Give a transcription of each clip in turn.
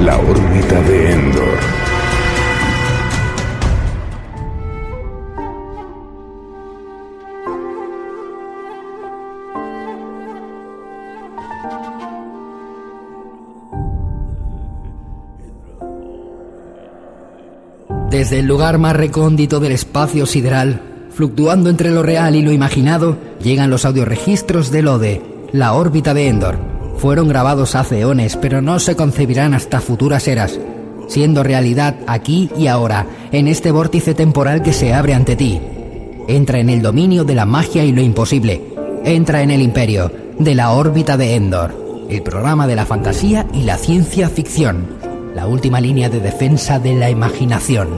La órbita de Endor. Desde el lugar más recóndito del espacio sideral, fluctuando entre lo real y lo imaginado, llegan los audioregistros del ODE, la órbita de Endor. Fueron grabados hace eones, pero no se concebirán hasta futuras eras, siendo realidad aquí y ahora, en este vórtice temporal que se abre ante ti. Entra en el dominio de la magia y lo imposible. Entra en el imperio de la órbita de Endor, el programa de la fantasía y la ciencia ficción la última línea de defensa de la imaginación.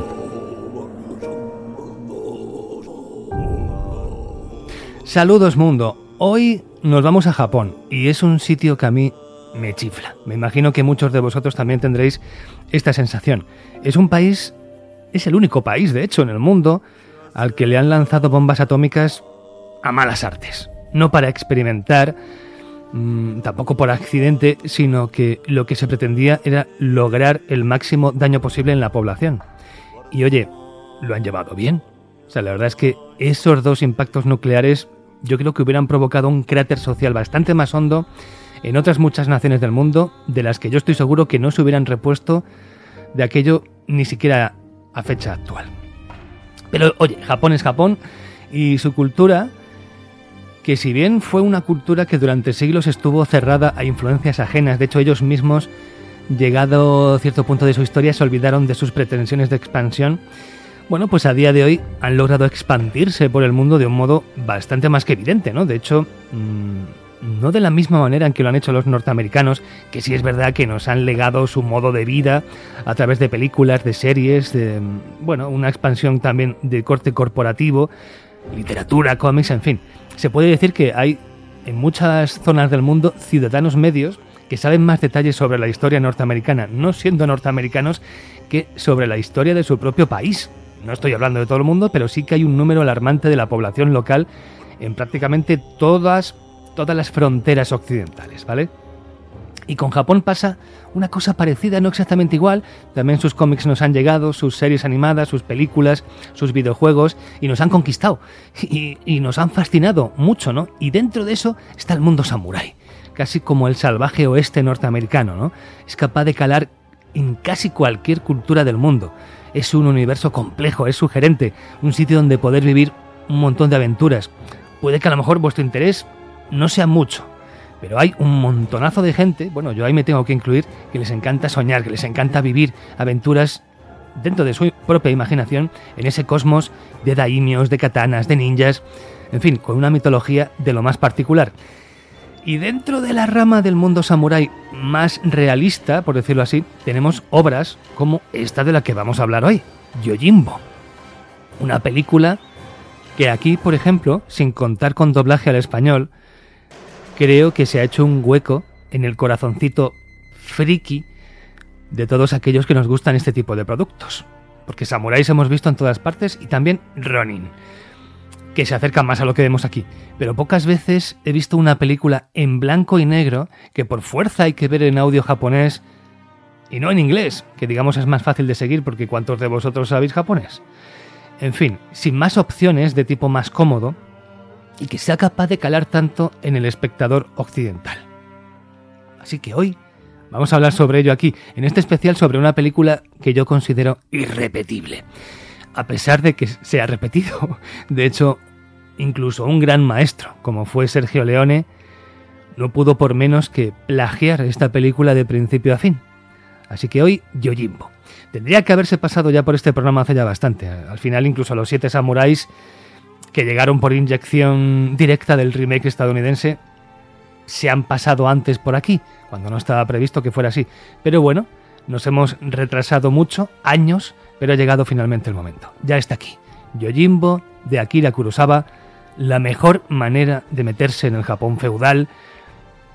Saludos mundo, hoy nos vamos a Japón y es un sitio que a mí me chifla. Me imagino que muchos de vosotros también tendréis esta sensación. Es un país, es el único país de hecho en el mundo al que le han lanzado bombas atómicas a malas artes. No para experimentar, Mm, tampoco por accidente, sino que lo que se pretendía era lograr el máximo daño posible en la población. Y oye, lo han llevado bien. O sea, la verdad es que esos dos impactos nucleares yo creo que hubieran provocado un cráter social bastante más hondo en otras muchas naciones del mundo, de las que yo estoy seguro que no se hubieran repuesto de aquello ni siquiera a fecha actual. Pero oye, Japón es Japón y su cultura que si bien fue una cultura que durante siglos estuvo cerrada a influencias ajenas, de hecho ellos mismos, llegado a cierto punto de su historia, se olvidaron de sus pretensiones de expansión, bueno, pues a día de hoy han logrado expandirse por el mundo de un modo bastante más que evidente, ¿no? De hecho, mm, no de la misma manera en que lo han hecho los norteamericanos, que sí es verdad que nos han legado su modo de vida a través de películas, de series, de, mm, bueno, una expansión también de corte corporativo, literatura, cómics, en fin. Se puede decir que hay en muchas zonas del mundo ciudadanos medios que saben más detalles sobre la historia norteamericana, no siendo norteamericanos, que sobre la historia de su propio país. No estoy hablando de todo el mundo, pero sí que hay un número alarmante de la población local en prácticamente todas, todas las fronteras occidentales, ¿vale? Y con Japón pasa una cosa parecida, no exactamente igual. También sus cómics nos han llegado, sus series animadas, sus películas, sus videojuegos, y nos han conquistado. Y, nos han fascinado mucho, ¿no? Y dentro de eso está el mundo samurái, casi como el salvaje oeste norteamericano, ¿no? Es capaz de calar en casi cualquier cultura del mundo. Es un universo complejo, es sugerente, un sitio donde poder vivir un montón de aventuras. Puede que a lo mejor vuestro interés no sea mucho, pero hay un montonazo de gente, bueno, yo ahí me tengo que incluir, que les encanta soñar, que les encanta vivir aventuras dentro de su propia imaginación en ese cosmos de daimios, de katanas, de ninjas, en fin, con una mitología de lo más particular. Y dentro de la rama del mundo samurái más realista, por decirlo así, tenemos obras como esta de la que vamos a hablar hoy, Yojimbo. Una película que aquí, por ejemplo, sin contar con doblaje al español, creo que se ha hecho un hueco en el corazoncito friki de todos aquellos que nos gustan este tipo de productos. Porque samuráis hemos visto en todas partes y también Ronin, que se acerca más a lo que vemos aquí. Pero pocas veces he visto una película en blanco y negro que por fuerza hay que ver en audio japonés y no en inglés, que digamos es más fácil de seguir porque ¿cuántos de vosotros sabéis japonés? En fin, sin más opciones de tipo más cómodo, y que sea capaz de calar tanto en el espectador occidental. Así que hoy vamos a hablar sobre ello aquí, en este especial sobre una película que yo considero irrepetible. A pesar de que sea repetido, de hecho, incluso un gran maestro, como fue Sergio Leone, no pudo por menos que plagiar esta película de principio a fin. Así que hoy, Yojimbo. Tendría que haberse pasado ya por este programa hace ya bastante. Al final, incluso los siete samuráis que llegaron por inyección directa del remake estadounidense se han pasado antes por aquí, cuando no estaba previsto que fuera así. Pero bueno, nos hemos retrasado mucho, años, pero ha llegado finalmente el momento. Ya está aquí. Yojimbo, de Akira Kurosawa, la mejor manera de meterse en el Japón feudal,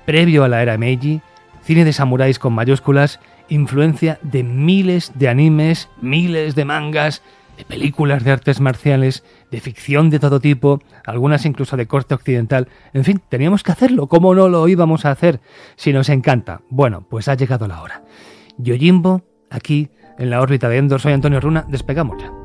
previo a la era Meiji, cine de samuráis con mayúsculas, influencia de miles de animes, miles de mangas, de películas de artes marciales, de ficción de todo tipo, algunas incluso de corte occidental. En fin, teníamos que hacerlo. ¿Cómo no lo íbamos a hacer si nos encanta? Bueno, pues ha llegado la hora. Yojimbo, aquí en la órbita de Endor. Soy Antonio Runa, despegamos ya.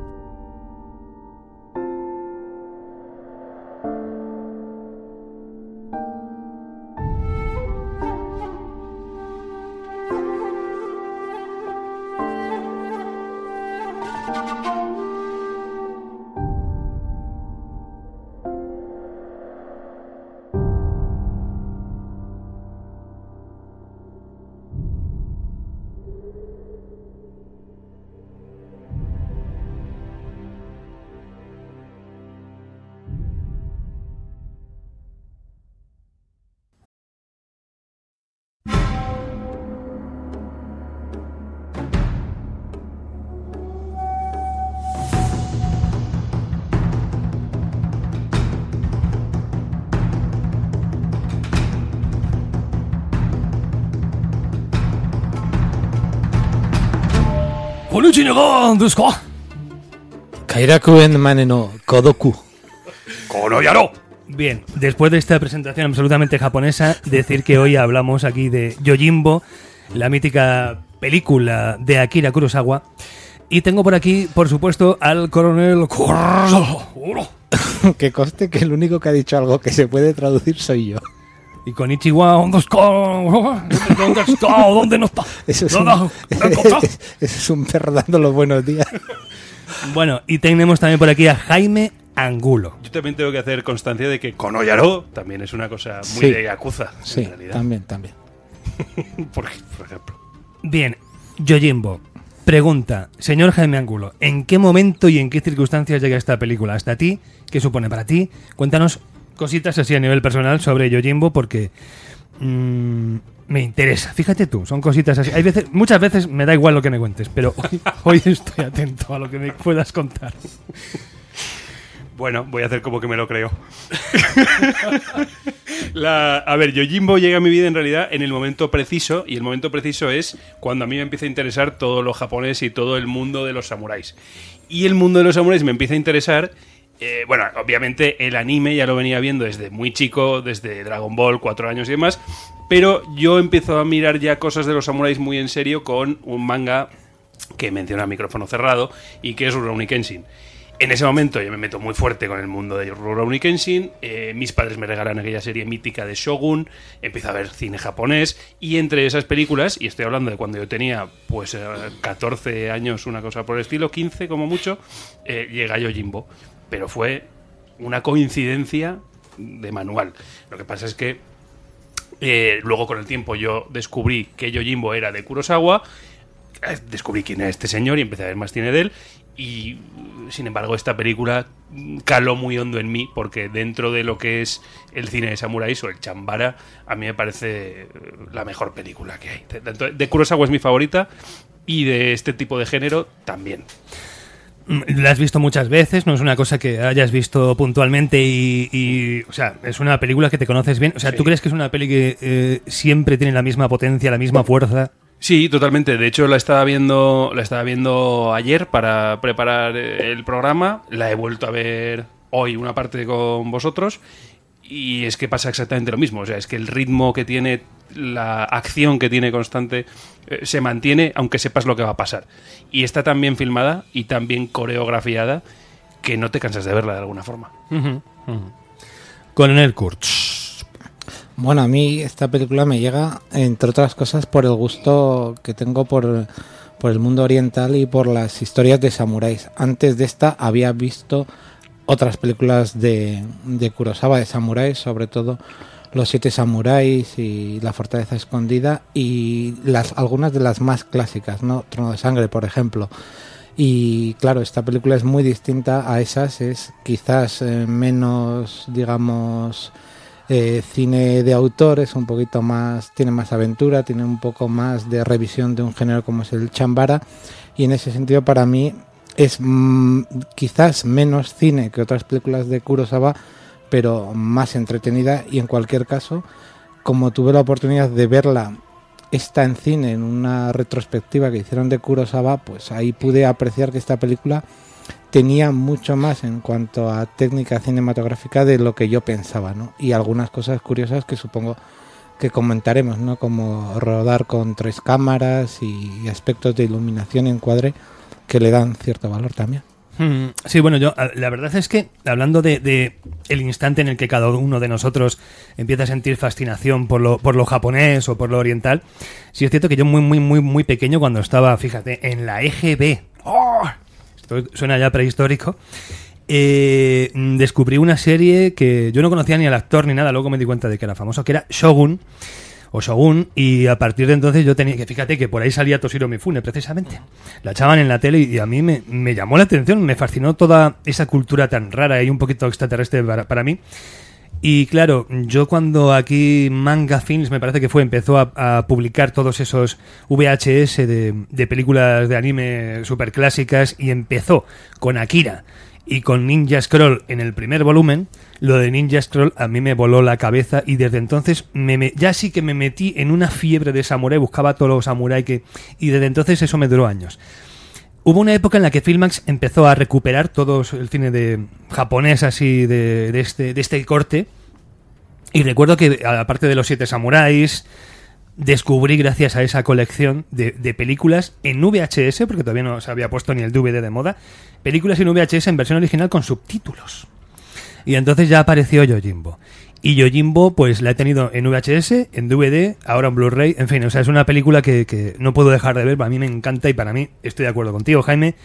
Kairakuen Mane no Kodoku. Bien, después de esta presentación absolutamente japonesa, decir que hoy hablamos aquí de Yojimbo, la mítica película de Akira Kurosawa. Y tengo por aquí, por supuesto, al coronel Kurosawa. que coste que el único que ha dicho algo que se puede traducir soy yo. Y con Ichiwa, ¿dónde está? ¿Dónde está? ¿Dónde no está? Eso es, ¿Dónde un, está? eso es un perro dando los buenos días. Bueno, y tenemos también por aquí a Jaime Angulo. Yo también tengo que hacer constancia de que Konoyaro también es una cosa muy Sí. de Yakuza, Sí, en realidad. también, también. Por, por ejemplo. Bien, Yojimbo, pregunta, señor Jaime Angulo, ¿en qué momento y en qué circunstancias llega esta película hasta ti? ¿Qué supone para ti? Cuéntanos cositas así a nivel personal sobre Yojimbo porque mm, me interesa. Fíjate tú, son cositas así. Hay veces, muchas veces me da igual lo que me cuentes, pero hoy, hoy estoy atento a lo que me puedas contar. Bueno, voy a hacer como que me lo creo. La- a ver, Yojimbo llega a mi vida en realidad en el momento preciso, y el momento preciso es cuando a mí me empieza a interesar todo lo japonés y todo el mundo de los samuráis. Y el mundo de los samuráis me empieza a interesar. Eh, bueno, obviamente el anime ya lo venía viendo desde muy chico, desde Dragon Ball, cuatro años y demás. Pero yo empiezo a mirar ya cosas de los samuráis muy en serio con un manga que menciona micrófono cerrado y que es Rurouni Kenshin. En ese momento yo me meto muy fuerte con el mundo de Rurouni Kenshin. eh, mis padres me regalan aquella serie mítica de Shogun. Empiezo a ver cine japonés. Y entre esas películas, y estoy hablando de cuando yo tenía pues eh, 14 años, una cosa por el estilo, 15 como mucho, eh, llega Yojimbo. Pero fue una coincidencia de manual. Lo que pasa es que eh, luego con el tiempo yo descubrí que Yojimbo era de Kurosawa, eh, descubrí quién era este señor y empecé a ver más cine de él y sin embargo esta película caló muy hondo en mí porque dentro de lo que es el cine de samuráis o el chambara a mí me parece eh, la mejor película que hay. De Kurosawa es mi favorita y de este tipo de género también. Mm, La has visto muchas veces, no es una cosa que hayas visto puntualmente y, y, o sea, es una película que te conoces bien. O sea, ¿tú Sí. crees que es una peli que eh, siempre tiene la misma potencia, la misma fuerza? Sí, totalmente. De hecho, la estaba viendo, la estaba viendo ayer para preparar el programa. La he vuelto a ver hoy una parte con vosotros. Y es que pasa exactamente lo mismo. O sea, es que el ritmo que tiene, la acción que tiene constante, eh, se mantiene aunque sepas lo que va a pasar. Y está tan bien filmada y tan bien coreografiada que no te cansas de verla de alguna forma. Coronel Kurtz. Bueno, a mí esta película me llega, entre otras cosas, por el gusto que tengo por, por el mundo oriental y por las historias de samuráis. Antes de esta había visto otras películas de, de Kurosawa de samuráis, sobre todo Los Siete Samuráis y La Fortaleza Escondida y las algunas de las más clásicas, ¿no? Trono de Sangre, por ejemplo. Y claro, esta película es muy distinta a esas, es quizás eh, menos, digamos, eh, cine de autor, es un poquito más, tiene más aventura, tiene un poco más de revisión de un género como es el chambara, y en ese sentido para mí es mm, quizás menos cine que otras películas de Kurosawa, pero más entretenida y en cualquier caso, como tuve la oportunidad de verla esta en cine, en una retrospectiva que hicieron de Kurosawa, pues ahí pude apreciar que esta película tenía mucho más en cuanto a técnica cinematográfica de lo que yo pensaba, ¿no? Y algunas cosas curiosas que supongo que comentaremos, ¿no? Como rodar con tres cámaras y aspectos de iluminación y encuadre que le dan cierto valor también. Mm, Sí, bueno, yo la verdad es que hablando de, el instante en el que cada uno de nosotros empieza a sentir fascinación por lo, por lo japonés o por lo oriental, sí es cierto que yo muy, muy, muy, muy pequeño cuando estaba, fíjate, en la EGB, ¡oh! esto suena ya prehistórico, eh, descubrí una serie que yo no conocía ni al actor ni nada, luego me di cuenta de que era famoso, que era Shogun, o Shogun, y a partir de entonces yo tenía que, fíjate que por ahí salía Toshiro Mifune, precisamente. La echaban en la tele y, a mí me, me llamó la atención, me fascinó toda esa cultura tan rara y un poquito extraterrestre para, para mí. Y claro, yo cuando aquí Manga Films, me parece que fue, empezó a, a publicar todos esos VHS de, de películas de anime super clásicas y empezó con Akira y con Ninja Scroll en el primer volumen, lo de Ninja Scroll a mí me voló la cabeza y desde entonces me, ya sí que me metí en una fiebre de samurái, buscaba todos los samuráis que y desde entonces eso me duró años. Hubo una época en la que Filmax empezó a recuperar todo el cine de japonés así de, de este, de este corte. Y recuerdo que, aparte de los siete samuráis, descubrí gracias a esa colección de, de películas en VHS, porque todavía no se había puesto ni el DVD de moda, películas en VHS en versión original con subtítulos. Y entonces ya apareció Yojimbo. Y Yojimbo, pues la he tenido en VHS, en DVD, ahora en Blu-ray, en fin, o sea, es una película que, que no puedo dejar de ver, a mí me encanta y para mí, estoy de acuerdo contigo, Jaime,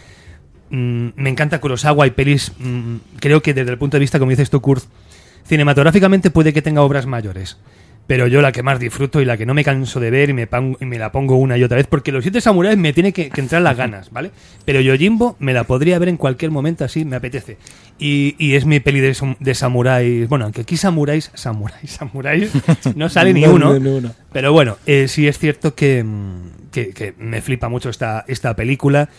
mm, me encanta Kurosawa y pelis, mm, creo que desde el punto de vista, como dices tú, Kurt, cinematográficamente puede que tenga obras mayores. Pero yo la que más disfruto y la que no me canso de ver y me, pon- y me la pongo una y otra vez, porque los siete samuráis me tiene que, que entrar las ganas, ¿vale? Pero Yojimbo me la podría ver en cualquier momento así, me apetece. Y, y es mi peli de, de samuráis. Bueno, aunque aquí samuráis, samuráis, samuráis, no sale ni No, uno. Pero bueno, eh, sí es cierto que, que, que me flipa mucho esta, esta película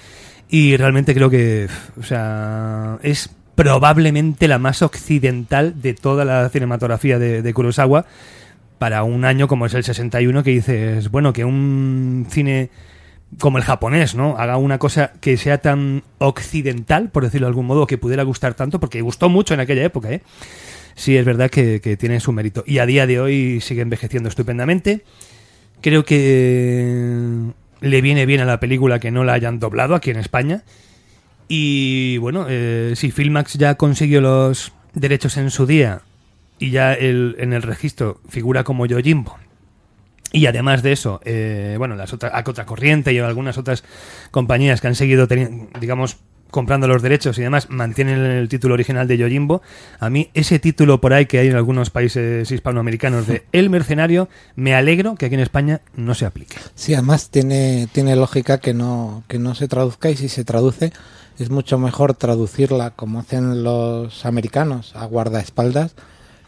y realmente creo que, o sea, es probablemente la más occidental de toda la cinematografía de, de Kurosawa para un año como es el 61 que dices, bueno, que un cine como el japonés, ¿no? Haga una cosa que sea tan occidental, por decirlo de algún modo, que pudiera gustar tanto, porque gustó mucho en aquella época, ¿eh? Sí, es verdad que, tiene su mérito. Y a día de hoy sigue envejeciendo estupendamente. Creo que le viene bien a la película que no la hayan doblado aquí en España. Y bueno, eh, si Filmax ya consiguió los derechos en su día y ya el, en el registro figura como Yojimbo. Y además de eso, eh, bueno, las otras, a Contracorriente y algunas otras compañías que han seguido, digamos, comprando los derechos y demás, mantienen el título original de Yojimbo. A mí, ese título por ahí que hay en algunos países hispanoamericanos de El Mercenario, me alegro que aquí en España no se aplique. Sí, además tiene, tiene lógica que no, que no se traduzca y si se traduce es mucho mejor traducirla como hacen los americanos a guardaespaldas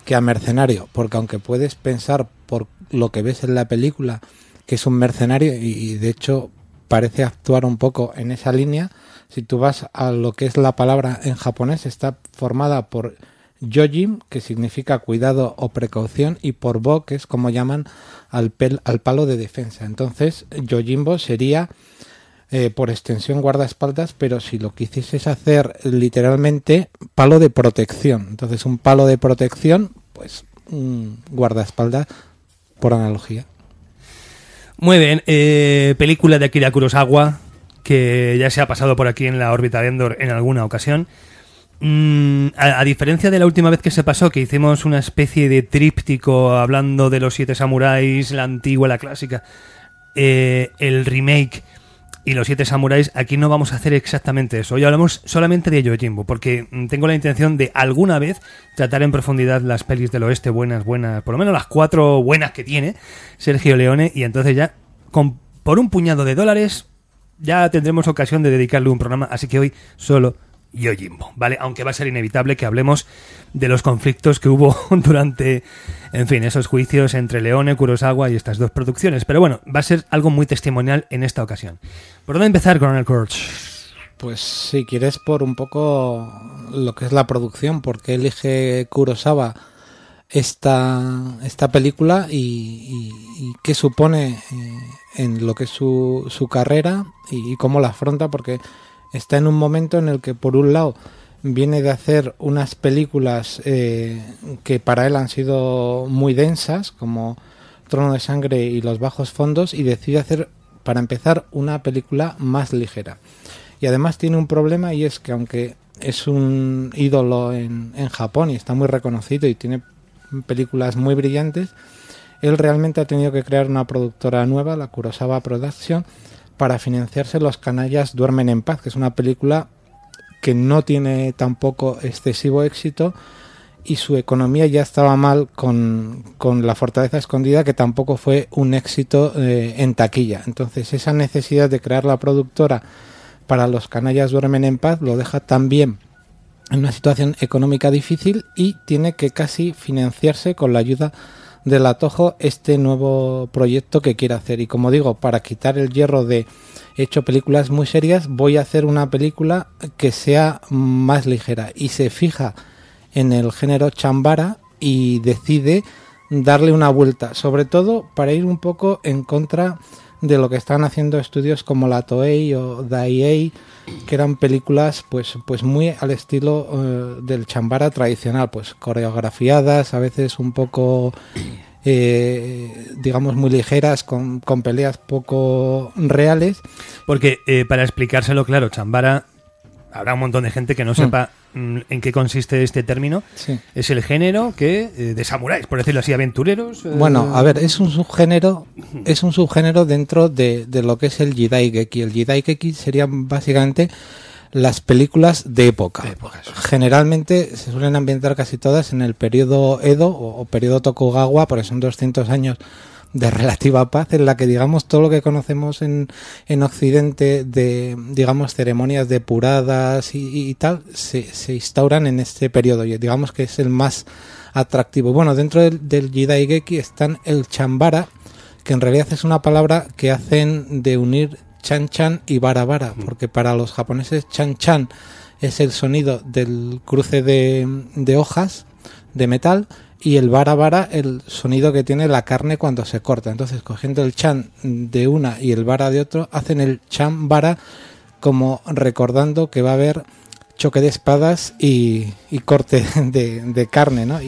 que a mercenario, porque aunque puedes pensar por lo que ves en la película que es un mercenario y, de hecho parece actuar un poco en esa línea, si tú vas a lo que es la palabra en japonés está formada por Yojim, que significa cuidado o precaución, y por Bo, que es como llaman al, pel- al palo de defensa. Entonces, Yojimbo sería eh, por extensión guardaespaldas, pero si lo quisieses hacer literalmente, palo de protección. Entonces, un palo de protección, pues un guardaespaldas por analogía. Muy bien, eh, película de Akira Kurosawa, que ya se ha pasado por aquí en la órbita de Endor en alguna ocasión. Mm, a, diferencia de la última vez que se pasó, que hicimos una especie de tríptico hablando de los siete samuráis, la antigua, la clásica, eh, el remake y los siete samuráis, aquí no vamos a hacer exactamente eso. Hoy hablamos solamente de Yojimbo, porque mm, tengo la intención de alguna vez tratar en profundidad las pelis del oeste, buenas, buenas, por lo menos las cuatro buenas que tiene Sergio Leone, y entonces ya, con, por un puñado de dólares, ya tendremos ocasión de dedicarle un programa, así que hoy solo Yojimbo, ¿vale? Aunque va a ser inevitable que hablemos de los conflictos que hubo durante, en fin, esos juicios entre Leone, Kurosawa y estas dos producciones. Pero bueno, va a ser algo muy testimonial en esta ocasión. ¿Por dónde empezar, Coronel Kurtz? Pues si quieres por un poco lo que es la producción, porque elige Kurosawa esta, esta película y, y- y qué supone eh, en lo que es su, su carrera y, y cómo la afronta, porque está en un momento en el que por un lado viene de hacer unas películas eh, que para él han sido muy densas, como Trono de Sangre y Los Bajos Fondos y decide hacer, para empezar, una película más ligera. Y además tiene un problema y es que aunque es un ídolo en, Japón y está muy reconocido y tiene películas muy brillantes, él realmente ha tenido que crear una productora nueva, la Kurosawa Production, para financiarse Los canallas duermen en paz, que es una película que no tiene tampoco excesivo éxito y su economía ya estaba mal con, con La Fortaleza Escondida, que tampoco fue un éxito eh, en taquilla. Entonces esa necesidad de crear la productora para Los canallas duermen en paz lo deja también en una situación económica difícil y tiene que casi financiarse con la ayuda del Atojo este nuevo proyecto que quiere hacer. Y como digo, para quitar el hierro de he hecho películas muy serias, voy a hacer una película que sea más ligera. Y se fija en el género chambara y decide darle una vuelta, sobre todo para ir un poco en contra lo que están haciendo estudios como la Toei o Daiei, que eran películas pues pues muy al estilo eh, del chambara tradicional, pues coreografiadas, a veces un poco eh, digamos muy ligeras con, con peleas poco reales. Porque eh, para explicárselo claro, chambara habrá un montón de gente que no sepa mm, en qué consiste este término. Sí. Es el género que eh, de samuráis, por decirlo así, aventureros. eh, Bueno, a ver, es un subgénero, es un subgénero dentro de, de lo que es el Jidaigeki. El Jidaigeki serían básicamente las películas de época. Generalmente se suelen ambientar casi todas en el periodo Edo o, o periodo Tokugawa, porque son 200 años de relativa paz, en la que digamos todo lo que conocemos en, en Occidente de digamos ceremonias depuradas y, y tal se, se instauran en este periodo y digamos que es el más atractivo. Bueno, dentro del, del Jidaigeki están el chambara, que en realidad es una palabra que hacen de unir chan chan y bara bara, porque para los japoneses chan chan es el sonido del cruce de, de hojas de metal y el bara bara el sonido que tiene la carne cuando se corta. Entonces, cogiendo el chan de una y el bara de otro, hacen el chan bara como recordando que va a haber choque de espadas y, y corte de, de carne, ¿no?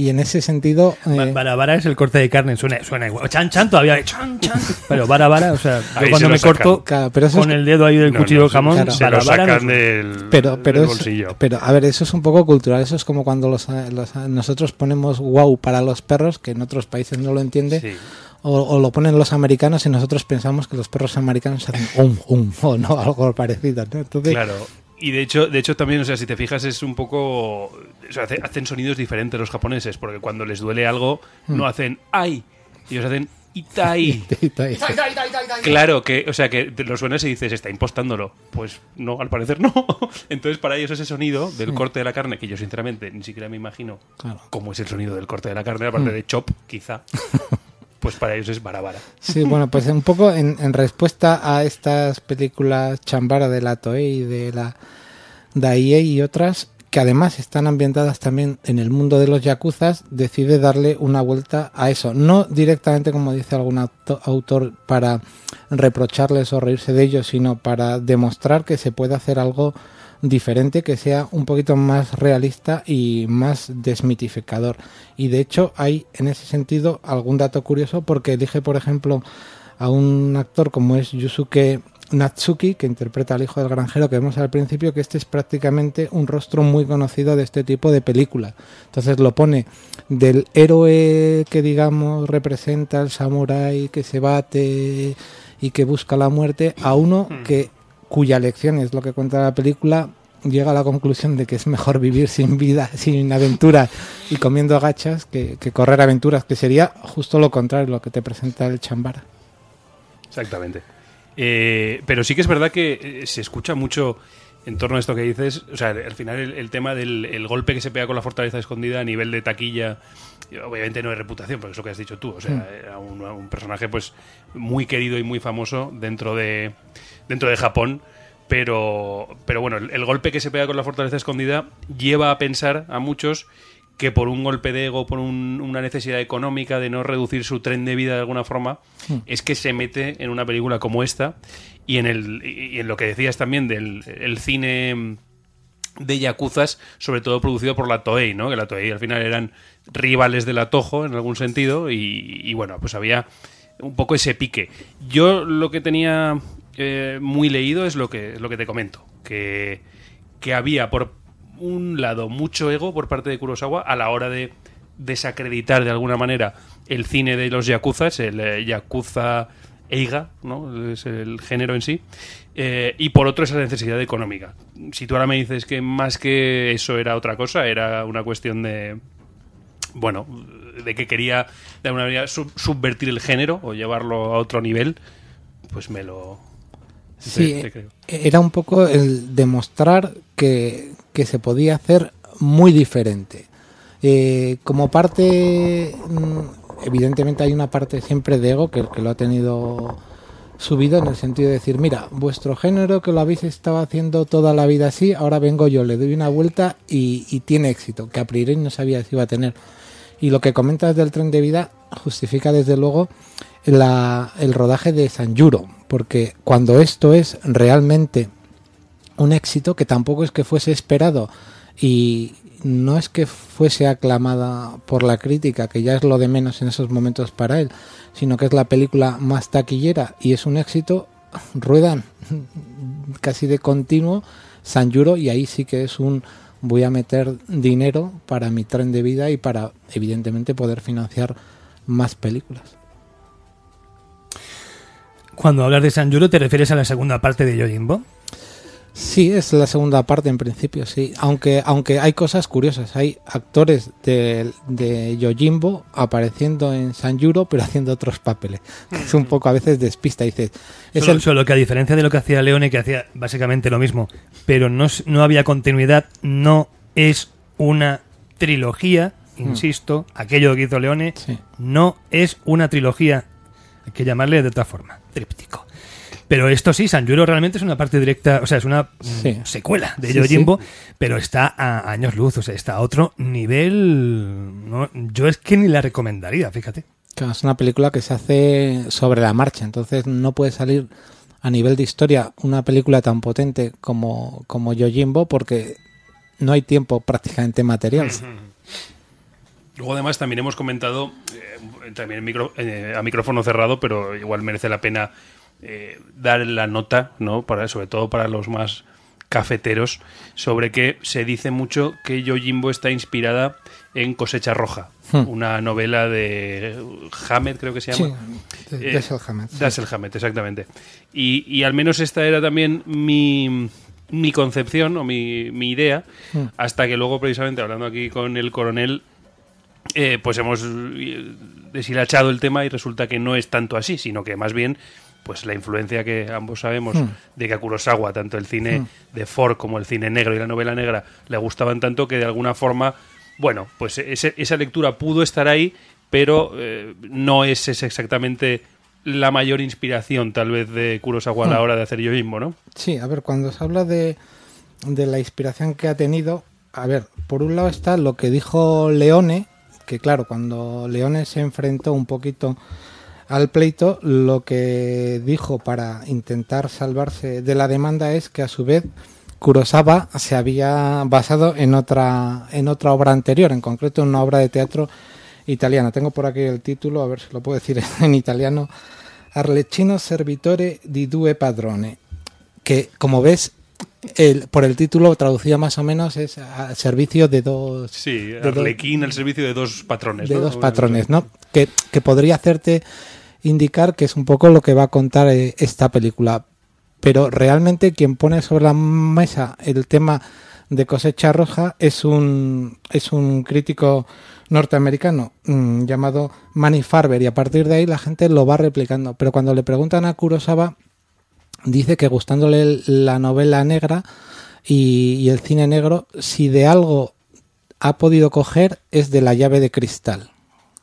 Y en ese sentido... Ba- eh, Bara es el corte de carne, suena, suena igual. Chan chan todavía, chan chan. Pero bara bara, o sea, yo se cuando me sacan. corto Claro, pero eso con es- el dedo ahí del No, cuchillo no, de jamón, claro. se bara lo bara no sacan del, pero pero del es- bolsillo. pero a ver eso es un poco cultural eso es como cuando los, los- nosotros ponemos wow para los perros que en otros países no lo entiende Sí. o, o lo ponen los americanos y nosotros pensamos que los perros americanos hacen um um o no algo parecido ¿no? Entonces, Claro. Y de hecho, de hecho también, o sea, si te fijas, es un poco. O sea, hace- hacen sonidos diferentes los japoneses, porque cuando les duele algo, Hmm. no hacen ay, ellos hacen itai. Ahí. Claro, que, o sea, que te lo suenas y dices, está impostándolo. Pues no, al parecer no. Entonces, para ellos ese sonido del corte de la carne, que yo sinceramente ni siquiera me imagino Claro. cómo es el sonido del corte de la carne, aparte de chop, quizá. Pues para ellos es barabara. Sí, bueno, pues un poco en, respuesta a estas películas chambara de la Toei, de la Daiei y otras, que además están ambientadas también en el mundo de los yakuzas, decide darle una vuelta a eso. No directamente, como dice algún auto- autor, para reprocharles o reírse de ellos, sino para demostrar que se puede hacer algo diferente, que sea un poquito más realista y más desmitificador. Y de hecho hay en ese sentido algún dato curioso porque elige, por ejemplo, a un actor como es Yusuke Natsuki, que interpreta al hijo del granjero que vemos al principio, que este es prácticamente un rostro muy conocido de este tipo de película. Entonces lo pone del héroe que digamos representa al samurái que se bate y que busca la muerte a uno que cuya lección es lo que cuenta la película llega a la conclusión de que es mejor vivir sin vida, sin aventuras y comiendo gachas que, que correr aventuras, que sería justo lo contrario lo que te presenta el chambara. Exactamente. Eh, pero sí que es verdad que eh, se escucha mucho en torno a esto que dices. O sea, al final el, el tema del el golpe que se pega con la fortaleza escondida a nivel de taquilla, obviamente no es reputación, porque es lo que has dicho tú. O sea, era un, un personaje pues muy querido y muy famoso dentro de, dentro de Japón. Pero, pero bueno, el, el golpe que se pega con la fortaleza escondida lleva a pensar a muchos que por un golpe de ego, por un- una necesidad económica de no reducir su tren de vida de alguna forma, es que se mete en una película como esta y en, el, y en lo que decías también del el cine de yakuzas, sobre todo producido por la Toei, ¿no? Que la Toei al final eran rivales de la Toho en algún sentido y, y bueno, pues había un poco ese pique. Yo lo que tenía eh, muy leído es lo que, lo que te comento, que, que había por un lado mucho ego por parte de Kurosawa a la hora de desacreditar de alguna manera el cine de los yakuzas, el eh, yakuza eiga, ¿no? es el género en sí, eh, y por otro esa necesidad económica. Si tú ahora me dices que más que eso era otra cosa, era una cuestión de, bueno, de que quería de alguna manera sub- subvertir el género o llevarlo a otro nivel, pues me lo... Sí, te- te creo. era un poco el demostrar que, que se podía hacer muy diferente. Eh, como parte, mm, evidentemente hay una parte siempre de ego que, que lo ha tenido subido en el sentido de decir, mira, vuestro género que lo habéis estado haciendo toda la vida así, ahora vengo yo, le doy una vuelta y, y tiene éxito, que a priori no sabía si iba a tener. Y lo que comentas del tren de vida justifica desde luego la- el rodaje de Sanjuro, porque cuando esto es realmente un éxito, que tampoco es que fuese esperado y no es que fuese aclamada por la crítica, que ya es lo de menos en esos momentos para él, sino que es la película más taquillera y es un éxito, ruedan casi de continuo Sanjuro y ahí sí que es un voy a meter dinero para mi tren de vida y para evidentemente poder financiar más películas. Cuando hablas de Sanjuro, ¿te refieres a la segunda parte de Yojimbo? Sí, es la segunda parte en principio, sí. Aunque, aunque hay cosas curiosas. Hay actores de, de Yojimbo apareciendo en Sanjuro, pero haciendo otros papeles. Es un poco a veces despista. Dices, es Solo, el- solo que a diferencia de lo que hacía Leone, que hacía básicamente lo mismo, pero no, no había continuidad, no es una trilogía, insisto, aquello que hizo Leone, Sí. no es una trilogía, hay que llamarle de otra forma, tríptico. Pero esto sí, Sanjuro realmente es una parte directa, o sea, es una mm, Sí. secuela de Sí, Yojimbo, pero está a años luz, o sea, está a otro nivel. no- yo es que ni la recomendaría, fíjate. Claro, es una película que se hace sobre la marcha, entonces no puede salir a nivel de historia una película tan potente como, como Yojimbo porque no hay tiempo prácticamente material. Luego además también hemos comentado, eh, también micro- eh, a micrófono cerrado, pero igual merece la pena eh, dar la nota, ¿no? Para, sobre todo para los más cafeteros, sobre que se dice mucho que Yojimbo está inspirada en Cosecha Roja, Hmm. una novela de Hammett, creo que se Sí, llama. de- Eh, Dashiell Hammett, sí. Hammett, exactamente. Y, y al menos esta era también mi, mi concepción o mi, mi idea, Hmm. hasta que luego, precisamente, hablando aquí con el coronel, eh, pues hemos eh, deshilachado el tema y resulta que no es tanto así, sino que más bien pues la influencia que ambos sabemos Hmm. de que a Kurosawa tanto el cine de Ford como el cine negro y la novela negra le gustaban tanto que de alguna forma bueno pues ese- esa lectura pudo estar ahí pero eh, no es, es exactamente la mayor inspiración tal vez de Kurosawa a la hora de hacer yo mismo ¿no? Sí, a ver, cuando se habla de, de la inspiración que ha tenido, a ver, por un lado está lo que dijo Leone, que claro, cuando Leone se enfrentó un poquito al pleito, lo que dijo para intentar salvarse de la demanda es que a su vez Kurosawa se había basado en otra en otra obra anterior, en concreto en una obra de teatro italiana. Tengo por aquí el título, a ver si lo puedo decir en italiano. Arlecchino Servitore di due padrone, que como ves, el, por el título traducido más o menos es a servicio de dos sí de Arlequín al servicio de dos patrones de ¿no? dos patrones, ¿no? Que, que podría hacerte indicar que es un poco lo que va a contar eh, esta película. Pero realmente quien pone sobre la mesa el tema de cosecha roja es un, es un crítico norteamericano mm, llamado Manny Farber y a partir de ahí la gente lo va replicando. Pero cuando le preguntan a Kurosawa dice que gustándole la novela negra y, el cine negro, si de algo ha podido coger es de la llave de cristal.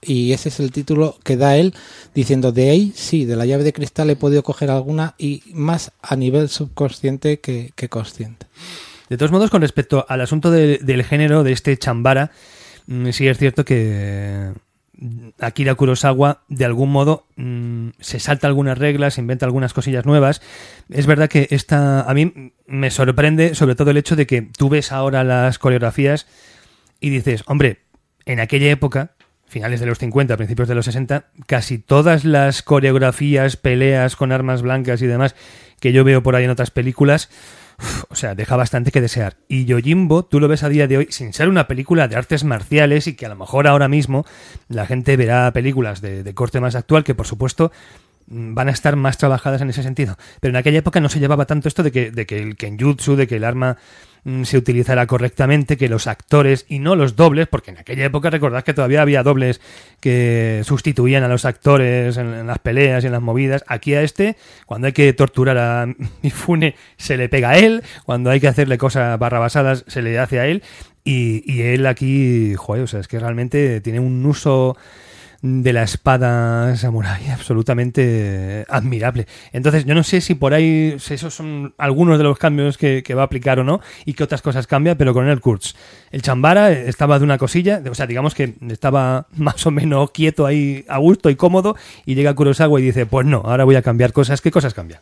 Y ese es el título que da él, diciendo de ahí, sí, de la llave de cristal he podido coger alguna y más a nivel subconsciente que, consciente. De todos modos, con respecto al asunto de- del género de este chambara, mm, sí es cierto que Akira Kurosawa de algún modo mm, se salta algunas reglas, inventa algunas cosillas nuevas. Es verdad que esta a mí me sorprende sobre todo el hecho de que tú ves ahora las coreografías y dices, hombre, en aquella época, finales de los 50, principios de los 60, casi todas las coreografías, peleas con armas blancas y demás que yo veo por ahí en otras películas, o sea, deja bastante que desear. Y Yojimbo, tú lo ves a día de hoy, sin ser una película de artes marciales y que a lo mejor ahora mismo la gente verá películas de, de corte más actual, que por supuesto mm, van a estar más trabajadas en ese sentido. Pero en aquella época no se llevaba tanto esto de que, de que el kenjutsu, de que el arma se utilizara correctamente, que los actores y no los dobles, porque en aquella época recordad que todavía había dobles que sustituían a los actores en, en las peleas y en las movidas. Aquí a este, cuando hay que torturar a Mifune, se le pega a él, cuando hay que hacerle cosas barrabasadas, se le hace a él. Y, y él aquí, joder, o sea, es que realmente tiene un uso de la espada samurai absolutamente admirable. Entonces, yo no sé si por ahí si esos son algunos de los cambios que, va a aplicar o no y qué otras cosas cambia, pero con el Kurtz. El Chambara estaba de una cosilla, o sea, digamos que estaba más o menos quieto ahí a gusto y cómodo y llega Kurosawa y dice, pues no, ahora voy a cambiar cosas. ¿Qué cosas cambia?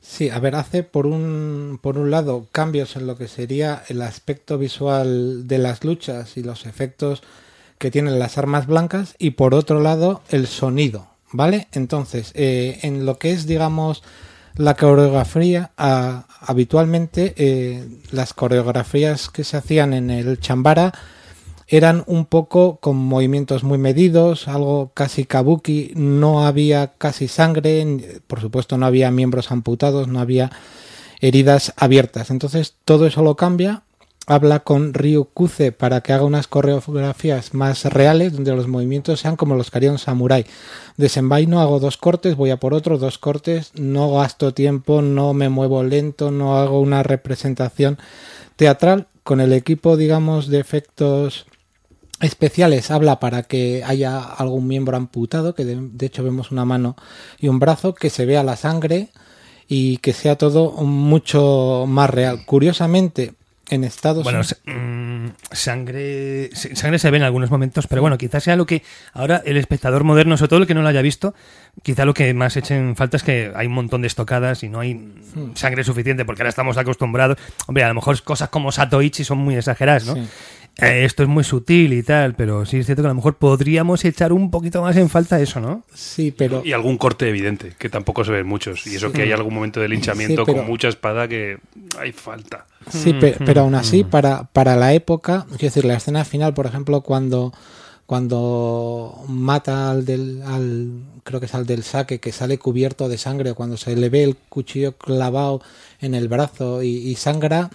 Sí, a ver, hace por un, por un lado cambios en lo que sería el aspecto visual de las luchas y los efectos que tienen las armas blancas y por otro lado el sonido, ¿vale? Entonces, eh, en lo que es, digamos, la coreografía, a- habitualmente eh, las coreografías que se hacían en el chambara eran un poco con movimientos muy medidos, algo casi kabuki, no había casi sangre, por supuesto no había miembros amputados, no había heridas abiertas. Entonces todo eso lo cambia, habla con Ryu Kuze para que haga unas coreografías más reales, donde los movimientos sean como los que haría un samurái. Desenvaino, hago dos cortes, voy a por otro, dos cortes, no gasto tiempo, no me muevo lento, no hago una representación teatral. Con el equipo, digamos, de efectos especiales habla para que haya algún miembro amputado, que de, de hecho vemos una mano y un brazo, que se vea la sangre y que sea todo mucho más real. Curiosamente, en Estados Bueno, Unidos... sa- mm, sangre, sangre se ve en algunos momentos, pero bueno, quizás sea lo que ahora el espectador moderno, sobre todo el que no lo haya visto, quizá lo que más echen falta es que hay un montón de estocadas y no hay Hmm. sangre suficiente porque ahora estamos acostumbrados. Hombre, a lo mejor cosas como Satoichi son muy exageradas, ¿no? Sí. Eh, esto es muy sutil y tal, pero sí es cierto que a lo mejor podríamos echar un poquito más en falta eso, ¿no? Sí, pero... Y algún corte evidente, que tampoco se ven muchos. Y eso que hay algún momento de linchamiento Sí, pero- con mucha espada que hay falta. Sí, pe- pero, aún así, para, para la época, quiero decir, la escena final, por ejemplo, cuando, cuando mata al del, al, creo que es al del saque, que sale cubierto de sangre, cuando se le ve el cuchillo clavado en el brazo y, y sangra,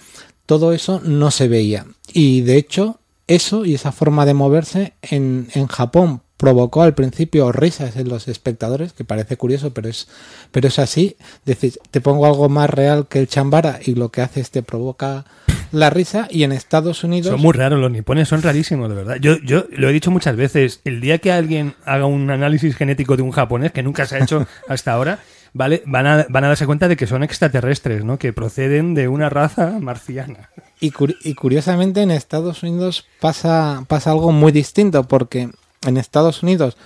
todo eso no se veía. Y de hecho, eso y esa forma de moverse en, en Japón provocó al principio risas en los espectadores, que parece curioso, pero es, pero es así. Decir, te pongo algo más real que el chambara y lo que hace es te provoca la risa. Y en Estados Unidos, Son muy raros los nipones, son rarísimos, de verdad. Yo, yo lo he dicho muchas veces, el día que alguien haga un análisis genético de un japonés, que nunca se ha hecho hasta ahora, ¿vale? Van a, van a darse cuenta de que son extraterrestres, ¿no? Que proceden de una raza marciana. y, curi- y curiosamente en Estados Unidos pasa, pasa algo muy distinto, porque en Estados Unidos,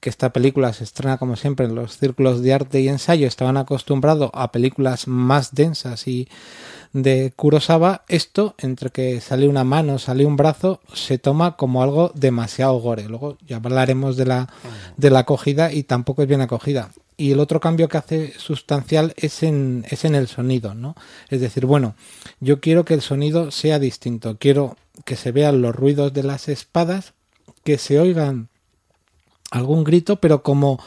que esta película se estrena como siempre en los círculos de arte y ensayo, estaban acostumbrados a películas más densas y de Kurosawa, esto, entre que sale una mano, sale un brazo, se toma como algo demasiado gore. Luego ya hablaremos de la, de la acogida y tampoco es bien acogida. Y el otro cambio que hace sustancial es en, es en el sonido, ¿no? Es decir, bueno, yo quiero que el sonido sea distinto, quiero que se vean los ruidos de las espadas, que se oigan algún grito, pero como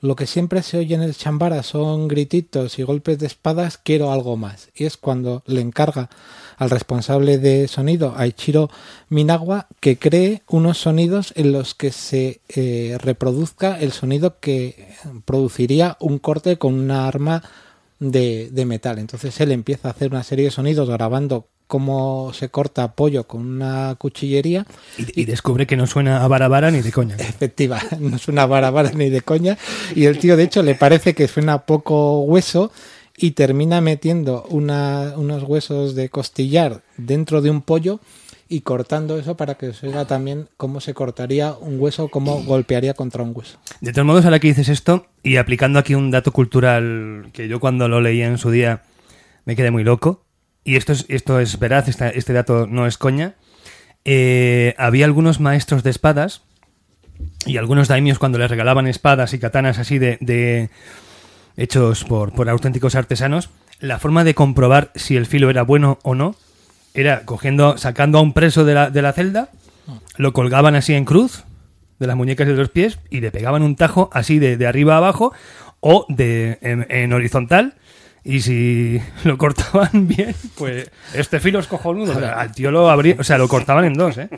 lo que siempre se oye en el chambara son grititos y golpes de espadas, quiero algo más. Y es cuando le encarga al responsable de sonido, a Ichiro Minagua, que cree unos sonidos en los que se eh, reproduzca el sonido que produciría un corte con una arma de, de metal. Entonces él empieza a hacer una serie de sonidos grabando cómo se corta pollo con una cuchillería Y, y descubre que no suena a barabara ni de coña. efectiva, no suena vara vara ni de coña. Y el tío, de hecho, le parece que suena poco hueso y termina metiendo una- unos huesos de costillar dentro de un pollo y cortando eso para que se oiga también cómo se cortaría un hueso, cómo golpearía contra un hueso. De todos modos, ahora que dices esto, y aplicando aquí un dato cultural que yo cuando lo leí en su día me quedé muy loco, y esto es, esto es veraz, este, este dato no es coña, eh, había algunos maestros de espadas y algunos daimios cuando les regalaban espadas y katanas así de, de hechos por, por auténticos artesanos, la forma de comprobar si el filo era bueno o no era cogiendo, sacando a un preso de la, de la celda, lo colgaban así en cruz de las muñecas de los pies y le pegaban un tajo así de, de arriba a abajo o de en, horizontal y si lo cortaban bien, pues este filo es cojonudo. O al tío lo abría, o sea, lo cortaban en dos, ¿eh?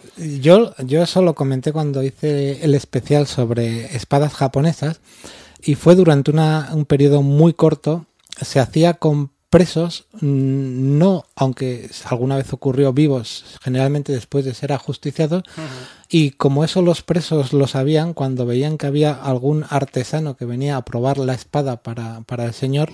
Yo, yo eso lo comenté cuando hice el especial sobre espadas japonesas y fue durante una, un periodo muy corto. Se hacía con presos, mm, no, aunque alguna vez ocurrió vivos, generalmente después de ser ajusticiados, y como eso los presos lo sabían, cuando veían que había algún artesano que venía a probar la espada para, para el señor,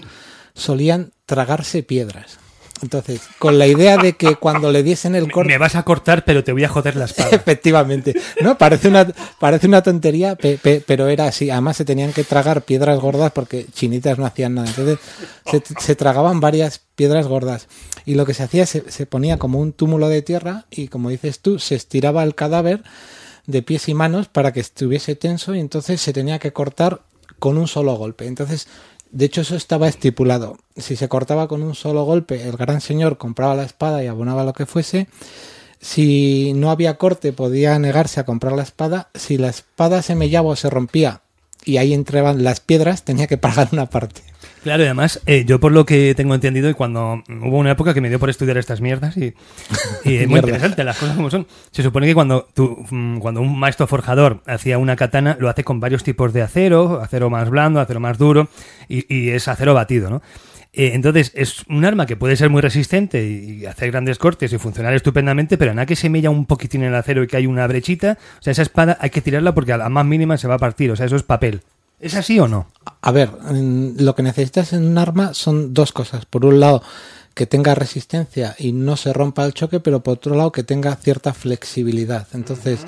solían tragarse piedras. Entonces, con la idea de que cuando le diesen el corte... Me vas a cortar, pero te voy a joder la espada. Efectivamente. No, parece una, parece una tontería, pe- pe- pero era así. Además se tenían que tragar piedras gordas porque chinitas no hacían nada. Entonces se, se tragaban varias piedras gordas. Y lo que se hacía, se, se ponía como un túmulo de tierra y como dices tú, se estiraba el cadáver de pies y manos para que estuviese tenso y entonces se tenía que cortar con un solo golpe. Entonces, de hecho, eso estaba estipulado. Si se cortaba con un solo golpe, el gran señor compraba la espada y abonaba lo que fuese. Si no había corte, podía negarse a comprar la espada. Si la espada se mellaba o se rompía y ahí entraban las piedras, tenía que pagar una parte. Claro, y además, eh, yo por lo que tengo entendido, y cuando hubo una época que me dio por estudiar estas mierdas, y, y es muy interesante las cosas como son. Se supone que cuando, tú, mm, cuando un maestro forjador hacía una katana, lo hace con varios tipos de acero, acero más blando, acero más duro, y, y es acero batido, ¿no? Eh, entonces, es un arma que puede ser muy resistente y, y hacer grandes cortes y funcionar estupendamente, pero nada que se mella un poquitín el acero y que hay una brechita, o sea, esa espada hay que tirarla porque a la más mínima se va a partir, o sea, eso es papel. ¿Es así o no? A ver, lo que necesitas en un arma son dos cosas. Por un lado, que tenga resistencia y no se rompa el choque, pero por otro lado, que tenga cierta flexibilidad. Entonces,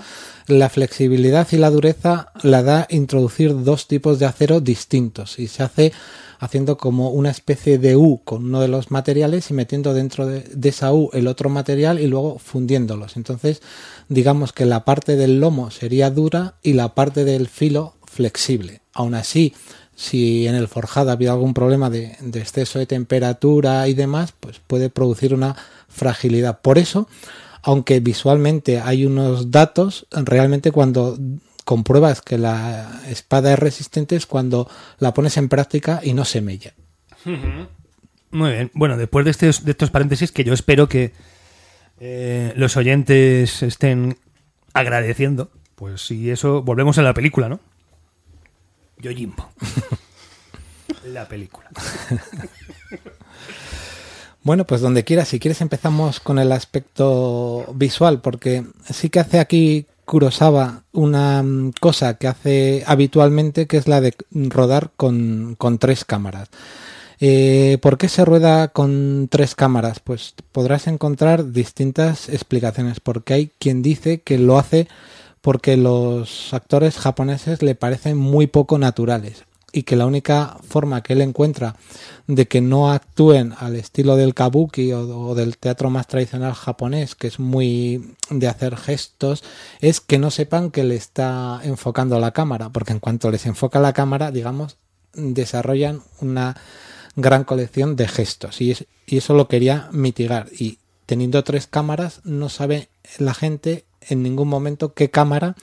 la flexibilidad y la dureza la da introducir dos tipos de acero distintos y se hace haciendo como una especie de U con uno de los materiales y metiendo dentro de, de esa U el otro material y luego fundiéndolos. Entonces, digamos que la parte del lomo sería dura y la parte del filo flexible. Aún así, si en el forjado había algún problema de, de exceso de temperatura y demás, pues puede producir una fragilidad. Por eso, aunque visualmente hay unos datos, realmente cuando compruebas que la espada es resistente es cuando la pones en práctica y no se mella. Muy bien. Bueno, después de estos, de estos paréntesis, que yo espero que eh, los oyentes estén agradeciendo, pues si eso, volvemos a la película, ¿no? Yojimbo. la película. Bueno, pues donde quieras, si quieres empezamos con el aspecto visual, porque sí que hace aquí Kurosawa una mm, cosa que hace habitualmente, que es la de rodar con, con tres cámaras. Eh, ¿Por qué se rueda con tres cámaras? Pues podrás encontrar distintas explicaciones, porque hay quien dice que lo hace porque los actores japoneses le parecen muy poco naturales y que la única forma que él encuentra de que no actúen al estilo del kabuki o, del teatro más tradicional japonés, que es muy de hacer gestos, es que no sepan que le está enfocando la cámara, porque en cuanto les enfoca la cámara, digamos, desarrollan una gran colección de gestos. Y, es, y eso lo quería mitigar. Y teniendo tres cámaras no sabe la gente en ningún momento qué cámara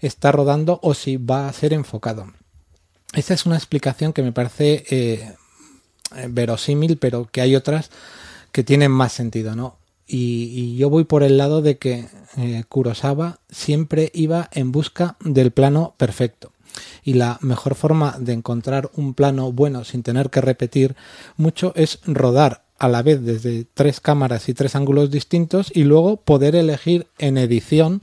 está rodando o si va a ser enfocado. Esta es una explicación que me parece eh, verosímil, pero que hay otras que tienen más sentido, ¿no? Y, y yo voy por el lado de que eh, Kurosawa siempre iba en busca del plano perfecto. Y la mejor forma de encontrar un plano bueno sin tener que repetir mucho es rodar a la vez desde tres cámaras y tres ángulos distintos y luego poder elegir en edición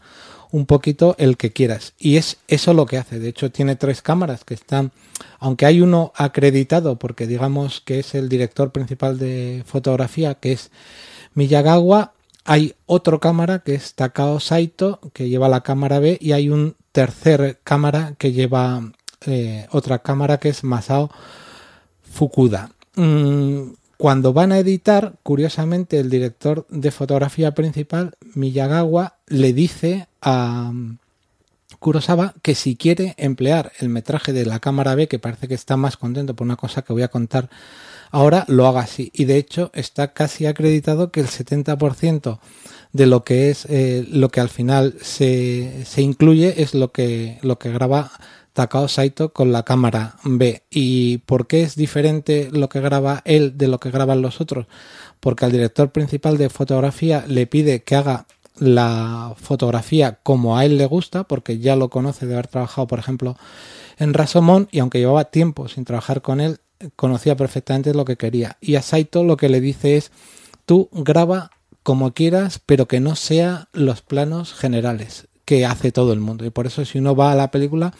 un poquito el que quieras. Y es eso lo que hace. De hecho, tiene tres cámaras que están, aunque hay uno acreditado, porque digamos que es el director principal de fotografía, que es Miyagawa, hay otro cámara que es Takao Saito, que lleva la cámara B, y hay un tercer cámara que lleva eh, otra cámara que es Masao Fukuda. Mm, cuando van a editar, curiosamente, el director de fotografía principal, Miyagawa, le dice a mm, Kurosawa que si quiere emplear el metraje de la cámara B, que parece que está más contento por una cosa que voy a contar ahora, lo haga así. Y de hecho está casi acreditado que el 70% de lo que es eh, lo que al final se, se incluye es lo que, lo que graba Takao Saito con la cámara B. ¿Y por qué es diferente lo que graba él de lo que graban los otros? Porque al director principal de fotografía le pide que haga la fotografía como a él le gusta, porque ya lo conoce de haber trabajado, por ejemplo, en Rasomón, y aunque llevaba tiempo sin trabajar con él, conocía perfectamente lo que quería. Y a Saito lo que le dice es, tú graba como quieras, pero que no sea los planos generales que hace todo el mundo. Y por eso si uno va a la película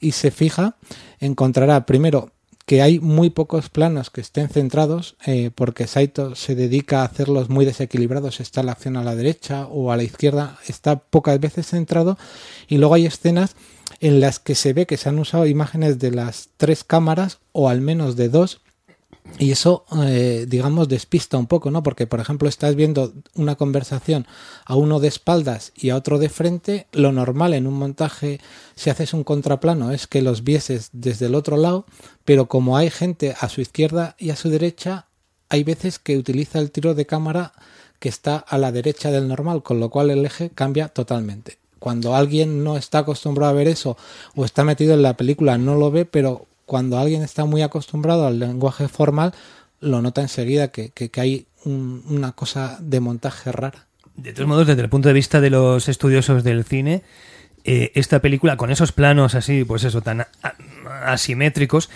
y se fija, encontrará primero que hay muy pocos planos que estén centrados, eh, porque Saito se dedica a hacerlos muy desequilibrados, está la acción a la derecha o a la izquierda, está pocas veces centrado, y luego hay escenas en las que se ve que se han usado imágenes de las tres cámaras o al menos de dos y eso, eh, digamos, despista un poco, ¿no? Porque, por ejemplo, estás viendo una conversación a uno de espaldas y a otro de frente. Lo normal en un montaje, si haces un contraplano, es que los vieses desde el otro lado, pero como hay gente a su izquierda y a su derecha, hay veces que utiliza el tiro de cámara que está a la derecha del normal, con lo cual el eje cambia totalmente. Cuando alguien no está acostumbrado a ver eso o está metido en la película, no lo ve, pero cuando alguien está muy acostumbrado al lenguaje formal, lo nota enseguida que, hay una cosa de montaje rara. De todos modos, desde el punto de vista de los estudiosos del cine, eh, esta película con esos planos así, pues eso, tan asimétricos,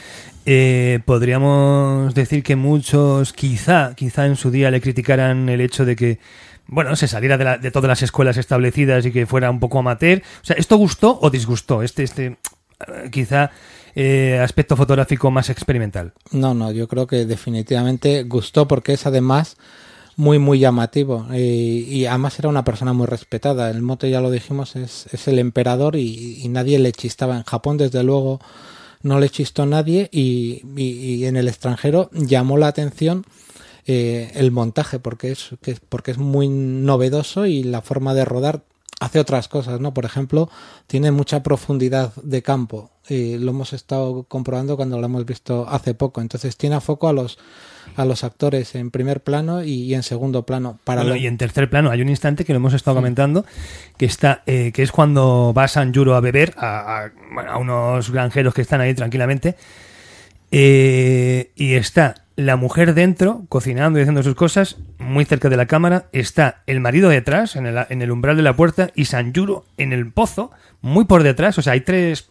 eh, podríamos decir que muchos quizá, quizá en su día le criticaran el hecho de que bueno, se saliera de, de, todas las escuelas establecidas y que fuera un poco amateur. O sea, ¿esto gustó o disgustó? Este, este, eh, quizá eh, aspecto fotográfico más experimental. No, no, yo creo que definitivamente gustó porque es además muy, muy llamativo. Y, además era una persona muy respetada. El mote, ya lo dijimos, es, es el emperador y, nadie le chistaba. En Japón, desde luego, no le chistó nadie y, y en el extranjero llamó la atención eh, el montaje porque es, que, porque es muy novedoso y la forma de rodar hace otras cosas, ¿no? Por ejemplo, tiene mucha profundidad de campo. Y lo hemos estado comprobando cuando lo hemos visto hace poco. Entonces tiene a foco a los a los actores en primer plano y, en segundo plano. Para Y en tercer plano hay un instante que lo hemos estado comentando que está eh, que es cuando va San Yuro a beber a, a, unos granjeros que están ahí tranquilamente eh, y está la mujer dentro, cocinando y haciendo sus cosas, muy cerca de la cámara, está el marido detrás, en el, en el umbral de la puerta, y Sanjuro en el pozo, muy por detrás, o sea, hay tres,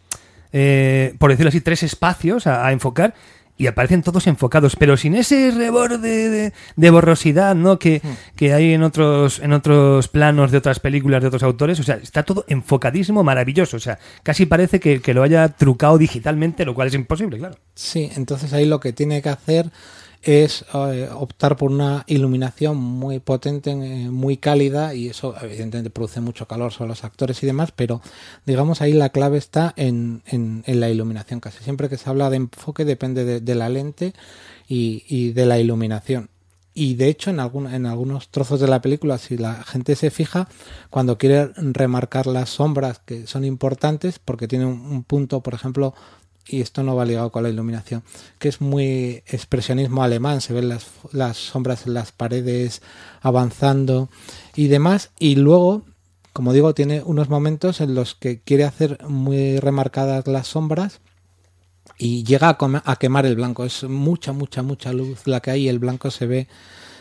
eh, por decirlo así, tres espacios a, enfocar, y aparecen todos enfocados, pero sin ese reborde de, borrosidad, ¿no? Que, hmm. que, hay en otros, en otros planos de otras películas de otros autores. O sea, está todo enfocadísimo, maravilloso. O sea, casi parece que, que lo haya trucado digitalmente, lo cual es imposible, claro. Sí, entonces ahí lo que tiene que hacer es eh, optar por una iluminación muy potente, eh, muy cálida y eso evidentemente produce mucho calor sobre los actores y demás, pero digamos ahí la clave está en, en, la iluminación. Casi siempre que se habla de enfoque depende de, la lente y, y, de la iluminación. Y de hecho en, algún, en algunos trozos de la película, si la gente se fija, cuando quiere remarcar las sombras que son importantes, porque tiene un punto, por ejemplo, y esto no va ligado con la iluminación, que es muy expresionismo alemán, se ven las, sombras en las paredes avanzando y demás, y luego, como digo, tiene unos momentos en los que quiere hacer muy remarcadas las sombras y llega a, quemar el blanco, es mucha, mucha, mucha luz la que hay y el blanco se ve,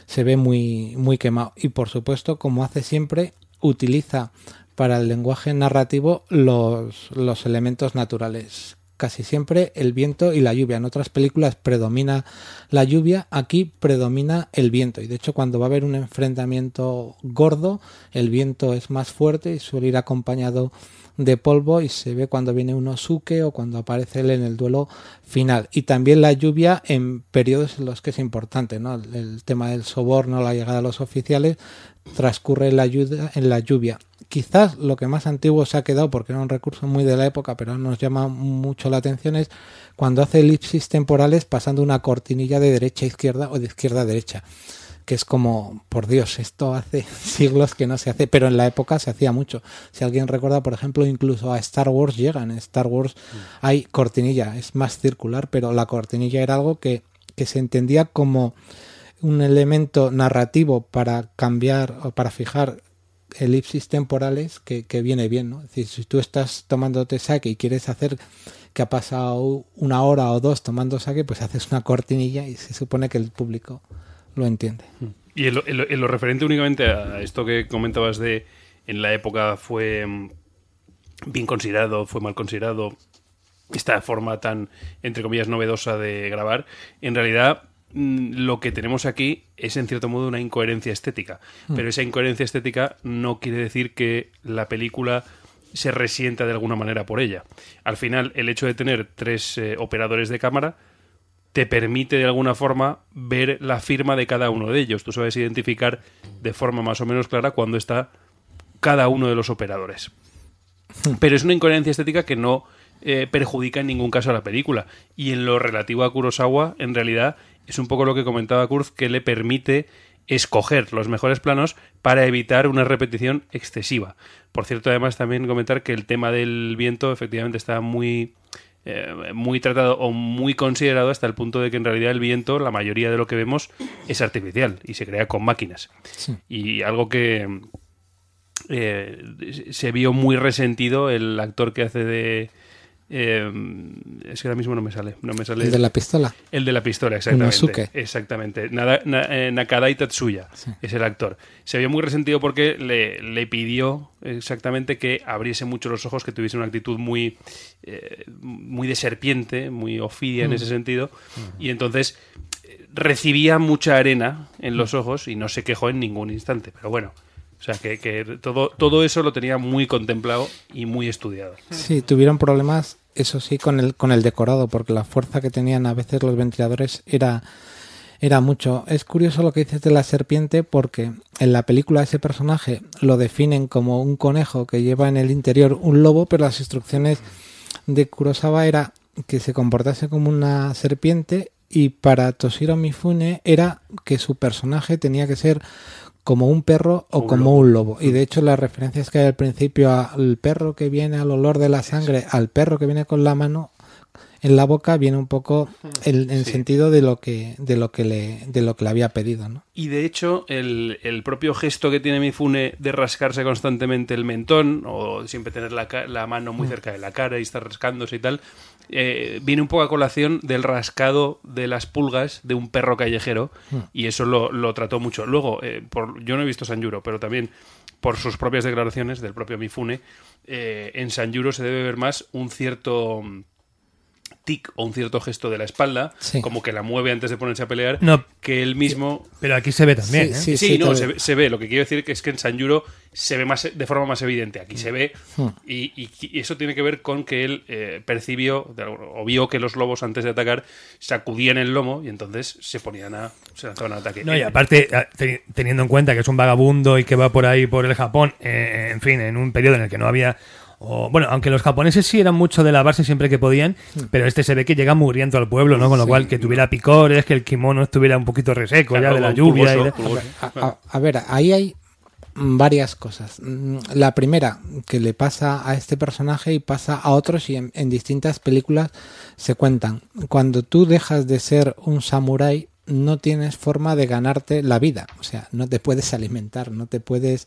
se ve muy, muy quemado. Y por supuesto, como hace siempre, utiliza para el lenguaje narrativo los elementos naturales casi siempre el viento y la lluvia. En otras películas predomina la lluvia, aquí predomina el viento. Y de hecho cuando va a haber un enfrentamiento gordo, el viento es más fuerte y suele ir acompañado de polvo y se ve cuando viene un Osuke o cuando aparece él en el duelo final. Y también la lluvia en periodos en los que es importante, ¿no? El, el tema del soborno, la llegada de los oficiales, transcurre en la, lluvia, en la lluvia. Quizás lo que más antiguo se ha quedado, porque era un recurso muy de la época, pero nos llama mucho la atención, es cuando hace elipsis temporales pasando una cortinilla de derecha a izquierda o de izquierda a derecha que es como, por Dios, esto hace siglos que no se hace, pero en la época se hacía mucho. Si alguien recuerda, por ejemplo, incluso a Star Wars llegan, en Star Wars hay cortinilla, es más circular, pero la cortinilla era algo que, que se entendía como un elemento narrativo para cambiar o para fijar elipsis temporales que, que viene bien, ¿no? Es decir, si tú estás tomándote saque y quieres hacer que ha pasado una hora o dos tomando saque, pues haces una cortinilla y se supone que el público lo entiende. Y en lo, en lo- en lo referente únicamente a esto que comentabas de en la época fue mm, bien considerado, fue mal considerado, esta forma tan, entre comillas, novedosa de grabar, en realidad mm, lo que tenemos aquí es en cierto modo una incoherencia estética. Pero esa incoherencia estética no quiere decir que la película se resienta de alguna manera por ella. Al final, el hecho de tener tres eh, operadores de cámara te permite de alguna forma ver la firma de cada uno de ellos. Tú sabes identificar de forma más o menos clara cuándo está cada uno de los operadores. Pero es una incoherencia estética que no eh, perjudica en ningún caso a la película. Y en lo relativo a Kurosawa, en realidad, es un poco lo que comentaba Kurz, que le permite escoger los mejores planos para evitar una repetición excesiva. Por cierto, además también comentar que el tema del viento efectivamente está muy eh, muy tratado o muy considerado hasta el punto de que en realidad el viento, la mayoría de lo que vemos, es artificial y se crea con máquinas. Y algo que eh, se vio muy resentido el actor que hace de... eh, es que ahora mismo no me sale. No me sale El de la pistola. el de la pistola, exactamente. Exactamente. Nada, na- eh, Nakadai Tatsuya es el actor. Se vio muy resentido porque le, le pidió exactamente que abriese mucho los ojos, que tuviese una actitud muy, eh, muy de serpiente, muy ofidia en ese sentido. Y entonces eh, recibía mucha arena en los ojos y no se quejó en ningún instante. Pero bueno. O sea, que, que todo, todo eso lo tenía muy contemplado y muy estudiado. Sí, tuvieron problemas, eso sí, con el, con el decorado, porque la fuerza que tenían a veces los ventiladores era, era mucho. Es curioso lo que dices de la serpiente, porque en la película ese personaje lo definen como un conejo que lleva en el interior un lobo, pero las instrucciones de Kurosawa era que se comportase como una serpiente y para Toshiro Mifune era que su personaje tenía que ser como un perro o Un como lobo. un lobo. Y de hecho las referencias que hay al principio al perro que viene al olor de la sangre, al perro que viene con la mano en la boca, viene un poco el, en Sí. sentido de lo que de lo que le de lo que le había pedido, ¿no? Y de hecho, el, el propio gesto que tiene Mifune de rascarse constantemente el mentón, o siempre tener la, la mano muy cerca de la cara y estar rascándose y tal, eh, viene un poco a colación del rascado de las pulgas de un perro callejero, y eso lo, lo trató mucho. Luego, eh, por, yo no he visto Sanjuro, pero también por sus propias declaraciones del propio Mifune, eh, en Sanjuro se debe ver más un cierto tic o un cierto gesto de la espalda, Sí. como que la mueve antes de ponerse a pelear, No. que él mismo Pero aquí se ve también, ¿eh? Sí, Sí, sí, no, se, ve- se ve. Lo que quiero decir que es que en Sanjuro se ve más de forma más evidente. Aquí se ve Hmm. y, y- y eso tiene que ver con que él eh, percibió o vio que los lobos antes de atacar sacudían el lomo y entonces se ponían a se lanzaban al ataque. No, y Eh, aparte, teniendo en cuenta que es un vagabundo y que va por ahí, por el Japón, eh, en fin, en un periodo en el que no había... o- bueno, aunque los japoneses sí eran mucho de lavarse siempre que podían, pero este se ve que llega mugriento al pueblo, ¿no? Con lo cual, que tuviera picores, que el kimono estuviera un poquito reseco ya de la pulgoso, lluvia. y de- a- a ver, ahí hay varias cosas. Mm, La primera, que le pasa a este personaje y pasa a otros y en, en distintas películas se cuentan. Cuando tú dejas de ser un samurái, no tienes forma de ganarte la vida. O sea, no te puedes alimentar, no te puedes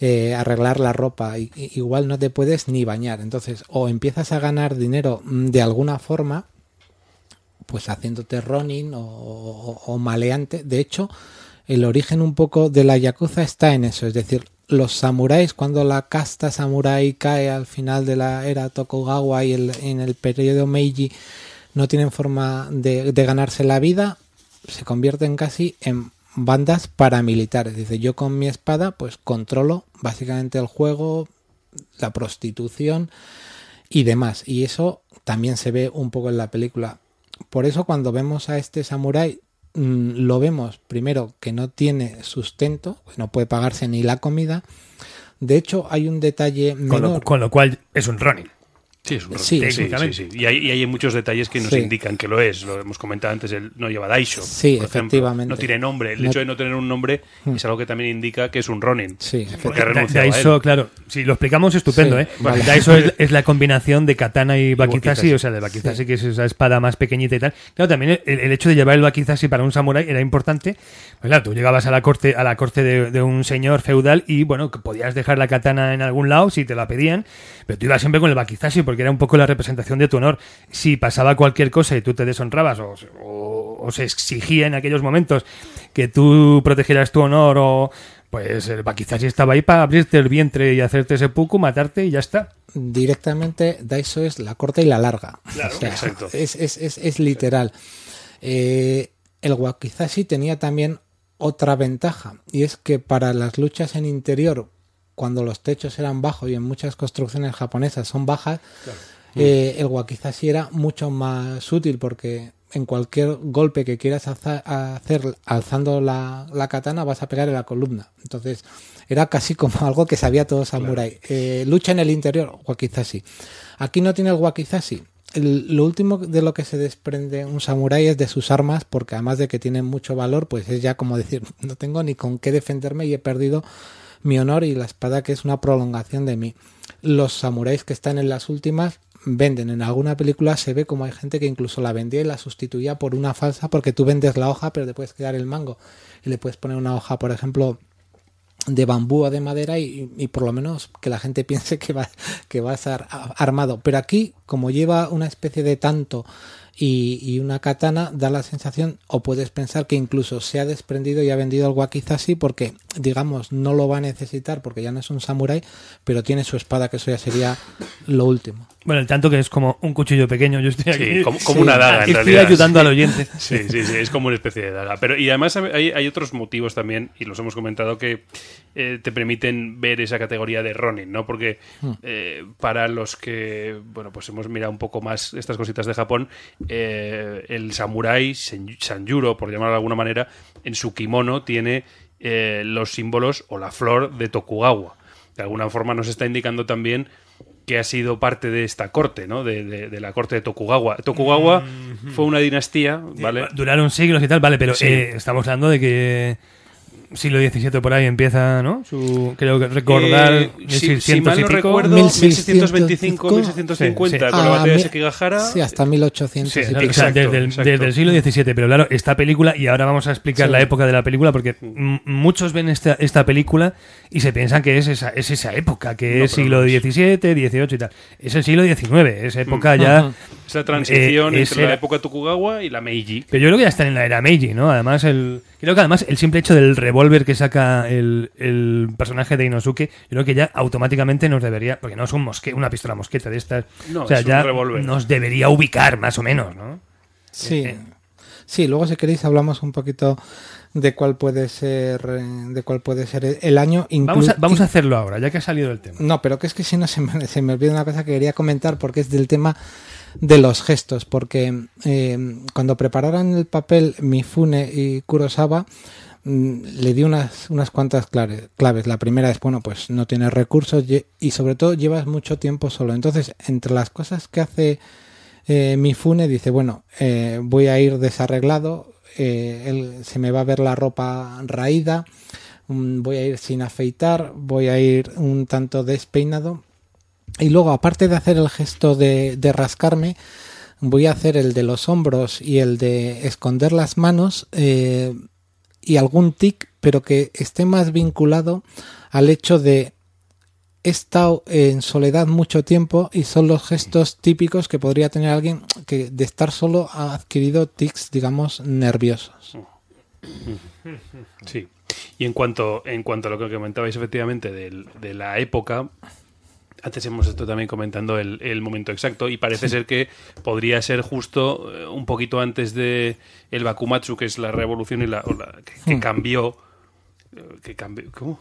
eh, arreglar la ropa, i- igual no te puedes ni bañar. Entonces, o empiezas a ganar dinero mm, de alguna forma, pues haciéndote running o, maleante. De hecho, el origen un poco de la yakuza está en eso, es decir, los samuráis cuando la casta samurái cae al final de la era Tokugawa y en el periodo Meiji no tienen forma de, de ganarse la vida, se convierten casi en bandas paramilitares. Dice, yo con mi espada pues controlo básicamente el juego, la prostitución y demás. Y eso también se ve un poco en la película. Por eso cuando vemos a este samurái mm, lo vemos primero que no tiene sustento, no puede pagarse ni la comida. De hecho, hay un detalle Con lo, con lo cual es un Ronin. Sí, es un Sí, sí, sí, técnicamente. sí, sí. Y, hay, y hay muchos detalles que nos Sí. indican que lo es. Lo hemos comentado antes, él no lleva Daisho. Sí, por ejemplo. efectivamente. No tiene nombre. El No- hecho de no tener un nombre es algo que también indica que es un Ronin. Sí, Porque ha Da- renunciado a él. Daiso, claro, si lo explicamos estupendo, Sí, ¿eh? vale. Daiso es, es la combinación de katana y wakizashi. o sea, de wakizashi que es esa espada más pequeñita y tal. Claro, también el, el hecho de llevar el wakizashi para un samurái era importante. Pues claro, tú llegabas a la corte a la corte de, de un señor feudal y bueno, que podías dejar la katana en algún lado si te la pedían, pero tú ibas siempre con el wakizashi porque era un poco la representación de tu honor. Si pasaba cualquier cosa y tú te deshonrabas o, o- o se exigía en aquellos momentos que tú protegieras tu honor o pues el wakizashi estaba ahí para abrirte el vientre y hacerte ese puku, matarte y ya está. directamente Daiso es la corta y la larga. Claro, exacto. Es, es- es- es literal. Eh, el Wakizashi tenía también otra ventaja y es que para las luchas en interior, cuando los techos eran bajos y en muchas construcciones japonesas son bajas, eh, el Wakizashi era mucho más útil porque en cualquier golpe que quieras alza- hacer alzando la, la katana vas a pegar en la columna. Entonces era casi como algo que sabía todo samurái. Eh, lucha en el interior, Wakizashi. Aquí no tiene el Wakizashi. El- lo último de lo que se desprende un samurái es de sus armas, porque además de que tienen mucho valor, pues es ya como decir, no tengo ni con qué defenderme y he perdido mi honor y la espada que es una prolongación de mí. Los samuráis que están en las últimas venden. En alguna película se ve como hay gente que incluso la vendía y la sustituía por una falsa porque tú vendes la hoja pero te puedes quedar el mango y le puedes poner una hoja, por ejemplo, de bambú o de madera y, por lo menos que la gente piense que va, que va a estar armado. Pero aquí, como lleva una especie de tanto y, y una katana, da la sensación, o puedes pensar que incluso se ha desprendido y ha vendido el wakizashi porque, digamos, no lo va a necesitar porque ya no es un samurái, pero tiene su espada, que eso ya sería lo último. Bueno, el tanto que es como un cuchillo pequeño, yo estoy aquí. Sí, como, como Sí. una daga, en Estoy realidad. ayudando Sí. al oyente. Sí, sí, sí, es como una especie de daga. Pero, y además hay, hay otros motivos también, y los hemos comentado, que eh, te permiten ver esa categoría de Ronin, ¿no? Porque eh, para los que, bueno, pues hemos mirado un poco más estas cositas de Japón, eh, el samurái Sanjuro, por llamarlo de alguna manera, en su kimono tiene eh, los símbolos o la flor de Tokugawa. De alguna forma nos está indicando también que ha sido parte de esta corte, ¿no? De, de- de la corte de Tokugawa. Tokugawa fue una dinastía, ¿vale? Duraron siglos y tal, vale, pero Sí. eh, estamos hablando de que siglo XVII por ahí empieza, ¿no? Su, creo que recordar Eh, si, 1600 si mal y no pico. recuerdo, 1625, 1625, 1650, sí, sí. con la batalla de Sekigahara. Sí, hasta 1800 Sí, y pico. Exacto, desde, el, exacto. desde el siglo XVII, pero claro, esta película, y ahora vamos a explicar Sí. la época de la película, porque muchos ven esta, esta película y se piensan que es esa, es esa época, que No, es siglo es. XVII, XVIII y tal. Es el siglo XIX, esa época ya... Es la transición Eh, entre ese- la época Tokugawa y la Meiji. Pero yo creo que ya están en la era Meiji, ¿no? Además, el, creo que además el simple hecho del revólver que saca el, el personaje de Inosuke, yo creo que ya automáticamente nos debería, porque no es un mosque, una pistola mosqueta de estas, No, o sea, ya revólver. nos debería ubicar más o menos, ¿no? Sí. Eh, Sí, luego si queréis hablamos un poquito de cuál puede ser eh, de cuál puede ser el año. inclu- Vamos a, vamos a hacerlo ahora, ya que ha salido el tema. No, pero que es que si no se me, se me olvida una cosa que quería comentar porque es del tema de los gestos, porque eh, cuando prepararon el papel Mifune y Kurosawa le di unas, unas cuantas clave- claves. La primera es, bueno, pues no tienes recursos y sobre todo llevas mucho tiempo solo. Entonces, entre las cosas que hace eh, Mifune, dice, bueno, eh, voy a ir desarreglado, eh, él- se me va a ver la ropa raída, mm, voy a ir sin afeitar, voy a ir un tanto despeinado. Y luego, aparte de hacer el gesto de, de rascarme, voy a hacer el de los hombros y el de esconder las manos eh, y algún tic, pero que esté más vinculado al hecho de he estado en soledad mucho tiempo y son los gestos típicos que podría tener alguien que de estar solo ha adquirido tics, digamos, nerviosos. Sí. Y en cuanto, en cuanto a lo que comentabais efectivamente de la época, antes hemos estado también comentando el, el momento exacto y parece ser que podría ser justo eh, un poquito antes de el Bakumatsu, que es la revolución y la, o la- que, que Hmm. cambió, eh, que cambió, ¿cómo?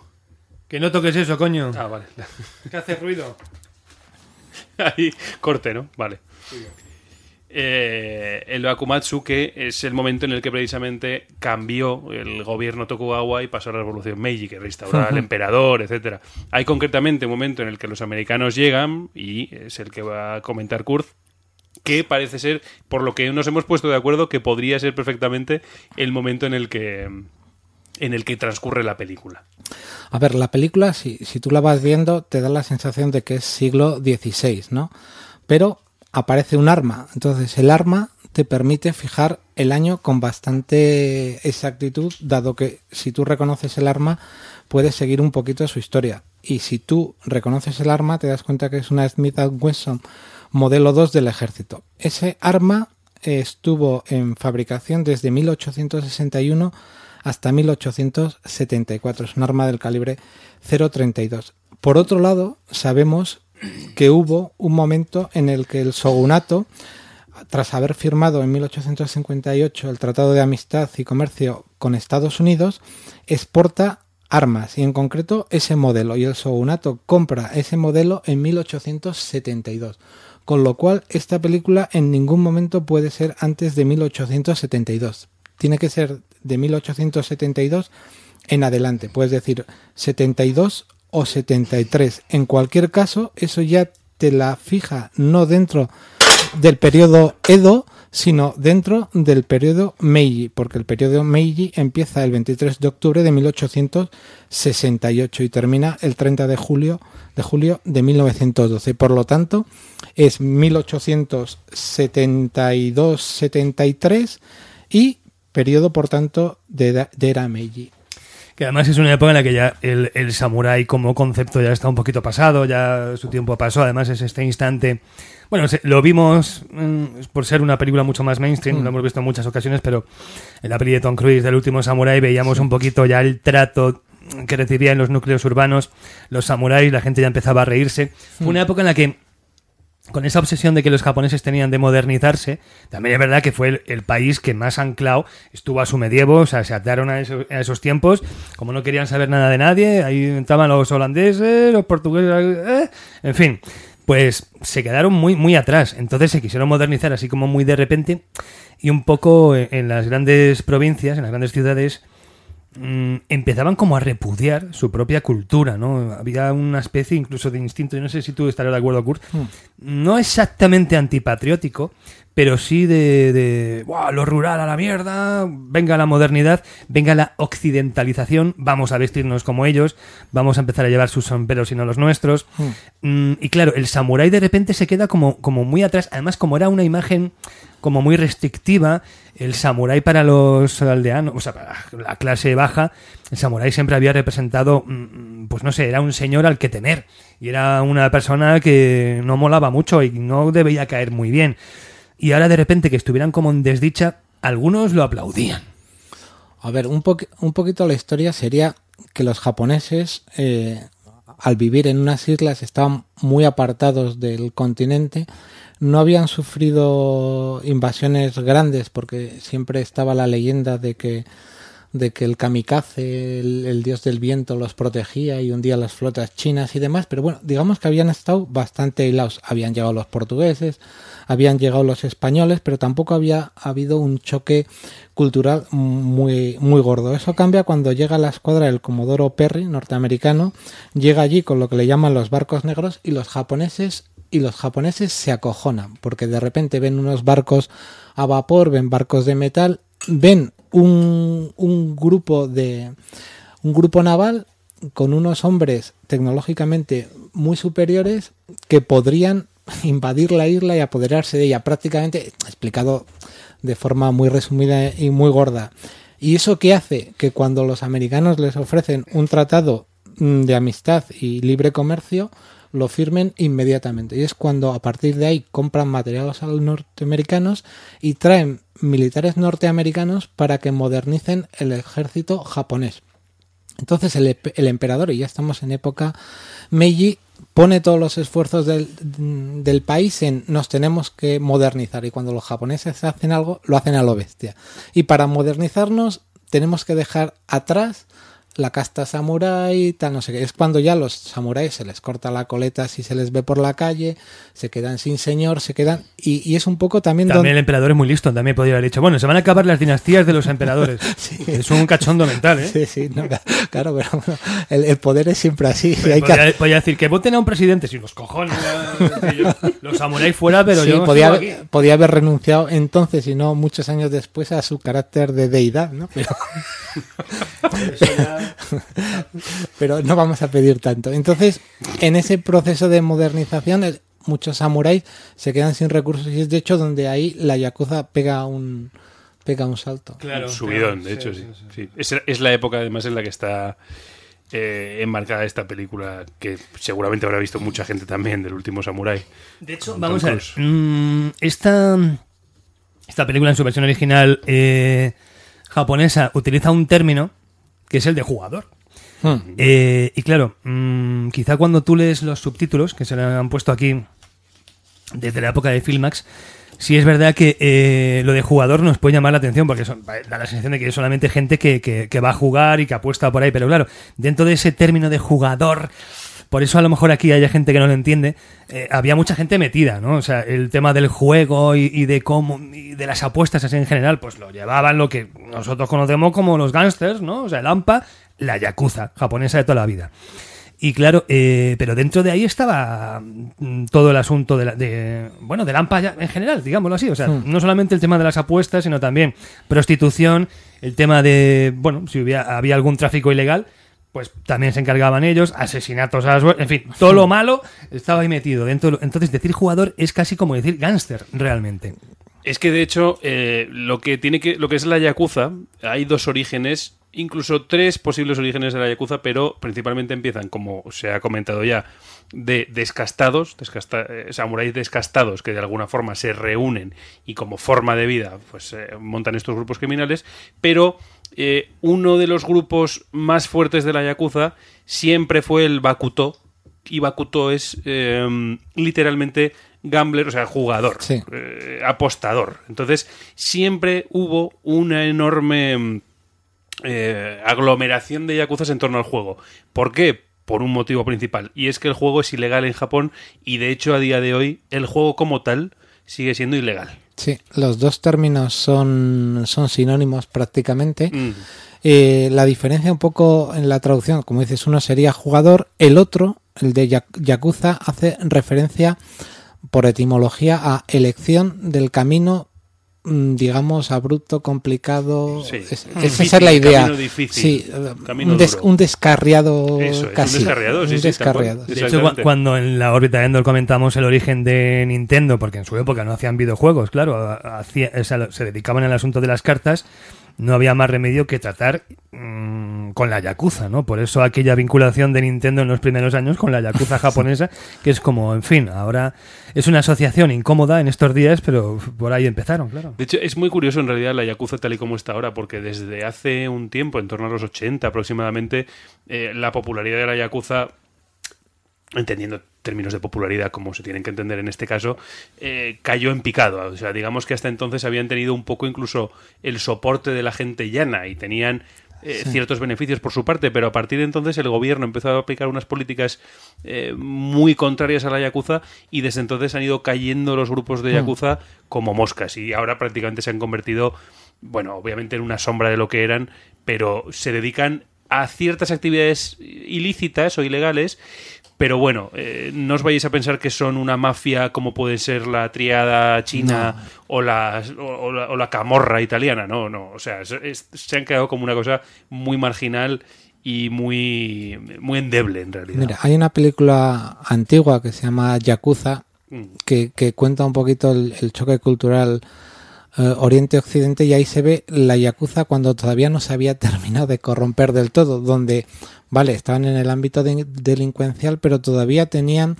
Que no toques eso, coño. Ah, vale. Que hace ruido. Ahí, corte, ¿no? Vale. Eh, el Bakumatsu, que es el momento en el que precisamente cambió el gobierno Tokugawa y pasó a la revolución Meiji, que restauró al emperador, etcétera. Hay concretamente un momento en el que los americanos llegan, y es el que va a comentar Kurt, que parece ser, por lo que nos hemos puesto de acuerdo, que podría ser perfectamente el momento en el que en el que transcurre la película. A ver, la película, si, si tú la vas viendo, te da la sensación de que es siglo XVI, ¿no? Pero aparece un arma. Entonces, el arma te permite fijar el año con bastante exactitud, dado que si tú reconoces el arma, puedes seguir un poquito su historia. Y si tú reconoces el arma, te das cuenta que es una Smith Wesson modelo 2 del ejército. Ese arma estuvo en fabricación desde 1861 hasta 1874. Es un arma del calibre 0.32. Por otro lado, sabemos que hubo un momento en el que el shogunato, tras haber firmado en 1858 el Tratado de Amistad y Comercio con Estados Unidos, exporta armas y en concreto ese modelo y el shogunato compra ese modelo en 1872 con lo cual esta película en ningún momento puede ser antes de 1872 tiene que ser de 1872 en adelante. Puedes decir 72 o 73. En cualquier caso, eso ya te la fija no dentro del periodo Edo, sino dentro del periodo Meiji, porque el periodo Meiji empieza el 23 de octubre de 1868 y termina el 30 de julio de julio de 1912. Por lo tanto, es 1872-73 y periodo, por tanto, de, de era Meiji. Que además es una época en la que ya el, el samurái como concepto ya está un poquito pasado, ya su tiempo pasó. Además es este instante. Bueno, lo vimos mm, por ser una película mucho más mainstream, Mm. lo hemos visto en muchas ocasiones, pero en la peli de Tom Cruise del último samurái veíamos un poquito ya el trato que recibía en los núcleos urbanos los samuráis, la gente ya empezaba a reírse. Fue una época en la que con esa obsesión de que los japoneses tenían de modernizarse, también es verdad que fue el, país que más anclado estuvo a su medievo, o sea, se ataron a, eso- a esos tiempos, como no querían saber nada de nadie, ahí entraban los holandeses, los portugueses, eh, en fin, pues se quedaron muy, muy atrás, entonces se quisieron modernizar así como muy de repente, y un poco en las grandes provincias, en las grandes ciudades, mm, empezaban como a repudiar su propia cultura, ¿no? Había una especie incluso de instinto, y no sé si tú estarás de acuerdo, Kurt, no exactamente antipatriótico, pero sí de, de "Buah, lo rural a la mierda, venga la modernidad, venga la occidentalización, vamos a vestirnos como ellos, vamos a empezar a llevar sus sombreros y no los nuestros. Mm, y claro, el samurái de repente se queda como, como muy atrás, además como era una imagen como muy restrictiva, el samurái para los aldeanos, o sea, para la clase baja, el samurái siempre había representado, mm, pues no sé, era un señor al que temer. Y era una persona que no molaba mucho y no debía caer muy bien. Y ahora de repente que estuvieran como en desdicha, algunos lo aplaudían. A ver, un, poqu- un poquito la historia sería que los japoneses, eh, al vivir en unas islas, estaban muy apartados del continente, no habían sufrido invasiones grandes porque siempre estaba la leyenda de que de que el kamikaze, el, el dios del viento, los protegía y un día las flotas chinas y demás, pero bueno, digamos que habían estado bastante aislados. Habían llegado los portugueses, habían llegado los españoles, pero tampoco había habido un choque cultural muy, muy gordo. Eso cambia cuando llega la escuadra del Comodoro Perry, norteamericano, llega allí con lo que le llaman los barcos negros y los japoneses y los japoneses se acojonan porque de repente ven unos barcos a vapor, ven barcos de metal, ven un, un grupo de un grupo naval con unos hombres tecnológicamente muy superiores que podrían invadir la isla y apoderarse de ella prácticamente explicado de forma muy resumida y muy gorda. ¿Y eso qué hace? Que cuando los americanos les ofrecen un tratado mm, de amistad y libre comercio, lo firmen inmediatamente. Y es cuando a partir de ahí compran materiales a los norteamericanos y traen militares norteamericanos para que modernicen el ejército japonés. Entonces el, emperador, y ya estamos en época Meiji, pone todos los esfuerzos del, del país en nos tenemos que modernizar y cuando los japoneses hacen algo, lo hacen a lo bestia. Y para modernizarnos tenemos que dejar atrás la casta samurái, tal, no sé qué. Es cuando ya los samuráis se les corta la coleta si se les ve por la calle, se quedan sin señor, se quedan. Y, y es un poco también. También el emperador es muy listo, también podría haber dicho, bueno, se van a acabar las dinastías de los emperadores. Es un cachondo mental, ¿eh? Sí, sí, no, claro, pero bueno, el, el poder es siempre así. hay que podría, podría decir que voten a un presidente, si los cojones, yo- los samuráis fuera, pero Sí, yo no podía, aquí. podía haber renunciado entonces y no muchos años después a su carácter de deidad, ¿no? Pero, pero no vamos a pedir tanto. Entonces, en ese proceso de modernización, muchos samuráis se quedan sin recursos y es de hecho donde ahí la yakuza pega un pega un salto. Claro, Un subidón, claro, de hecho, sí. sí. Es, es la época, además, en la que está eh, enmarcada esta película que seguramente habrá visto mucha gente también, del último Samurai. De hecho, vamos Tom a ver. Mm, esta, esta película en su versión original eh, japonesa utiliza un término que es el de jugador. Hmm. Eh, y claro, mm, quizá cuando tú lees los subtítulos que se le han puesto aquí desde la época de Filmax, sí es verdad que eh, lo de jugador nos puede llamar la atención porque son- da la sensación de que es solamente gente que, que- que va a jugar y que apuesta por ahí. Pero claro, dentro de ese término de jugador, por eso a lo mejor aquí hay gente que no lo entiende, eh, había mucha gente metida, ¿no? O sea, el tema del juego y, y de cómo y de las apuestas así en general, pues lo llevaban lo que nosotros conocemos como los gángsters, ¿no? O sea, el AMPA, la yakuza japonesa de toda la vida. Y claro, eh, pero dentro de ahí estaba mm, todo el asunto de, la- de bueno, del AMPA ya en general, digámoslo así. O sea, no solamente el tema de las apuestas, sino también prostitución, el tema de, bueno, si hubiera, había algún tráfico ilegal, pues también se encargaban ellos, asesinatos a la suerte, en fin, todo lo malo estaba ahí metido dentro. Entonces, decir jugador es casi como decir gángster, realmente. Es que de hecho, eh, lo que tiene que, lo que es la Yakuza, hay dos orígenes, incluso tres posibles orígenes de la Yakuza, pero principalmente empiezan, como se ha comentado ya, de descastados, descasta- eh, samuráis descastados que de alguna forma se reúnen y como forma de vida, pues eh, montan estos grupos criminales, pero eh, uno de los grupos más fuertes de la Yakuza siempre fue el Bakuto, y Bakuto es eh, literalmente gambler, o sea, jugador, Sí. eh, apostador. Entonces, siempre hubo una enorme mm, eh, aglomeración de yakuzas en torno al juego. ¿Por qué? Por un motivo principal. Y es que el juego es ilegal en Japón y de hecho a día de hoy el juego como tal sigue siendo ilegal. Sí, los dos términos son, son sinónimos prácticamente. Mm. Eh, la diferencia un poco en la traducción, como dices, uno sería jugador, el otro, el de ya- Yakuza, hace referencia por etimología a elección del camino, digamos, abrupto, complicado. Sí. Es- Mm. esa es la idea. camino difícil, Sí, camino un, des- duro. un descarriado Eso, es un casi. descarriado, sí, un sí, descarriado. De hecho, cuando en la órbita de Endor comentamos el origen de Nintendo, porque en su época no hacían videojuegos, claro, ha- hacía- o sea, se dedicaban al asunto de las cartas, no había más remedio que tratar mm, con la Yakuza, ¿no? Por eso aquella vinculación de Nintendo en los primeros años con la Yakuza japonesa, que es como, en fin, ahora es una asociación incómoda en estos días, pero por ahí empezaron, claro. De hecho, es muy curioso en realidad la Yakuza tal y como está ahora, porque desde hace un tiempo, en torno a los 80 aproximadamente, eh, la popularidad de la Yakuza, entendiendo términos de popularidad como se tienen que entender en este caso, eh, cayó en picado. O sea, digamos que hasta entonces habían tenido un poco incluso el soporte de la gente llana y tenían eh, ciertos beneficios por su parte, pero a partir de entonces el gobierno empezó a aplicar unas políticas eh, muy contrarias a la Yakuza y desde entonces han ido cayendo los grupos de Yakuza como moscas. Y ahora prácticamente se han convertido, bueno, obviamente en una sombra de lo que eran, pero se dedican a ciertas actividades ilícitas o ilegales pero bueno, eh, no os vayáis a pensar que son una mafia como puede ser la triada china o, la, o, o la, o la camorra italiana. No, no. O sea, es- es- se han quedado como una cosa muy marginal y muy, muy endeble en realidad. Mira, hay una película antigua que se llama Yakuza Mm. que, que cuenta un poquito el, el choque cultural eh, Oriente-Occidente y ahí se ve la Yakuza cuando todavía no se había terminado de corromper del todo, donde, vale, estaban en el ámbito de- delincuencial, pero todavía tenían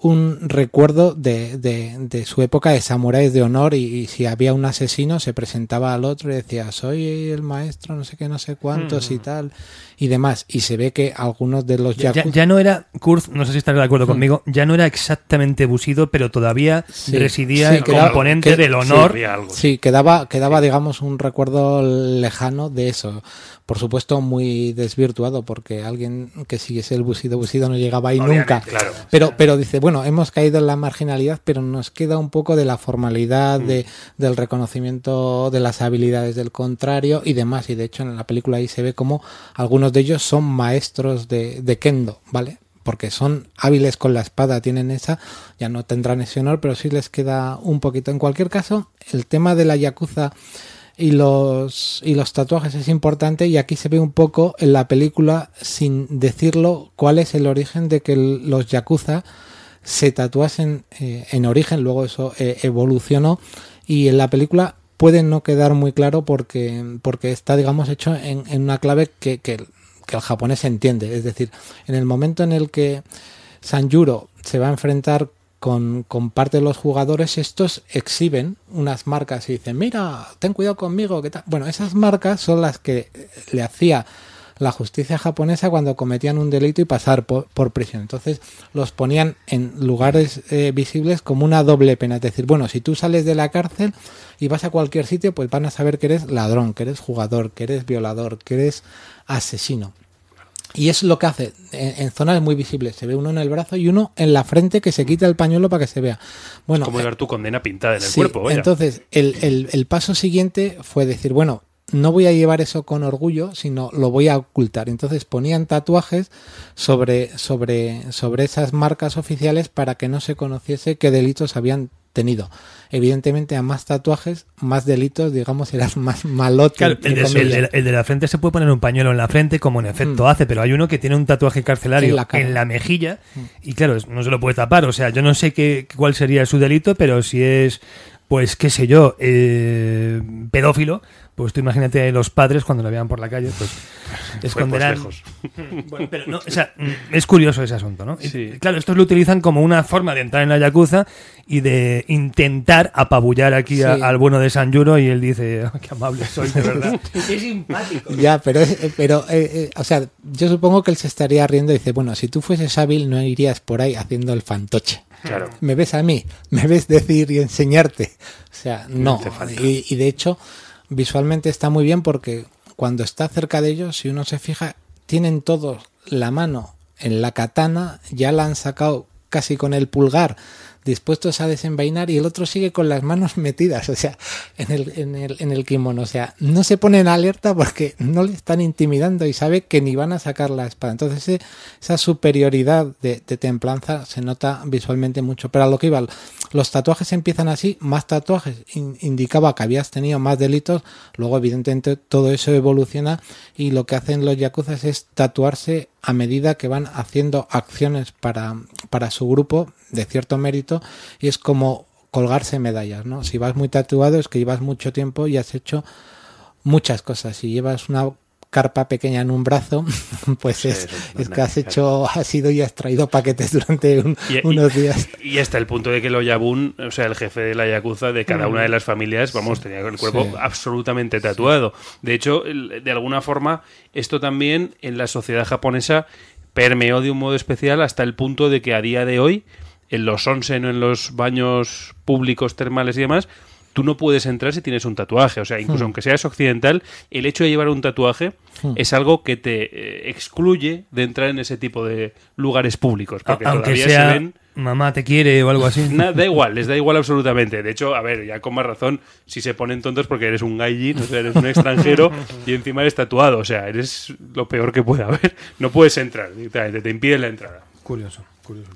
un recuerdo de, de, de su época de samuráis de honor y, y si había un asesino se presentaba al otro y decía soy el maestro no sé qué no sé cuántos y tal y demás y se ve que algunos de los Ya, yakuza ya no era, Kurz, no sé si estarás de acuerdo conmigo, ya no era exactamente Bushido, pero todavía Sí, residía sí, el quedaba- componente que- del honor. Algo. Sí, quedaba, quedaba, digamos, un recuerdo lejano de eso. Por supuesto, muy desvirtuado, porque alguien que siguiese el busido, busido no llegaba ahí Obviamente, nunca. claro. Pero, pero dice, bueno, hemos caído en la marginalidad, pero nos queda un poco de la formalidad, Mm. de, del reconocimiento de las habilidades del contrario y demás. Y de hecho, en la película ahí se ve como algunos de ellos son maestros de, de kendo, ¿vale? porque son hábiles con la espada, tienen esa, ya no tendrán ese honor, pero sí les queda un poquito. En cualquier caso, el tema de la yakuza y los y los tatuajes es importante y aquí se ve un poco en la película sin decirlo cuál es el origen de que los yakuza se tatuasen eh, en origen, luego eso eh, evolucionó y en la película puede no quedar muy claro porque, porque está, digamos, hecho en, en una clave que, que, que el japonés entiende. Es decir, en el momento en el que Sanjuro se va a enfrentar con, con parte de los jugadores, estos exhiben unas marcas y dicen, mira, ten cuidado conmigo, ¿qué tal? Bueno, esas marcas son las que le hacía la justicia japonesa cuando cometían un delito y pasar por, por prisión. Entonces los ponían en lugares eh, visibles como una doble pena. Es decir, bueno, si tú sales de la cárcel y vas a cualquier sitio, pues van a saber que eres ladrón, que eres jugador, que eres violador, que eres asesino. Y es lo que hace en, en zonas muy visibles. Se ve uno en el brazo y uno en la frente que se quita el pañuelo para que se vea. Bueno, Como eh, llevar tu condena pintada en el Sí, cuerpo, vaya. Entonces, el, el- el paso siguiente fue decir, bueno, no voy a llevar eso con orgullo, sino lo voy a ocultar. Entonces ponían tatuajes sobre, sobre, sobre esas marcas oficiales para que no se conociese qué delitos habían tenido. Evidentemente, a más tatuajes, más delitos, digamos, eras más malote. Claro, el el de- el de la frente se puede poner un pañuelo en la frente, como en efecto Mm. hace, pero hay uno que tiene un tatuaje carcelario En la cara. en la mejilla y claro, no se lo puede tapar. O sea, yo no sé qué, cuál sería su delito, pero si es, pues, qué sé yo, eh, pedófilo, pues tú imagínate los padres cuando lo vean por la calle, pues pues, esconderán. lejos. Bueno, pero no, o sea, mm, es curioso ese asunto, ¿no? Y. Claro, estos lo utilizan como una forma de entrar en la Yakuza y de intentar apabullar aquí a- al bueno de San Yuro y él dice, "Ah, qué amable soy, de verdad. es simpático. Ya, pero, es- pero eh, eh, o sea, yo supongo que él se estaría riendo y dice, bueno, si tú fueses hábil no irías por ahí haciendo el fantoche. Claro. me ves a mí, me ves decir y enseñarte. O sea, no. y de hecho, visualmente está muy bien porque cuando está cerca de ellos, si uno se fija, tienen todos la mano en la katana, ya la han sacado casi con el pulgar, dispuestos a desenvainar y el otro sigue con las manos metidas, o sea, en el, en el, en el kimono. O sea, no se pone en alerta porque no le están intimidando y sabe que ni van a sacar la espada. Entonces, ese- esa superioridad de, templanza se nota visualmente mucho. Pero a lo que iba, los tatuajes empiezan así, más tatuajes in- indicaba que habías tenido más delitos, luego evidentemente todo eso evoluciona y lo que hacen los yakuzas es tatuarse a medida que van haciendo acciones para, para su grupo de cierto mérito y es como colgarse medallas, ¿no? Si vas muy tatuado es que llevas mucho tiempo y has hecho muchas cosas. Si llevas una carpa pequeña en un brazo, pues Sí, es, que has hecho, has ido y has traído paquetes durante un- Y- y- unos días. Y hasta el punto de que lo Yabun, o sea, el jefe de la Yakuza de cada una de las familias, vamos, tenía el cuerpo Sí. absolutamente tatuado. De hecho, el- de alguna forma, esto también en la sociedad japonesa permeó de un modo especial hasta el punto de que a día de hoy, en los onsen o en los baños públicos termales y demás, tú no puedes entrar si tienes un tatuaje. O sea, incluso aunque seas occidental, el hecho de llevar un tatuaje es algo que te eh, excluye de entrar en ese tipo de lugares públicos. Porque Aunque todavía sea se ven mamá te quiere o algo así. Na- da igual, les da igual absolutamente. De hecho, a ver, ya con más razón, si se ponen tontos porque eres un gaijin, o sea, eres un extranjero y encima eres tatuado, o sea, eres lo peor que puede haber. No puedes entrar, directamente, te impiden la entrada. Curioso, curioso.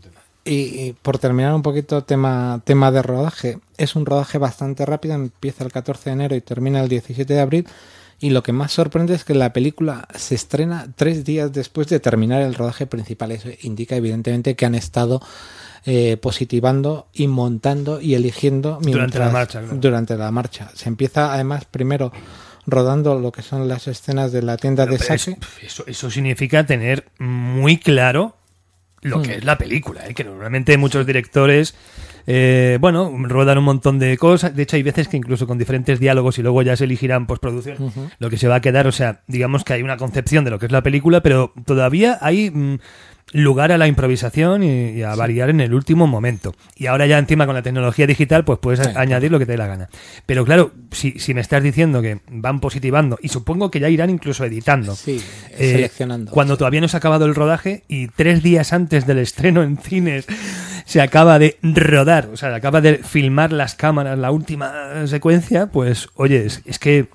Y, y por terminar un poquito tema, tema de rodaje, es un rodaje bastante rápido, empieza el 14 de enero y termina el 17 de abril. Y lo que más sorprende es que la película se estrena tres días después de terminar el rodaje principal. Eso indica evidentemente que han estado eh, positivando y montando y eligiendo Durante la mientras- marcha, claro. Durante la marcha. Se empieza además primero rodando lo que son las escenas de la tienda de saque. es- eso, eso significa tener muy claro lo que es la película, ¿eh? que normalmente muchos directores, eh, bueno, ruedan un montón de cosas, de hecho hay veces que incluso con diferentes diálogos y luego ya se elegirán postproducción lo que se va a quedar, o sea, digamos que hay una concepción de lo que es la película, pero todavía hay... mm, lugar a la improvisación y, y a variar en el último momento. Y ahora ya encima con la tecnología digital, pues puedes Sí. añadir lo que te dé la gana. Pero claro, si, si me estás diciendo que van positivando, y supongo que ya irán incluso editando, Sí, eh, seleccionando. cuando todavía no se ha acabado el rodaje y tres días antes del estreno en cines se acaba de rodar, o sea, acaba de filmar las cámaras la última secuencia, pues oye, es, es que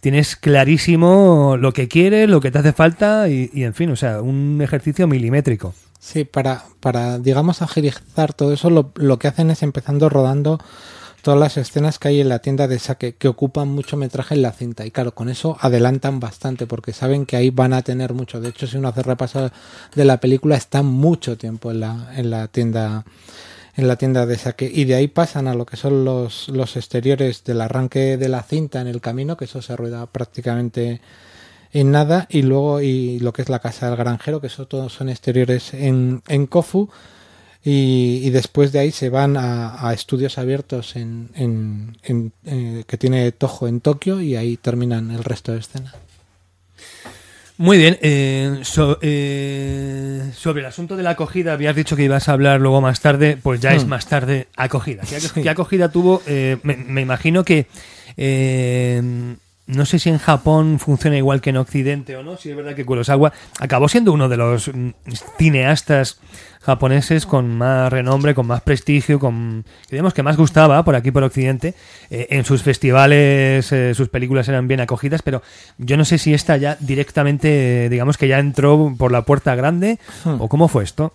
tienes clarísimo lo que quieres, lo que te hace falta y, y, en fin, o sea, un ejercicio milimétrico. Sí, para, para digamos, agilizar todo eso, lo, lo que hacen es empezando rodando todas las escenas que hay en la tienda de saque, que ocupan mucho metraje en la cinta. Y claro, con eso adelantan bastante, porque saben que ahí van a tener mucho. De hecho, si uno hace repaso de la película, está mucho tiempo en la, en la tienda en la tienda de saque. Y de ahí pasan a lo que son los, los exteriores del arranque de la cinta en el camino que eso se rueda prácticamente en nada. Y luego y lo que es la casa del granjero que eso todos son exteriores en, en Kofu. Y, y después de ahí se van a, estudios abiertos en, en, en, eh, que tiene Toho en Tokio y ahí terminan el resto de escena. Muy bien, eh, so- eh, sobre el asunto de la acogida, habías dicho que ibas a hablar luego más tarde, pues ya es Hmm. más tarde acogida. ¿Qué, ac- Sí. qué acogida tuvo? Eh, me, me imagino que eh, no sé si en Japón funciona igual que en Occidente o no, si es verdad que Kurosawa acabó siendo uno de los mm, cineastas japoneses con más renombre, con más prestigio, con digamos que más gustaba por aquí por Occidente. Eh, en sus festivales eh, sus películas eran bien acogidas, pero yo no sé si esta ya directamente, digamos que ya entró por la puerta grande Hmm. o cómo fue esto.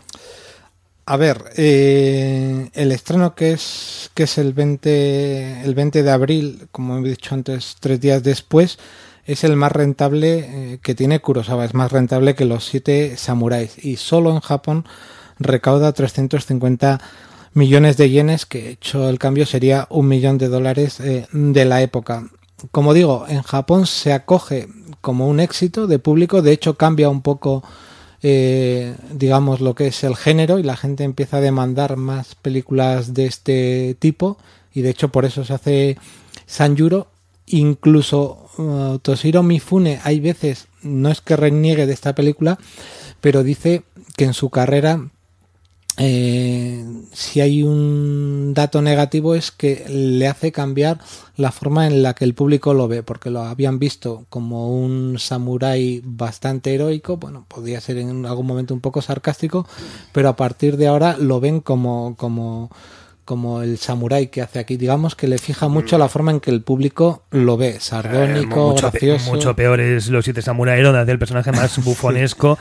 A ver, eh, el estreno que es que es el 20, el 20 de abril, como he dicho antes, tres días después, es el más rentable que tiene Kurosawa, es más rentable que los siete samuráis y solo en Japón recauda 350 millones de yenes, que hecho el cambio sería un millón de dólares eh, de la época. Como digo, en Japón se acoge como un éxito de público, de hecho cambia un poco eh, digamos lo que es el género y la gente empieza a demandar más películas de este tipo y de hecho por eso se hace Sanjuro incluso uh, Toshiro Mifune hay veces no es que reniegue de esta película pero dice que en su carrera eh, si hay un dato negativo es que le hace cambiar la forma en la que el público lo ve, porque lo habían visto como un samurái bastante heroico, bueno, podría ser en algún momento un poco sarcástico, pero a partir de ahora lo ven como, como, como el samurái que hace aquí. Digamos que le fija mucho la forma en que el público lo ve, sardónico, Eh, mucho, pe- gracioso. mucho peor es Los Siete Samurai, donde hace el personaje más bufonesco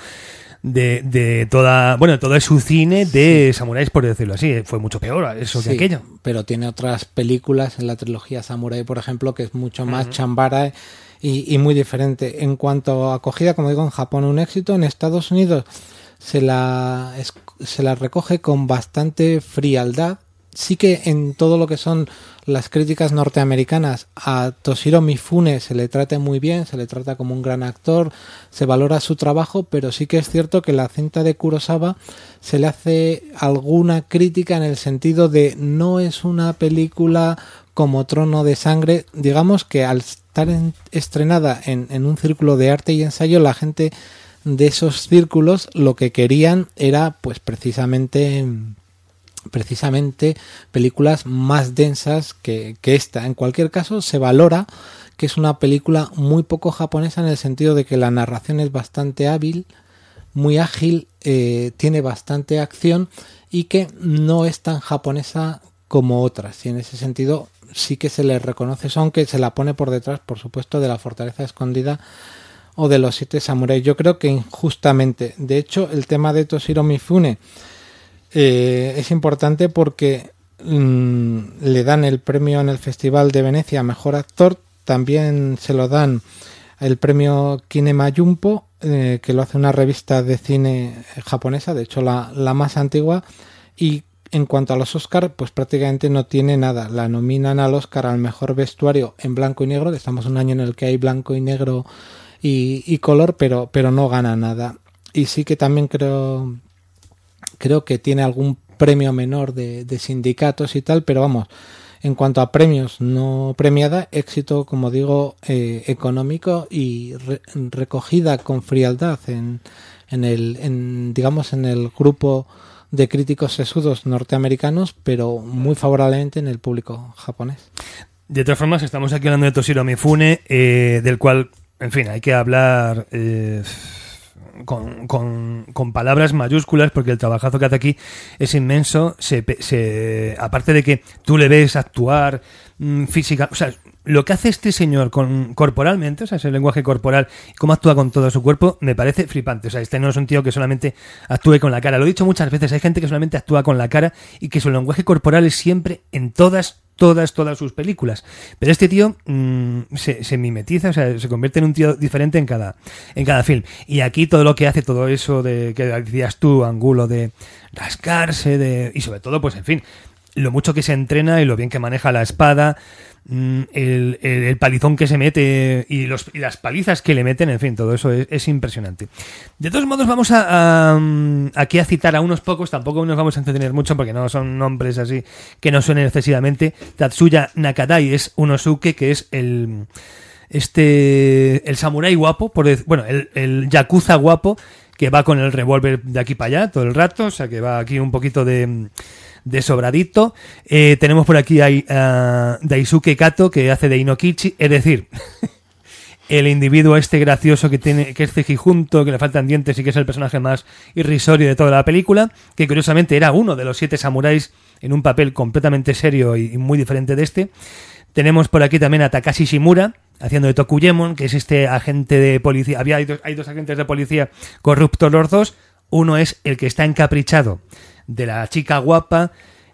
de, de toda, bueno, todo su cine de samuráis, por decirlo así. Fue mucho peor eso que Sí, aquello. Pero tiene otras películas en la trilogía Samurai, por ejemplo, que es mucho más chambara y, y muy diferente. En cuanto a acogida, como digo, en Japón un éxito, en Estados Unidos se la, se la recoge con bastante frialdad. Sí que en todo lo que son las críticas norteamericanas a Toshiro Mifune se le trata muy bien, se le trata como un gran actor, se valora su trabajo, pero sí que es cierto que la cinta de Kurosawa se le hace alguna crítica en el sentido de no es una película como Trono de Sangre, digamos que al estar en- estrenada en, en un círculo de arte y ensayo, la gente de esos círculos lo que querían era pues precisamente precisamente películas más densas que, que esta. En cualquier caso, se valora que es una película muy poco japonesa en el sentido de que la narración es bastante hábil, muy ágil, eh, tiene bastante acción y que no es tan japonesa como otras. Y en ese sentido sí que se le reconoce aunque se la pone por detrás, por supuesto, de la fortaleza escondida o de los siete samuráis. Yo creo que injustamente. De hecho, el tema de Toshiro Mifune eh, es importante porque mm, le dan el premio en el Festival de Venecia a Mejor Actor, también se lo dan el premio Kinema Jumpo, eh, que lo hace una revista de cine japonesa, de hecho la, la más antigua, y en cuanto a los Oscar, pues prácticamente no tiene nada. La nominan al Oscar al mejor vestuario en blanco y negro, que estamos un año en el que hay blanco y negro y, y color, pero, pero no gana nada. Y sí que también creo creo que tiene algún premio menor de, sindicatos y tal, pero vamos, en cuanto a premios no premiada, éxito, como digo, eh, económico y re- recogida con frialdad en, en el, en, digamos, en el grupo de críticos sesudos norteamericanos, pero muy favorablemente en el público japonés. De todas formas, estamos aquí hablando de Toshiro Mifune, eh, del cual, en fin, hay que hablar eh, con, con- palabras mayúsculas porque el trabajazo que hace aquí es inmenso. Se, se- aparte de que tú le ves actuar mm, física, o sea, lo que hace este señor con, corporalmente, o sea, ese lenguaje corporal, cómo actúa con todo su cuerpo, me parece flipante. O sea, este no es un tío que solamente actúe con la cara. Lo he dicho muchas veces, hay gente que solamente actúa con la cara y que su lenguaje corporal es siempre en todas todas, todas sus películas. Pero este tío mm, se, se mimetiza, o sea, se convierte en un tío diferente en cada, en cada film. Y aquí todo lo que hace, todo eso de que decías tú, Angulo, de rascarse, de. y sobre todo, pues en fin, lo mucho que se entrena y lo bien que maneja la espada, mm, el, el- palizón que se mete y, los, y las palizas que le meten, en fin, todo eso es, es impresionante. De todos modos, vamos a, mm, aquí a citar a unos pocos, tampoco nos vamos a entretener mucho porque no son nombres así que no suenen excesivamente. Tatsuya Nakadai es Unosuke, que es el este el samurái guapo, por dec- bueno, el, el yakuza guapo que va con el revólver de aquí para allá todo el rato, o sea que va aquí un poquito de, de sobradito. Eh, tenemos por aquí a, Daisuke Kato que hace de Inokichi, es decir, el individuo este gracioso que tiene que es cejijunto, que le faltan dientes y que es el personaje más irrisorio de toda la película, que curiosamente era uno de los siete samuráis en un papel completamente serio y y muy diferente de este. Tenemos por aquí también a Takashi Shimura, haciendo de Tokuyemon, que es este agente de policía. Había hay dos, hay dos agentes de policía corruptos los dos. Uno es el que está encaprichado de la chica guapa,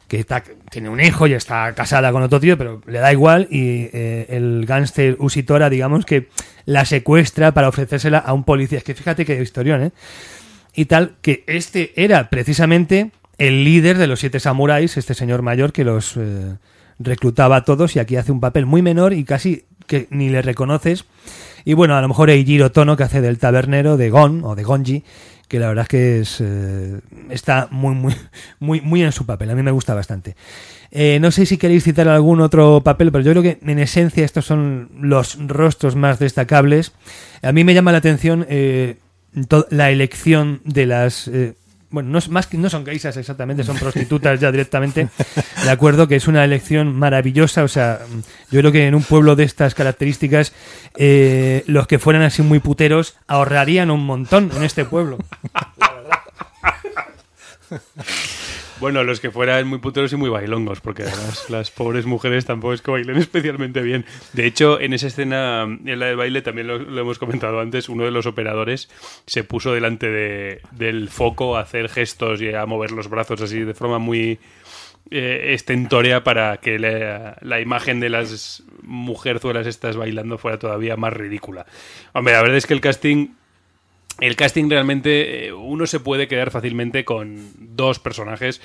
que tiene un hijo y está casada con otro tío, pero le da igual. Y eh, el gángster Usitora, digamos que la secuestra para ofrecérsela a un policía. Es que fíjate qué historión, ¿eh? y tal, que este era precisamente el líder de los siete samuráis, este señor mayor que los eh, reclutaba a todos y aquí hace un papel muy menor y casi que ni le reconoces. Y bueno, a lo mejor Eijiro Tono que hace del tabernero de Gon o de Gonji, que la verdad es que es, eh, está muy, muy, muy, muy en su papel. A mí me gusta bastante. Eh, no sé si queréis citar algún otro papel, pero yo creo que en esencia estos son los rostros más destacables. A mí me llama la atención eh, la elección de las bueno, no, es más que, no son geisas exactamente, son prostitutas ya directamente, de acuerdo, que es una elección maravillosa, o sea, yo creo que en un pueblo de estas características, eh, los que fueran así muy puteros ahorrarían un montón en este pueblo. Bueno, los que fueran muy puteros y muy bailongos, porque además las pobres mujeres tampoco es que bailen especialmente bien. De hecho, en esa escena, en la del baile, también lo, lo hemos comentado antes, uno de los operadores se puso delante de- del foco a hacer gestos y a mover los brazos así de forma muy eh, estentórea para que la, la imagen de las mujerzuelas estas bailando fuera todavía más ridícula. Hombre, la verdad es que el casting el casting realmente eh, uno se puede quedar fácilmente con dos personajes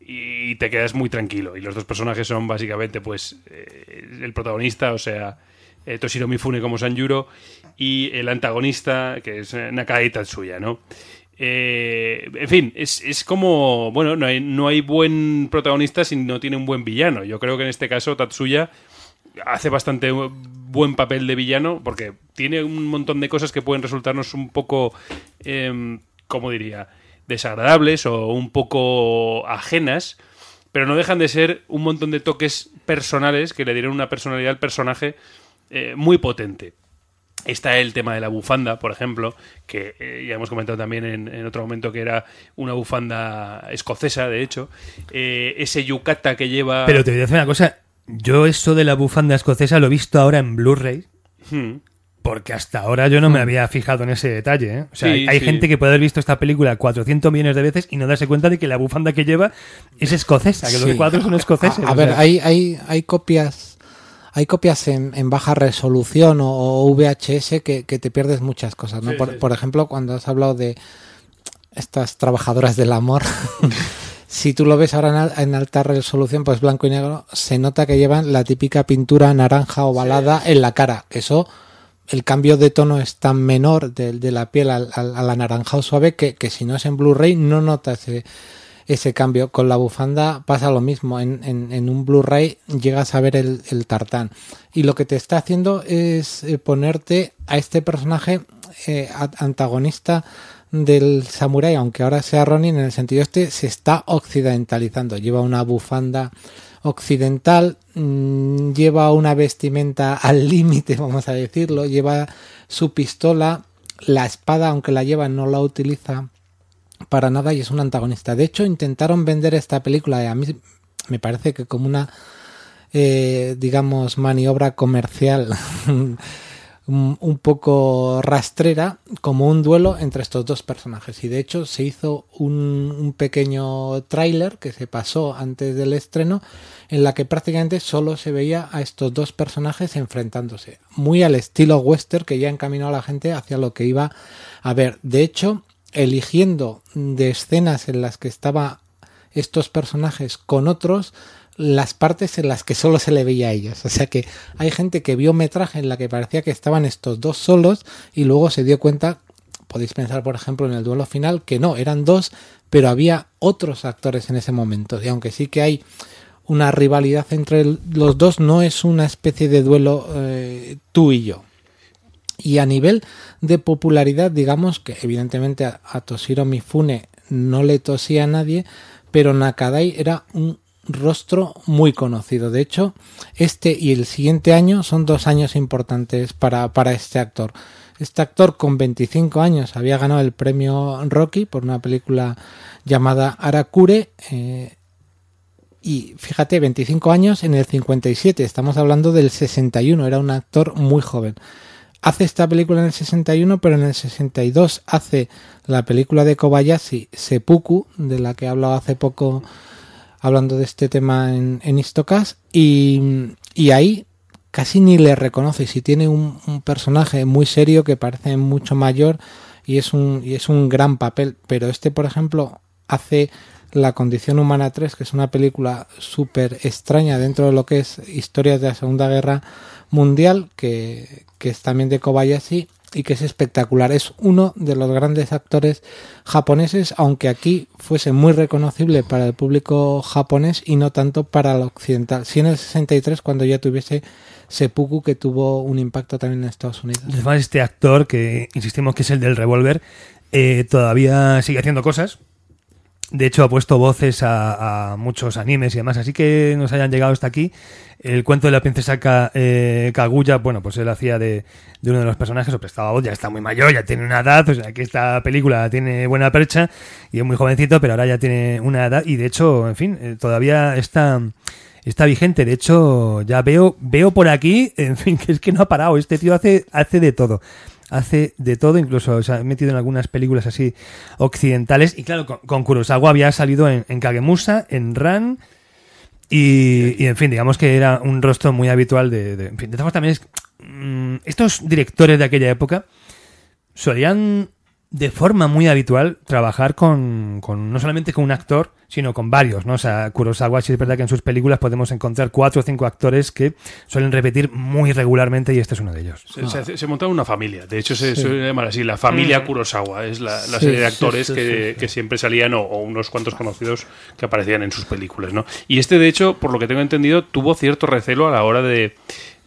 y te quedas muy tranquilo. Y los dos personajes son básicamente pues eh, el protagonista, o sea, eh, Toshiro Mifune como Sanjuro y el antagonista que es eh, Nakai Tatsuya, ¿no? Eh, en fin, es, es como, bueno, no hay, no hay buen protagonista si no tiene un buen villano. Yo creo que en este caso Tatsuya hace bastante buen papel de villano porque tiene un montón de cosas que pueden resultarnos un poco, em, ¿cómo diría?, desagradables o un poco ajenas, pero no dejan de ser un montón de toques personales que le dieron una personalidad al personaje eh, muy potente. Está el tema de la bufanda, por ejemplo, que eh, ya hemos comentado también en, en otro momento que era una bufanda escocesa, de hecho. Eh, ese yukata que lleva... Pero te voy a decir una cosa, yo eso de la bufanda escocesa lo he visto ahora en Blu-ray, Hmm. porque hasta ahora yo no me había fijado en ese detalle. ¿eh? O sea, Sí, hay sí. gente que puede haber visto esta película 400 millones de veces y no darse cuenta de que la bufanda que lleva es escocesa, que los cuadros son escoceses. A, a ver, sea. hay, hay, hay copias hay copias en, en baja resolución o, o VHS que, que te pierdes muchas cosas, ¿no? por, por ejemplo, cuando has hablado de estas trabajadoras del amor, si tú lo ves ahora en, al- en alta resolución, pues blanco y negro, se nota que llevan la típica pintura naranja ovalada en la cara, eso el cambio de tono es tan menor de, de la piel al, al, al, anaranjado suave que, que si no es en Blu-ray no notas ese, ese, cambio. Con la bufanda pasa lo mismo. En, en, en un Blu-ray llegas a ver el, el, tartán. Y lo que te está haciendo es eh, ponerte a este personaje eh, antagonista del samurái, aunque ahora sea Ronin, en el sentido este, se está occidentalizando. Lleva una bufanda occidental, mmm, lleva una vestimenta al límite, vamos a decirlo, lleva su pistola, la espada, aunque la lleva, no la utiliza para nada y es un antagonista. De hecho, intentaron vender esta película a mí me parece que como una, eh, digamos, maniobra comercial un poco rastrera como un duelo entre estos dos personajes. Y de hecho se hizo un, un pequeño tráiler que se pasó antes del estreno en la que prácticamente solo se veía a estos dos personajes enfrentándose muy al estilo western que ya encaminó a la gente hacia lo que iba a ver. De hecho eligiendo de escenas en las que estaba estos personajes con otros las partes en las que solo se le veía a ellos. O sea que hay gente que vio metraje en la que parecía que estaban estos dos solos y luego se dio cuenta, podéis pensar por ejemplo en el duelo final, que no, eran dos, pero había otros actores en ese momento. Y aunque sí que hay una rivalidad entre los dos, no es una especie de duelo eh, tú y yo. Y a nivel de popularidad, digamos que evidentemente a, Toshiro Mifune no le tosía a nadie, pero Nakadai era un rostro muy conocido. De hecho, este y el siguiente año son dos años importantes para, para este actor. Este actor con 25 años había ganado el premio Rocky por una película llamada Arakure. Eh, y fíjate, 25 años en el 57, estamos hablando del 61, era un actor muy joven. Hace esta película en el 61, pero en el 62 hace la película de Kobayashi, Seppuku, de la que he hablado hace poco hablando de este tema en, en y, y, ahí casi ni le reconoce. Si tiene un, un, personaje muy serio que parece mucho mayor y es un y es un gran papel pero este por ejemplo hace la condición humana 3 que es una película súper extraña dentro de lo que es historias de la segunda guerra mundial que, que es también de Kobayashi y que es espectacular. Es uno de los grandes actores japoneses, aunque aquí fuese muy reconocible para el público japonés y no tanto para el occidental. Si en el 63, cuando ya tuviese Seppuku, que tuvo un impacto también en Estados Unidos. Además, este actor, que insistimos que es el del revólver, eh, todavía sigue haciendo cosas. De hecho, ha puesto voces a, muchos animes y demás, así que nos hayan llegado hasta aquí. El cuento de la princesa eh, Kaguya, bueno, pues él hacía de, de, uno de los personajes, o prestaba voz, ya está muy mayor, ya tiene una edad, o sea que esta película tiene buena percha y es muy jovencito, pero ahora ya tiene una edad y de hecho, en fin, eh, todavía está está vigente. De hecho, ya veo, veo por aquí, en fin, que es que no ha parado. Este tío hace, hace de todo hace de todo, incluso se ha metido en algunas películas así occidentales. Y claro, con, con Kurosawa había salido en, en Kagemusa, en Ran. Y, y, en fin, digamos que era un rostro muy habitual de. de en fin, de todas también es. Mmm, estos directores de aquella época solían de forma muy habitual trabajar con, con, no solamente con un actor, sino con varios, ¿no? O sea, Kurosawa sí es verdad que en sus películas podemos encontrar cuatro o cinco actores que suelen repetir muy regularmente y este es uno de ellos. Se, se, se monta una familia, de hecho se sí. suele llamar así, la familia Kurosawa, es la, la sí, serie de actores sí, que, que, siempre salían o, o, unos cuantos conocidos que aparecían en sus películas, ¿no? Y este de hecho, por lo que tengo entendido, tuvo cierto recelo a la hora de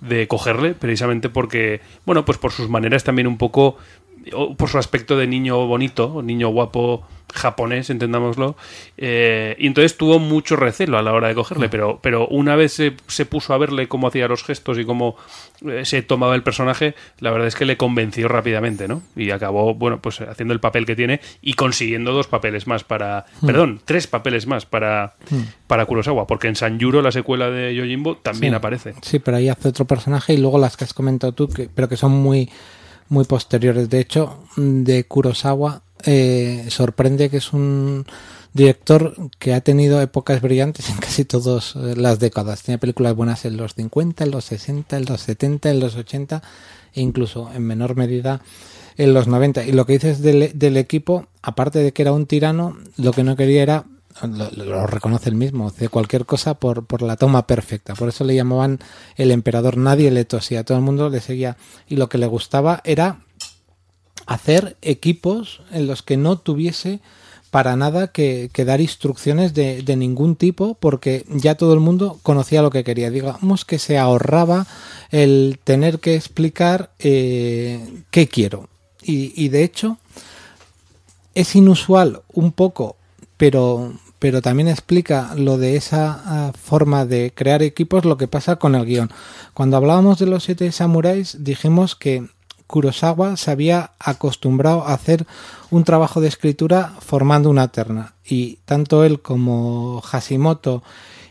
de cogerle, precisamente porque, bueno, pues por sus maneras también un poco por su aspecto de niño bonito, niño guapo japonés, entendámoslo, eh, y entonces tuvo mucho recelo a la hora de cogerle, pero, pero una vez se, se puso a verle cómo hacía los gestos y cómo eh, se tomaba el personaje, la verdad es que le convenció rápidamente, ¿no? Y acabó, bueno, pues haciendo el papel que tiene y consiguiendo dos papeles más para, mm. perdón, tres papeles más para, mm. para Kurosawa, porque en Sanjuro, la secuela de Yojimbo, también sí. aparece. Sí, pero ahí hace otro personaje y luego las que has comentado tú, que, pero que son muy muy posteriores. De hecho, de Kurosawa eh, sorprende que es un director que ha tenido épocas brillantes en casi todas las décadas. Tiene películas buenas en los 50, en los 60, en los 70, en los 80 e incluso en menor medida en los 90. Y lo que dices del equipo, aparte de que era un tirano, lo que no quería era lo, reconoce él mismo, hace cualquier cosa por, por la toma perfecta. Por eso le llamaban el emperador. Nadie le tosía, todo el mundo le seguía. Y lo que le gustaba era hacer equipos en los que no tuviese para nada que, dar instrucciones de, de, ningún tipo porque ya todo el mundo conocía lo que quería. Digamos que se ahorraba el tener que explicar eh, qué quiero. Y, de hecho es inusual un poco, pero, pero también explica lo de esa uh, forma de crear equipos lo que pasa con el guion. Cuando hablábamos de los siete samuráis dijimos que Kurosawa se había acostumbrado a hacer un trabajo de escritura formando una terna y tanto él como Hashimoto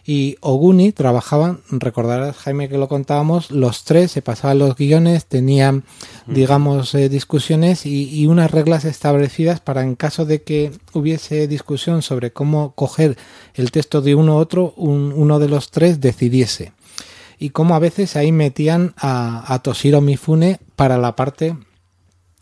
y Oguni trabajaban, recordarás Jaime que lo contábamos, los tres se pasaban los guiones, tenían digamos eh, discusiones y, y, unas reglas establecidas para en caso de que hubiese discusión sobre cómo coger el texto de uno u otro, un, uno de los tres decidiese y cómo a veces ahí metían a, a Toshiro Mifune para la parte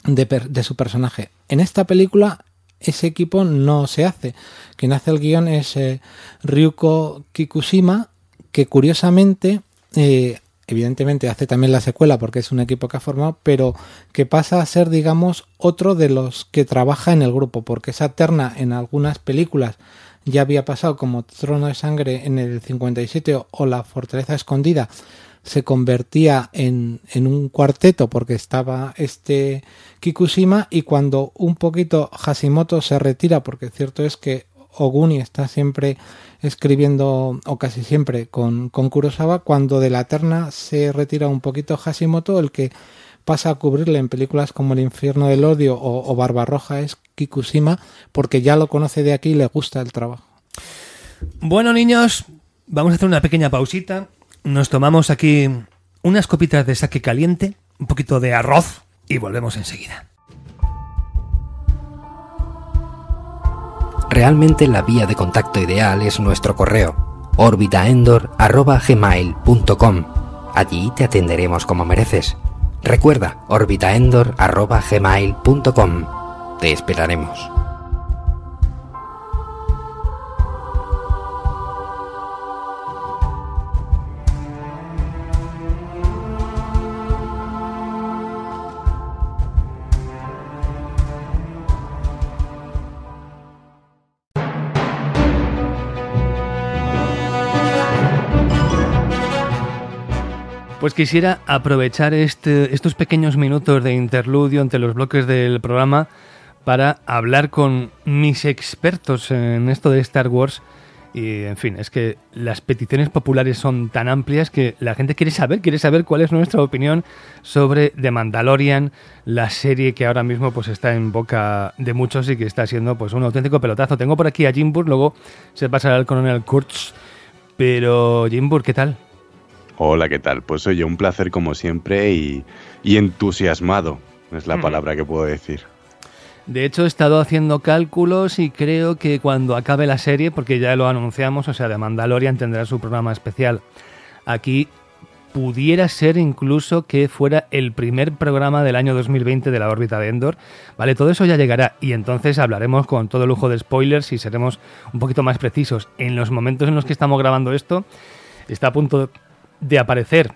de, de, su personaje. En esta película ese equipo no se hace. Quien hace el guion es eh, Ryuko Kikushima, que curiosamente, eh, evidentemente hace también la secuela porque es un equipo que ha formado, pero que pasa a ser, digamos, otro de los que trabaja en el grupo, porque esa terna en algunas películas ya había pasado como Trono de Sangre en el 57 o La Fortaleza Escondida se convertía en, en, un cuarteto porque estaba este Kikushima y cuando un poquito Hashimoto se retira porque cierto es que Oguni está siempre escribiendo o casi siempre con, con Kurosawa cuando de la terna se retira un poquito Hashimoto el que pasa a cubrirle en películas como El infierno del odio o, o Barbarroja es Kikushima porque ya lo conoce de aquí y le gusta el trabajo. Bueno niños, vamos a hacer una pequeña pausita. Nos tomamos aquí unas copitas de saque caliente, un poquito de arroz y volvemos enseguida. Realmente la vía de contacto ideal es nuestro correo orbitaendor.gmail.com Allí te atenderemos como mereces. Recuerda, orbitaendor.gmail.com Te esperaremos. Pues quisiera aprovechar este, estos pequeños minutos de interludio entre los bloques del programa para hablar con mis expertos en esto de Star Wars. Y en fin, es que las peticiones populares son tan amplias que la gente quiere saber, quiere saber cuál es nuestra opinión sobre The Mandalorian, la serie que ahora mismo pues está en boca de muchos y que está siendo pues un auténtico pelotazo. Tengo por aquí a Jimbur, luego se pasará al coronel Kurtz. Pero Jimbur, ¿qué tal? Hola, ¿qué tal? Pues oye, un placer como siempre y, y entusiasmado, es la mm. palabra que puedo decir. De hecho, he estado haciendo cálculos y creo que cuando acabe la serie, porque ya lo anunciamos, o sea, de Mandalorian tendrá su programa especial aquí, pudiera ser incluso que fuera el primer programa del año 2020 de la órbita de Endor. Vale, todo eso ya llegará y entonces hablaremos con todo lujo de spoilers y seremos un poquito más precisos. En los momentos en los que estamos grabando esto, está a punto de aparecer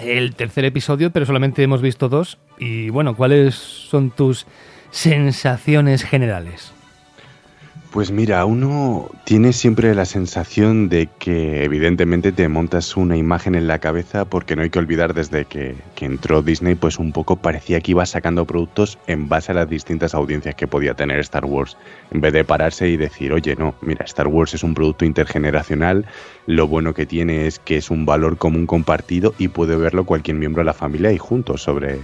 el tercer episodio, pero solamente hemos visto dos. Y bueno, ¿cuáles son tus sensaciones generales? Pues mira, uno tiene siempre la sensación de que evidentemente te montas una imagen en la cabeza porque no hay que olvidar desde que, que, entró Disney pues un poco parecía que iba sacando productos en base a las distintas audiencias que podía tener Star Wars. En vez de pararse y decir, oye no, mira, Star Wars es un producto intergeneracional, lo bueno que tiene es que es un valor común compartido y puede verlo cualquier miembro de la familia y juntos sobre,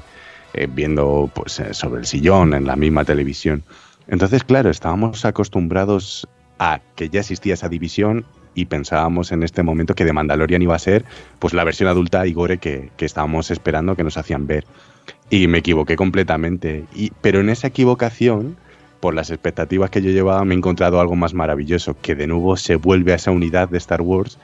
eh, viendo pues, sobre el sillón en la misma televisión. Entonces, claro, estábamos acostumbrados a que ya existía esa división y pensábamos en este momento que The Mandalorian iba a ser pues la versión adulta y gore que, que estábamos esperando que nos hacían ver. Y me equivoqué completamente. Y, pero en esa equivocación, por las expectativas que yo llevaba, me he encontrado algo más maravilloso, que de nuevo se vuelve a esa unidad de Star Wars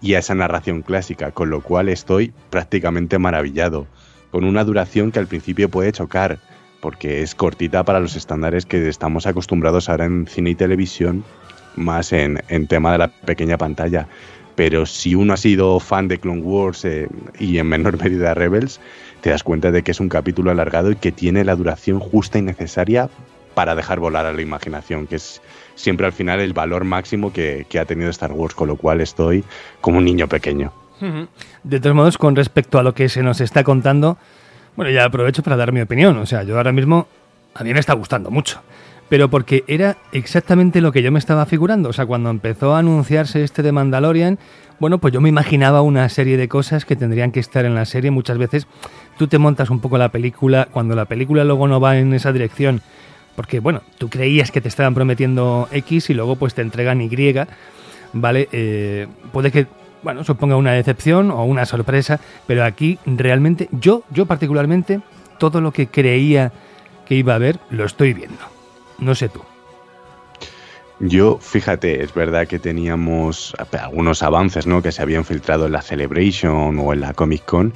y a esa narración clásica, con lo cual estoy prácticamente maravillado, con una duración que al principio puede chocar, porque es cortita para los estándares que estamos acostumbrados ahora en cine y televisión más en, en tema de la pequeña pantalla. Pero si uno ha sido fan de Clone Wars eh, y en menor medida Rebels, te das cuenta de que es un capítulo alargado y que tiene la duración justa y necesaria para dejar volar a la imaginación, que es siempre al final el valor máximo que, que ha tenido Star Wars, con lo cual estoy como un niño pequeño. De todos modos, con respecto a lo que se nos está contando, bueno, ya aprovecho para dar mi opinión. O sea, yo ahora mismo a mí me está gustando mucho. Pero porque era exactamente lo que yo me estaba figurando. O sea, cuando empezó a anunciarse este de Mandalorian, bueno, pues yo me imaginaba una serie de cosas que tendrían que estar en la serie. Muchas veces tú te montas un poco la película, cuando la película luego no va en esa dirección, porque bueno, tú creías que te estaban prometiendo X y luego pues te entregan Y, ¿vale? Eh, puede que, bueno, suponga una decepción o una sorpresa, pero aquí realmente, yo, yo particularmente, todo lo que creía que iba a ver, lo estoy viendo. No sé tú. Yo, fíjate, es verdad que teníamos algunos avances, ¿no? Que se habían filtrado en la Celebration o en la Comic Con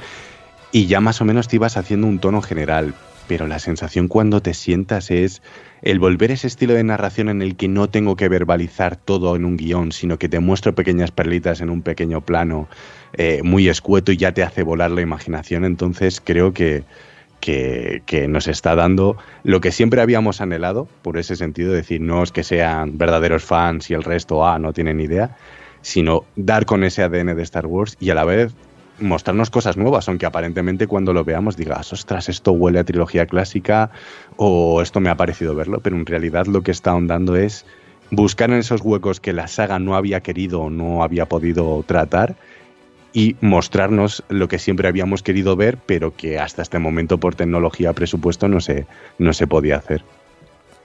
y ya más o menos te ibas haciendo un tono general, pero la sensación cuando te sientas es el volver a ese estilo de narración en el que no tengo que verbalizar todo en un guion, sino que te muestro pequeñas perlitas en un pequeño plano eh, muy escueto y ya te hace volar la imaginación. Entonces creo que, que, nos está dando lo que siempre habíamos anhelado, por ese sentido, decir, no es que sean verdaderos fans y el resto ah, no tienen idea, sino dar con ese ADN de Star Wars y a la vez mostrarnos cosas nuevas, aunque aparentemente cuando lo veamos digas, ostras, esto huele a trilogía clásica o esto me ha parecido verlo, pero en realidad lo que está ahondando es buscar en esos huecos que la saga no había querido o no había podido tratar y mostrarnos lo que siempre habíamos querido ver, pero que hasta este momento por tecnología, presupuesto, no se, no se podía hacer.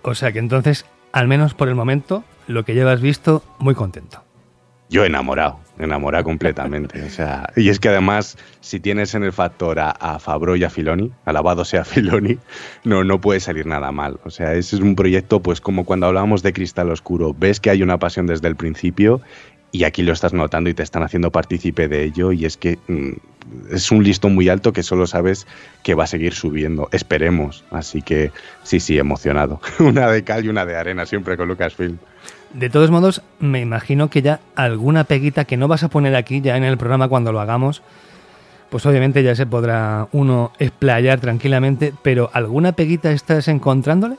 O sea que entonces, al menos por el momento, lo que llevas visto, muy contento. Yo enamorado, enamorado completamente. O sea, y es que además, si tienes en el factor a, a Fabro y a Filoni, alabado sea Filoni, no, no puede salir nada mal. O sea, ese es un proyecto, pues como cuando hablábamos de Cristal Oscuro, ves que hay una pasión desde el principio y aquí lo estás notando y te están haciendo partícipe de ello y es que mm, es un listón muy alto que solo sabes que va a seguir subiendo, esperemos, así que sí, sí, emocionado. una de cal y una de arena siempre con Lucasfilm. De todos modos, me imagino que ya alguna peguita que no vas a poner aquí ya en el programa cuando lo hagamos, pues obviamente ya se podrá uno explayar tranquilamente, pero ¿alguna peguita estás encontrándole?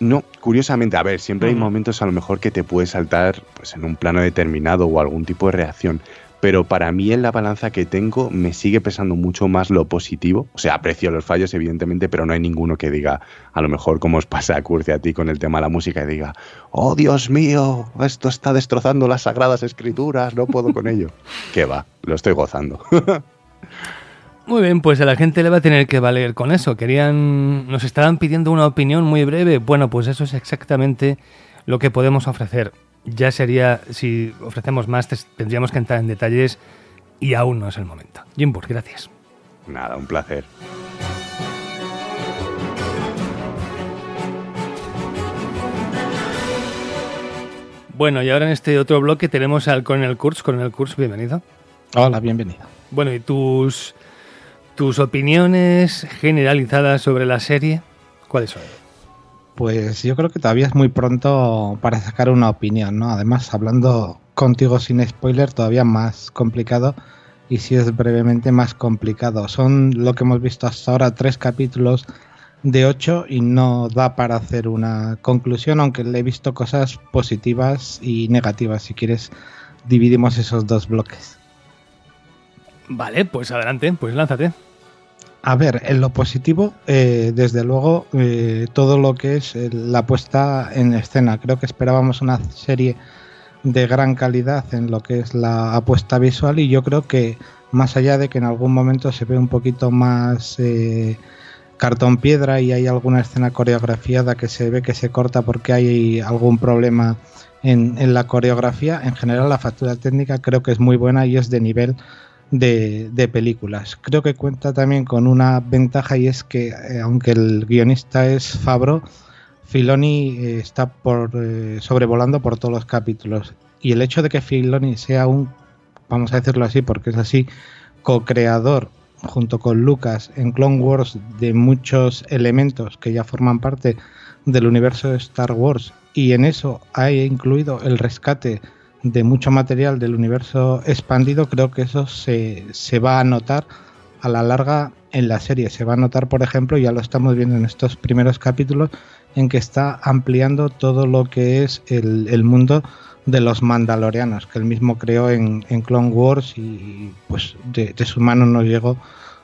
No, curiosamente, a ver, siempre hay momentos a lo mejor que te puedes saltar pues, en un plano determinado o algún tipo de reacción, pero para mí en la balanza que tengo me sigue pesando mucho más lo positivo. O sea, aprecio los fallos, evidentemente, pero no hay ninguno que diga, a lo mejor como os pasa a Curce a ti con el tema de la música, y diga, oh Dios mío, esto está destrozando las sagradas escrituras, no puedo con ello. que va, lo estoy gozando. Muy bien, pues a la gente le va a tener que valer con eso. Querían, nos estaban pidiendo una opinión muy breve. Bueno, pues eso es exactamente lo que podemos ofrecer. Ya sería, si ofrecemos más, tendríamos que entrar en detalles y aún no es el momento. Jimbur, gracias. Nada, un placer. Bueno, y ahora en este otro bloque tenemos al Coronel Kurz. Coronel Kurz, bienvenido. Hola, bienvenido. Bueno, y tus ¿Tus opiniones generalizadas sobre la serie cuáles son? Pues yo creo que todavía es muy pronto para sacar una opinión, ¿no? Además, hablando contigo sin spoiler, todavía más complicado y si es brevemente más complicado. Son lo que hemos visto hasta ahora, tres capítulos de ocho y no da para hacer una conclusión, aunque le he visto cosas positivas y negativas. Si quieres, dividimos esos dos bloques. Vale, pues adelante, pues lánzate. A ver, en lo positivo, eh, desde luego, eh, todo lo que es eh, la puesta en escena. Creo que esperábamos una serie de gran calidad en lo que es la apuesta visual y yo creo que más allá de que en algún momento se ve un poquito más cartón piedra y hay alguna escena coreografiada que se ve que se corta porque hay algún problema en, en la coreografía, en general la factura técnica creo que es muy buena y es de nivel de, películas. Creo que cuenta también con una ventaja y es que eh, aunque el guionista es Fabro, Filoni eh, está por eh, sobrevolando por todos los capítulos. Y el hecho de que Filoni sea un, vamos a decirlo así porque es así, co-creador junto con Lucas en Clone Wars de muchos elementos que ya forman parte del universo de Star Wars y en eso ha incluido el rescate de mucho material del universo expandido, creo que eso se, se va a notar a la larga en la serie. Se va a notar, por ejemplo, ya lo estamos viendo en estos primeros capítulos, en que está ampliando todo lo que es el, mundo de los mandalorianos, que él mismo creó en, Clone Wars y pues de, su mano nos llegó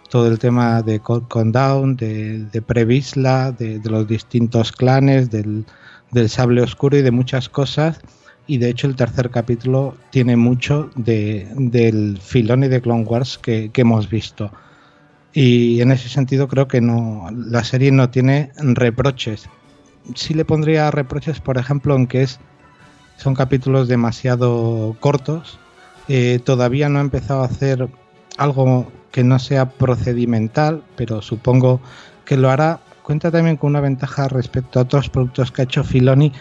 todo el tema de Countdown, de, de Previsla, de, los distintos clanes, del, sable oscuro y de muchas cosas. Y de hecho el tercer capítulo tiene mucho de, del filón y de Clone Wars que hemos visto. Y en ese sentido creo que no la serie no tiene reproches. Sí le pondría reproches, por ejemplo, en que es son capítulos demasiado cortos. Eh, todavía no ha empezado a hacer algo que no sea procedimental, pero supongo que lo hará. Cuenta también con una ventaja respecto a otros productos que ha hecho Filoni,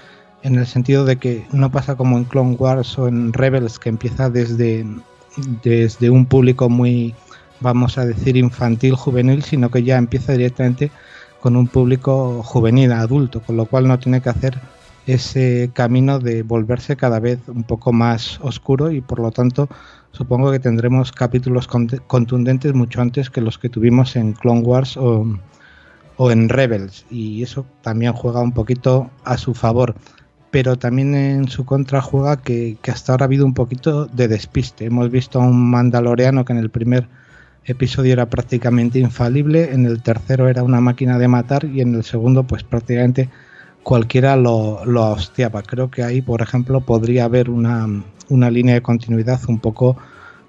en el sentido de que no pasa como en Clone Wars o en Rebels, que empieza desde, desde un público muy vamos a decir, infantil, juvenil, sino que ya empieza directamente con un público juvenil, adulto, con lo cual no tiene que hacer ese camino de volverse cada vez un poco más oscuro y por lo tanto supongo que tendremos capítulos contundentes mucho antes que los que tuvimos en Clone Wars o, en Rebels. Y eso también juega un poquito a su favor pero también en su contra juega que, hasta ahora ha habido un poquito de despiste hemos visto a un mandaloriano que en el primer episodio era prácticamente infalible, en el tercero era una máquina de matar y en el segundo pues prácticamente cualquiera lo, lo hostiaba. Creo que ahí, por ejemplo, podría haber una, una línea de continuidad un poco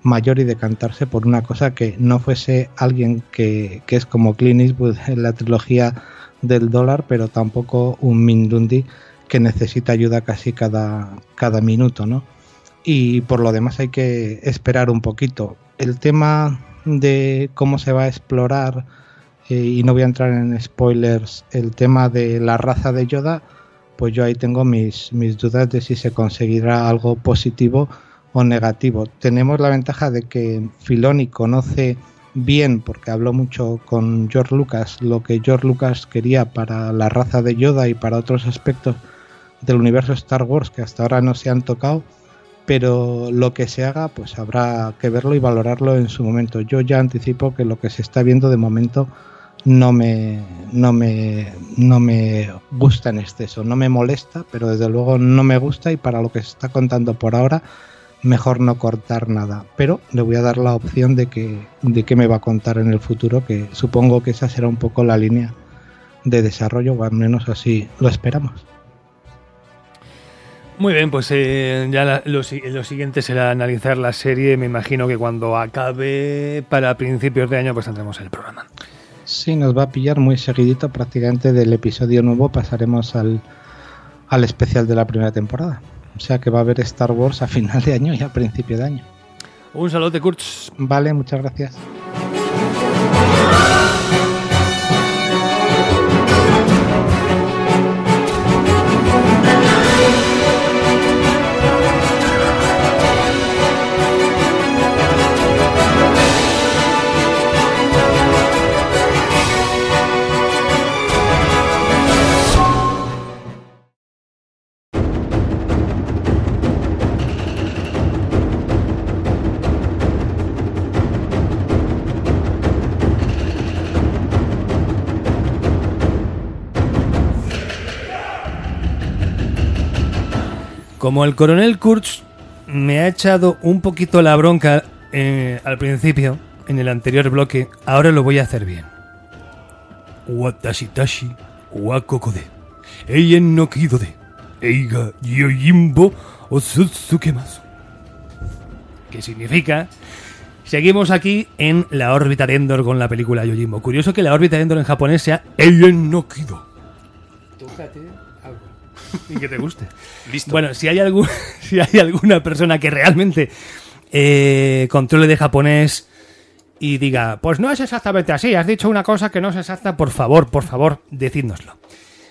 mayor y decantarse por una cosa que no fuese alguien que, que es como Clint Eastwood en la trilogía del dólar, pero tampoco un Mindundi que necesita ayuda casi cada, cada minuto, ¿no? Y por lo demás hay que esperar un poquito. El tema de cómo se va a explorar, eh, y no voy a entrar en spoilers, el tema de la raza de Yoda, pues yo ahí tengo mis, mis dudas de si se conseguirá algo positivo o negativo. Tenemos la ventaja de que Filoni conoce bien, porque habló mucho con George Lucas, lo que George Lucas quería para la raza de Yoda y para otros aspectos del universo Star Wars que hasta ahora no se han tocado pero lo que se haga pues habrá que verlo y valorarlo en su momento. Yo ya anticipo que lo que se está viendo de momento no me, no me, no me gusta en exceso, no me molesta, pero desde luego no me gusta y para lo que se está contando por ahora mejor no cortar nada. Pero le voy a dar la opción de que, de que me va a contar en el futuro, que supongo que esa será un poco la línea de desarrollo, o al menos así lo esperamos. Muy bien, pues eh, ya lo, siguiente será analizar la serie. Me imagino que cuando acabe para principios de año, pues tendremos el programa. Sí, nos va a pillar muy seguidito. Prácticamente del episodio nuevo pasaremos al, al especial de la primera temporada. O sea que va a haber Star Wars a final de año y a principio de año. Un saludo de Kurtz. Vale, muchas gracias. Como el coronel Kurtz me ha echado un poquito la bronca eh, al principio, en el anterior bloque, ahora lo voy a hacer bien. Watashitashi wakokode. Eien no de. Eiga yoyimbo masu. ¿Qué significa? Seguimos aquí en la órbita de Endor con la película Yojimbo. Curioso que la órbita de Endor en japonés sea Eien no Kido. y que te guste. Listo. Bueno, si hay, algún, si hay alguna persona que realmente eh, controle de japonés y diga, pues no es exactamente así, has dicho una cosa que no es exacta, por favor, por favor, decídnoslo.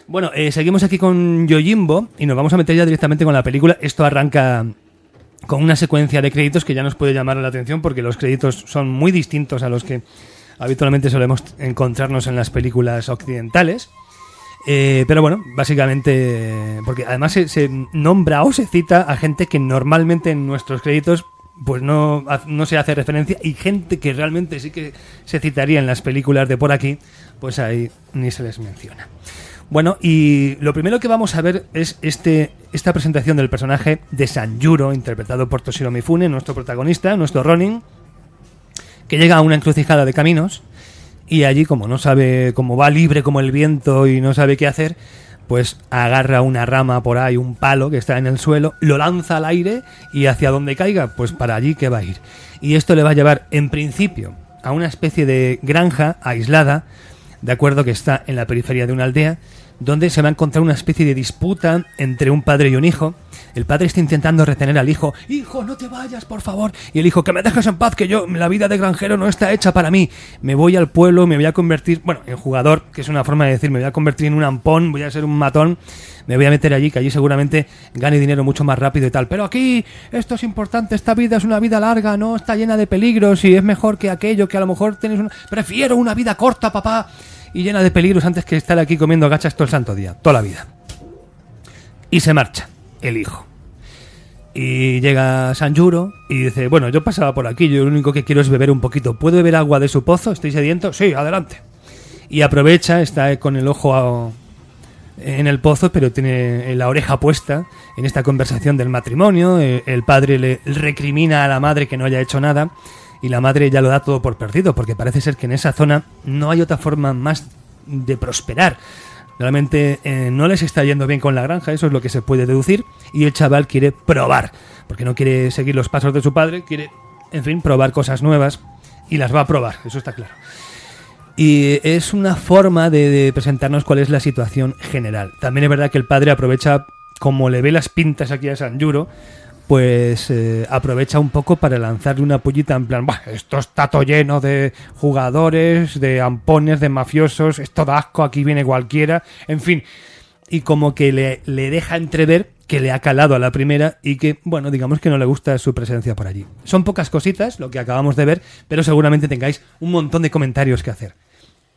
Bueno, eh, seguimos aquí con Yojimbo y nos vamos a meter ya directamente con la película. Esto arranca con una secuencia de créditos que ya nos puede llamar la atención porque los créditos son muy distintos a los que habitualmente solemos encontrarnos en las películas occidentales. Eh, pero bueno, básicamente, porque además se, nombra o se cita a gente que normalmente en nuestros créditos pues no, no se hace referencia y gente que realmente sí que se citaría en las películas de por aquí, pues ahí ni se les menciona. Bueno, y lo primero que vamos a ver es este, esta presentación del personaje de Sanjuro, interpretado por Toshiro Mifune, nuestro protagonista, nuestro Ronin, que llega a una encrucijada de caminos y allí, como no sabe, como va libre como el viento y no sabe qué hacer, pues agarra una rama por ahí, un palo que está en el suelo, lo lanza al aire y hacia donde caiga, pues para allí que va a ir. Y esto le va a llevar, en principio, a una especie de granja aislada, de acuerdo que está en la periferia de una aldea, donde se va a encontrar una especie de disputa entre un padre y un hijo. El padre está intentando retener al hijo. Hijo, no te vayas, por favor. Y el hijo, que me dejes en paz, que yo, la vida de granjero no está hecha para mí. Me voy al pueblo, me voy a convertir, bueno, en jugador, que es una forma de decir, me voy a convertir en un ampón, voy a ser un matón, me voy a meter allí, que allí seguramente gane dinero mucho más rápido y tal. Pero aquí, esto es importante, esta vida es una vida larga, no está llena de peligros y es mejor que aquello, que a lo mejor tienes una... Prefiero una vida corta, papá y llena de peligros antes que estar aquí comiendo gachas todo el santo día, toda la vida. Y se marcha, el hijo. Y llega Sanjuro y dice, bueno, yo pasaba por aquí, yo lo único que quiero es beber un poquito. ¿Puedo beber agua de su pozo? ¿Estoy sediento? Sí, adelante. Y aprovecha, está con el ojo en el pozo, pero tiene la oreja puesta en esta conversación del matrimonio. El padre le recrimina a la madre que no haya hecho nada y la madre ya lo da todo por perdido, porque parece ser que en esa zona no hay otra forma más de prosperar. Realmente eh, no les está yendo bien con la granja, eso es lo que se puede deducir, y el chaval quiere probar, porque no quiere seguir los pasos de su padre, quiere, en fin, probar cosas nuevas, y las va a probar, eso está claro. Y es una forma de, presentarnos cuál es la situación general. También es verdad que el padre aprovecha, como le ve las pintas aquí a Sanjuro, pues eh, aprovecha un poco para lanzarle una pollita en plan, "Bah, esto está todo lleno de jugadores, de ampones, de mafiosos, esto da asco, aquí viene cualquiera, en fin. Y como que le, le deja entrever que le ha calado a la primera y que, bueno, digamos que no le gusta su presencia por allí. Son pocas cositas lo que acabamos de ver, pero seguramente tengáis un montón de comentarios que hacer.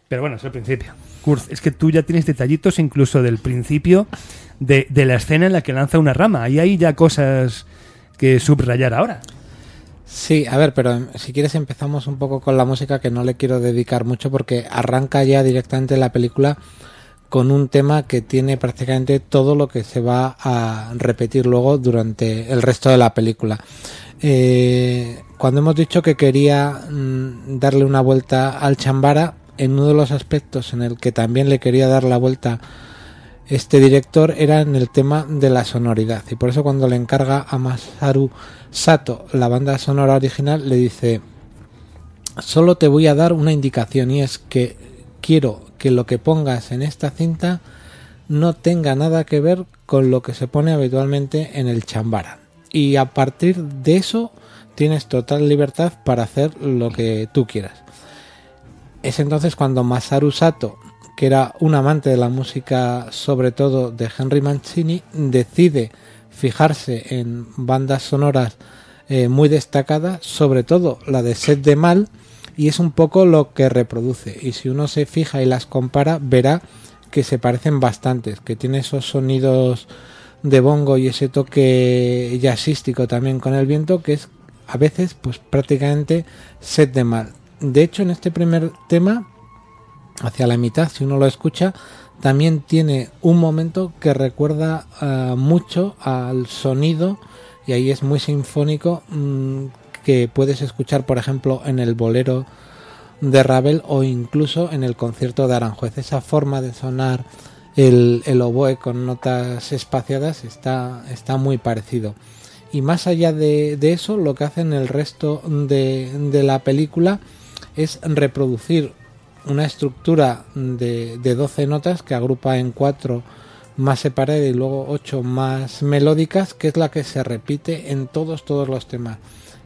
Pero bueno, es el principio. Kurz, es que tú ya tienes detallitos incluso del principio de, de la escena en la que lanza una rama. Ahí hay ya cosas que subrayar ahora. Sí, a ver, pero si quieres empezamos un poco con la música que no le quiero dedicar mucho porque arranca ya directamente la película con un tema que tiene prácticamente todo lo que se va a repetir luego durante el resto de la película. Eh, cuando hemos dicho que quería mm, darle una vuelta al Chambara, en uno de los aspectos en el que también le quería dar la vuelta este director era en el tema de la sonoridad. Y por eso cuando le encarga a Masaru Sato la banda sonora original le dice solo te voy a dar una indicación y es que quiero que lo que pongas en esta cinta no tenga nada que ver con lo que se pone habitualmente en el chambara. Y a partir de eso tienes total libertad para hacer lo que tú quieras. Es entonces cuando Masaru Sato que era un amante de la música, sobre todo de Henry Mancini, decide fijarse en bandas sonoras eh, muy destacadas, sobre todo la de Set de Mal, y es un poco lo que reproduce. Y si uno se fija y las compara, verá que se parecen bastantes, que tiene esos sonidos de bongo y ese toque jazzístico también con el viento, que es a veces pues prácticamente Set de Mal. De hecho, en este primer tema hacia la mitad, si uno lo escucha, también tiene un momento que recuerda uh, mucho al sonido, y ahí es muy sinfónico, mmm, que puedes escuchar, por ejemplo, en el bolero de Ravel o incluso en el concierto de Aranjuez. Esa forma de sonar el, oboe con notas espaciadas está, está muy parecido. Y más allá de, eso, lo que hacen el resto de la película es reproducir una estructura de, de 12 notas que agrupa en cuatro más separadas y luego ocho más melódicas, que es la que se repite en todos, todos los temas.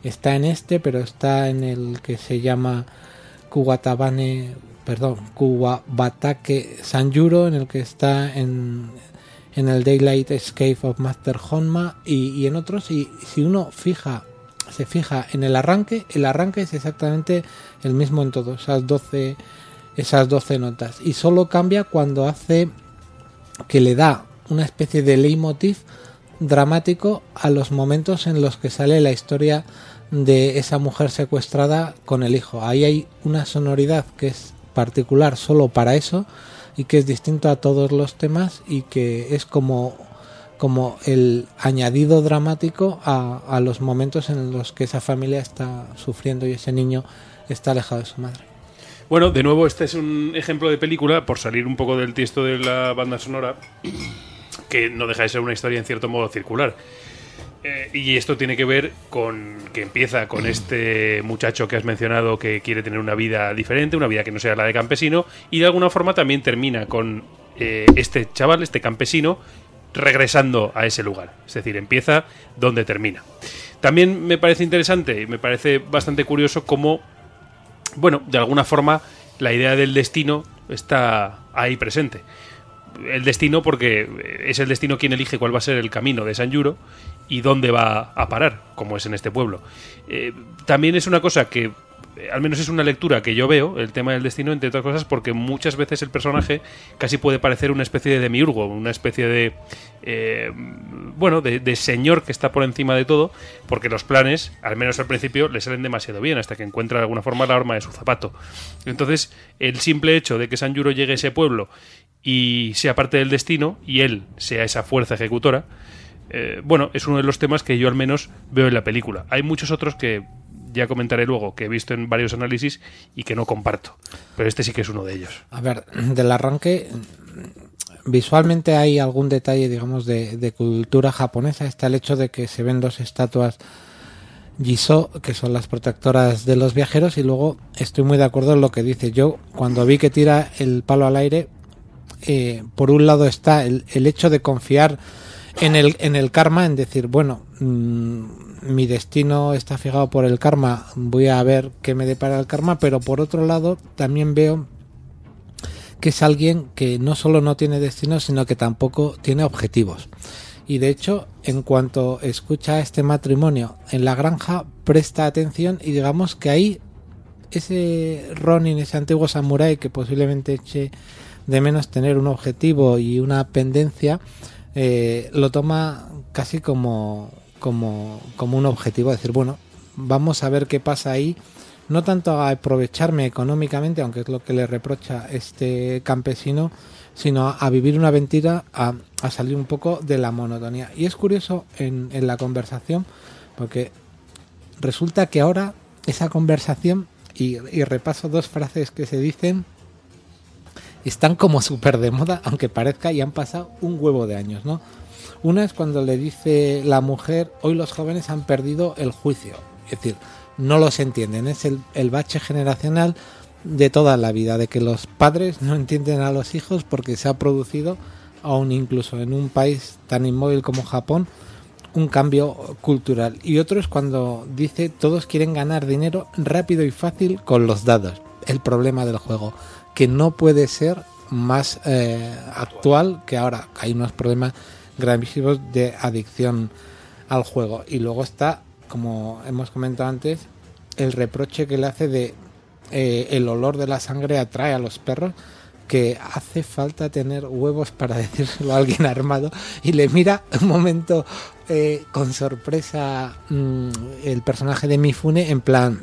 Está en este, pero está en el que se llama Kuwatabane, perdón, Kuwabatake Sanjuro, en el que está en, en el Daylight Escape of Master Honma y, en otros. Y si uno fija se fija en el arranque, el arranque es exactamente el mismo en todos, esas 12, esas 12 notas. Y solo cambia cuando hace que le da una especie de leitmotiv dramático a los momentos en los que sale la historia de esa mujer secuestrada con el hijo. Ahí hay una sonoridad que es particular solo para eso y que es distinto a todos los temas y que es como como el añadido dramático a, a los momentos en los que esa familia está sufriendo y ese niño está alejado de su madre. Bueno, de nuevo, este es un ejemplo de película, por salir un poco del tiesto de la banda sonora, que no deja de ser una historia en cierto modo circular. Eh, y esto tiene que ver con que empieza con este muchacho que has mencionado que quiere tener una vida diferente, una vida que no sea la de campesino, y de alguna forma también termina con eh, este chaval, este campesino, regresando a ese lugar. Es decir, empieza donde termina. También me parece interesante y me parece bastante curioso cómo, bueno, de alguna forma la idea del destino está ahí presente. El destino porque es el destino quien elige cuál va a ser el camino de San Yuro y dónde va a parar, como es en este pueblo. Eh, también es una cosa que al menos es una lectura que yo veo, el tema del destino, entre otras cosas, porque muchas veces el personaje casi puede parecer una especie de demiurgo, una especie de. Eh, bueno, de, señor que está por encima de todo, porque los planes, al menos al principio, le salen demasiado bien, hasta que encuentra de alguna forma la arma de su zapato. Entonces, el simple hecho de que San Yuro llegue a ese pueblo y sea parte del destino, y él sea esa fuerza ejecutora, eh, bueno, es uno de los temas que yo al menos veo en la película. Hay muchos otros que ya comentaré luego, que he visto en varios análisis y que no comparto. Pero este sí que es uno de ellos. A ver, del arranque, visualmente hay algún detalle, digamos, de, cultura japonesa. Está el hecho de que se ven dos estatuas Jisoo, que son las protectoras de los viajeros, y luego estoy muy de acuerdo en lo que dice. Yo, cuando vi que tira el palo al aire, eh, por un lado está el, el hecho de confiar en el, en el karma, en decir, bueno, mm, mi destino está fijado por el karma, voy a ver qué me depara el karma, pero por otro lado también veo que es alguien que no solo no tiene destino, sino que tampoco tiene objetivos. Y de hecho, en cuanto escucha este matrimonio en la granja, presta atención y digamos que ahí ese Ronin, ese antiguo samurái que posiblemente eche de menos tener un objetivo y una pendencia, eh, lo toma casi como, como, como un objetivo, decir, bueno, vamos a ver qué pasa ahí, no tanto a aprovecharme económicamente, aunque es lo que le reprocha este campesino, sino a, vivir una aventura, a, a, salir un poco de la monotonía. Y es curioso en, en la conversación, porque resulta que ahora esa conversación, y, y repaso dos frases que se dicen, están como súper de moda, aunque parezca y han pasado un huevo de años, ¿no? Una es cuando le dice la mujer, hoy los jóvenes han perdido el juicio, es decir, no los entienden, es el, bache generacional de toda la vida, de que los padres no entienden a los hijos porque se ha producido, aún incluso en un país tan inmóvil como Japón, un cambio cultural. Y otro es cuando dice todos quieren ganar dinero rápido y fácil con los dados. El problema del juego que no puede ser más eh, actual que ahora. Hay unos problemas gravísimos de adicción al juego. Y luego está, como hemos comentado antes, el reproche que le hace de eh, el olor de la sangre atrae a los perros que hace falta tener huevos para decírselo a alguien armado y le mira un momento eh, con sorpresa mm, el personaje de Mifune en plan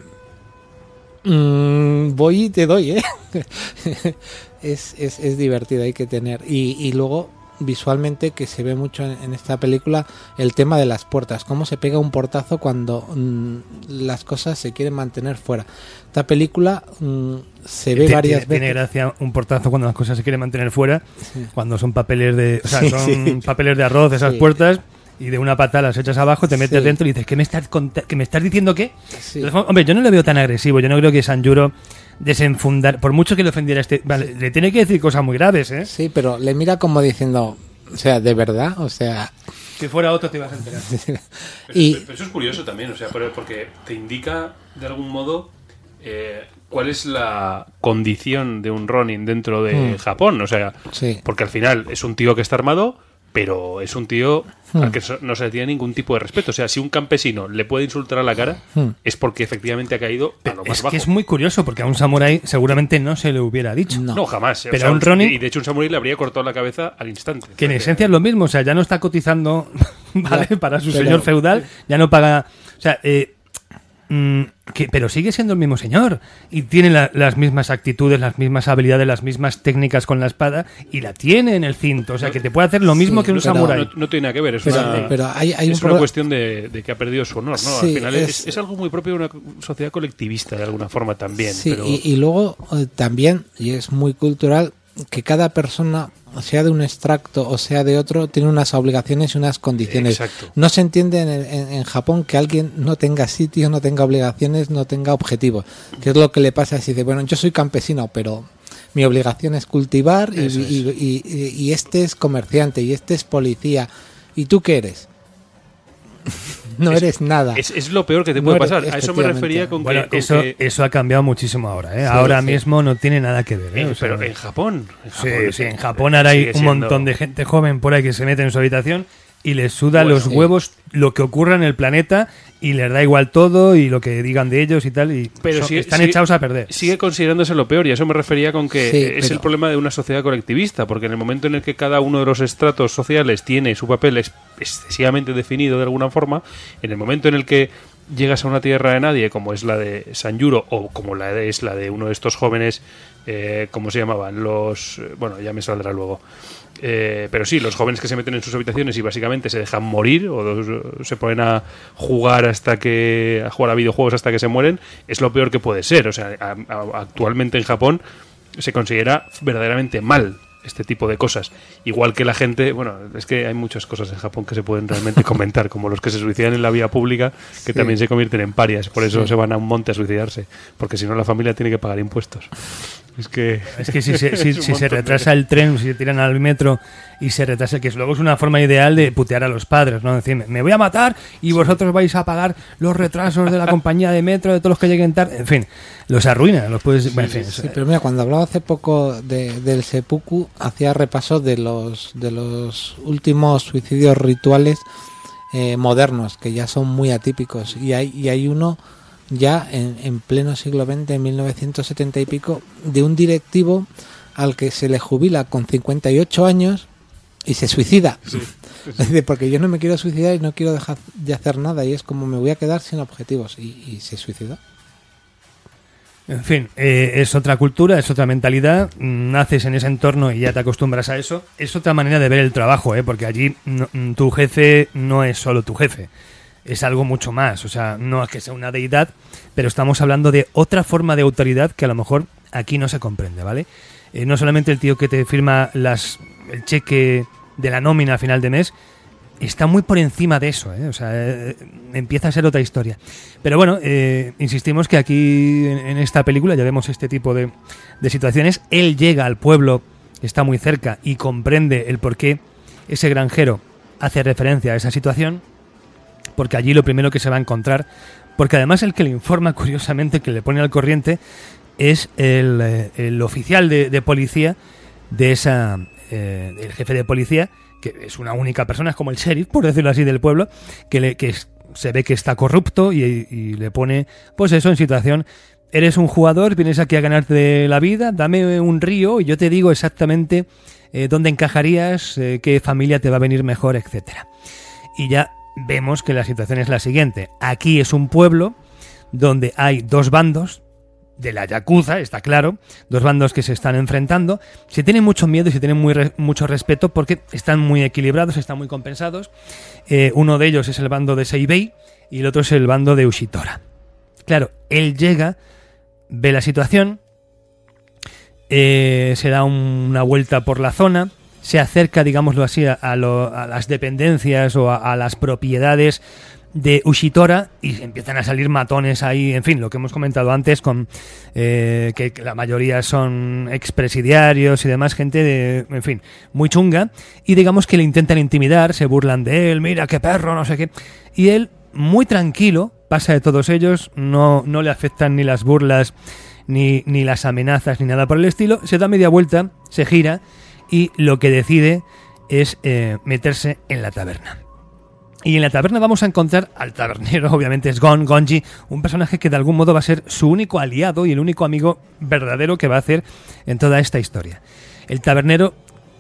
Mm, voy y te doy, ¿eh? es, es, es, divertido, hay que tener. Y, y luego, visualmente, que se ve mucho en, en, esta película, el tema de las puertas, cómo se pega un portazo cuando mm, las cosas se quieren mantener fuera. Esta película mm, se ve varias veces. Tiene gracia un portazo cuando las cosas se quieren mantener fuera, sí. cuando son papeles de, o sea, Sí, son sí. papeles de arroz, esas puertas. Y de una patada las echas abajo, te metes Sí. dentro y dices, ¿qué me estás, que me estás diciendo qué? Sí. Entonces, hombre, yo no lo veo tan agresivo. Yo no creo que Sanjuro desenfundar. Por mucho que le ofendiera a este. Vale, le tiene que decir cosas muy graves, ¿eh? Sí, pero le mira como diciendo, o sea, de verdad, o sea, Si fuera otro te ibas a enterar. Pero, y pero eso es curioso también, o sea, pero- porque te indica de algún modo eh, cuál es la condición de un Ronin dentro de Mm. Japón, o sea, sí, porque al final es un tío que está armado, pero es un tío Hmm. al que so- no se le tiene ningún tipo de respeto. O sea, si un campesino le puede insultar a la cara, Hmm. es porque efectivamente ha caído a lo más Es bajo. que es muy curioso porque a un samurái seguramente no se le hubiera dicho. No. No, jamás. O Pero sea, a un Ronin- Y de hecho, un samurái le habría cortado la cabeza al instante. Que en esencia es lo mismo, o sea, ya no está cotizando ¿vale? Ya, para su pero- señor feudal, ya no paga. O sea, eh, mm, que, pero sigue siendo el mismo señor y tiene la- las mismas actitudes, las mismas habilidades, las mismas técnicas con la espada y la tiene en el cinto, o sea, que te puede hacer lo mismo Sí, que un pero- samurái. No, no tiene nada que ver, es Pero- una, pero hay- hay es un una cuestión de, de que ha perdido su honor, ¿no? Sí, Al final es, es- es algo muy propio de una sociedad colectivista, de alguna forma también. Sí, pero y, y luego eh, también, y es muy cultural, que cada persona, sea de un extracto o sea de otro, tiene unas obligaciones y unas condiciones. Exacto. No se entiende en, en- en Japón que alguien no tenga sitio, no tenga obligaciones, no tenga objetivos. Que es lo que le pasa si dice, bueno, yo soy campesino, pero mi obligación es cultivar y, Eso es. y- y- y- y este es comerciante y este es policía. ¿Y tú qué eres? No Es- eres nada. es, es lo peor que te No puede eres- pasar. A eso me refería con que... Bueno, con eso, que- eso ha cambiado muchísimo ahora, ¿eh? Sí, ahora sí. mismo no tiene nada que ver. ¿eh? eh, O sea, pero en Japón. en Sí, Japón, sí, en Japón ahora hay un siendo- montón de gente joven por ahí que se mete en su habitación y les suda Bueno, los sí. huevos lo que ocurra en el planeta y les da igual todo y lo que digan de ellos y tal y Pero son- sigue- están sigue- echados a perder. Sigue considerándose lo peor y a eso me refería con que Sí, es pero- el problema de una sociedad colectivista, porque en el momento en el que cada uno de los estratos sociales tiene su papel ex- excesivamente definido de alguna forma, en el momento en el que llegas a una tierra de nadie, como es la de San Yuro o como la de, es la de uno de estos jóvenes, eh, ¿cómo se llamaban? Los... eh, Bueno, ya me saldrá luego. Eh, pero sí, los jóvenes que se meten en sus habitaciones y básicamente se dejan morir o dos- se ponen a jugar hasta que a jugar a videojuegos hasta que se mueren, es lo peor que puede ser. O sea, a- a- actualmente en Japón se considera verdaderamente mal este tipo de cosas. Igual que la gente, bueno, es que hay muchas cosas en Japón que se pueden realmente comentar, como los que se suicidan en la vía pública, que Sí. también se convierten en parias, por eso se van a un monte a suicidarse, porque si no la familia tiene que pagar impuestos. Es que Es que si se, si- es un si se retrasa el tren, si se tiran al metro y se retrasa, que luego es una forma ideal de putear a los padres, ¿no? Decir, me voy a matar y vosotros vais a pagar los retrasos de la compañía de metro, de todos los que lleguen tarde. En fin, los arruina, los puedes... bueno, en fin, Sí, pero mira, cuando hablaba hace poco de- del seppuku, hacía repaso de los de los últimos suicidios rituales eh, modernos, que ya son muy atípicos. Y hay, y hay uno ya en, en pleno siglo XX, en 1970 y pico, de un directivo al que se le jubila con 58 años y se suicida. Dice, porque yo no me quiero suicidar y no quiero dejar de hacer nada. Y es como me voy a quedar sin objetivos. Y, y se suicidó. En fin, eh, es otra cultura, es otra mentalidad, naces en ese entorno y ya te acostumbras a eso. Es otra manera de ver el trabajo, ¿eh? porque allí no- tu jefe no es solo tu jefe, es algo mucho más. O sea, no es que sea una deidad, pero estamos hablando de otra forma de autoridad que a lo mejor aquí no se comprende, ¿vale? Eh, no solamente el tío que te firma las, el cheque de la nómina a final de mes, está muy por encima de eso, ¿eh? o sea, eh, empieza a ser otra historia. Pero bueno, eh, insistimos que aquí en, en esta película ya vemos este tipo de, de situaciones. Él llega al pueblo, está muy cerca y comprende el por qué ese granjero hace referencia a esa situación, porque allí lo primero que se va a encontrar, porque además el que le informa, curiosamente, que le pone al corriente, es el, eh, el oficial de, de policía de esa, eh, el jefe de policía, que es una única persona, es como el sheriff, por decirlo así, del pueblo, que, que se ve que está corrupto y, le pone, pues eso, en situación, eres un jugador, vienes aquí a ganarte la vida, dame un río y yo te digo exactamente eh, dónde encajarías, qué familia te va a venir mejor, etcétera. Y ya vemos que la situación es la siguiente. Aquí es un pueblo donde hay dos bandos, de la Yakuza, está claro, dos bandos que se están enfrentando, se tienen mucho miedo y se tienen muy re- mucho respeto porque están muy equilibrados, están muy compensados. Eh, uno de ellos es el bando de Seibei y el otro es el bando de Ushitora. Claro, él llega, ve la situación, eh, se da un- una vuelta por la zona, se acerca, digámoslo así, a, lo- a las dependencias o a, a las propiedades de Ushitora y empiezan a salir matones ahí, en fin, lo que hemos comentado antes, con eh, que la mayoría son expresidiarios y demás, gente de, en fin, muy chunga, y digamos que le intentan intimidar, se burlan de él, mira qué perro, no sé qué, y él, muy tranquilo, pasa de todos ellos, no, no le afectan ni las burlas, ni, ni las amenazas, ni nada por el estilo, se da media vuelta, se gira, y lo que decide es eh, meterse en la taberna. Y en la taberna vamos a encontrar al tabernero, obviamente es Gon, Gonji, un personaje que de algún modo va a ser su único aliado y el único amigo verdadero que va a hacer en toda esta historia. El tabernero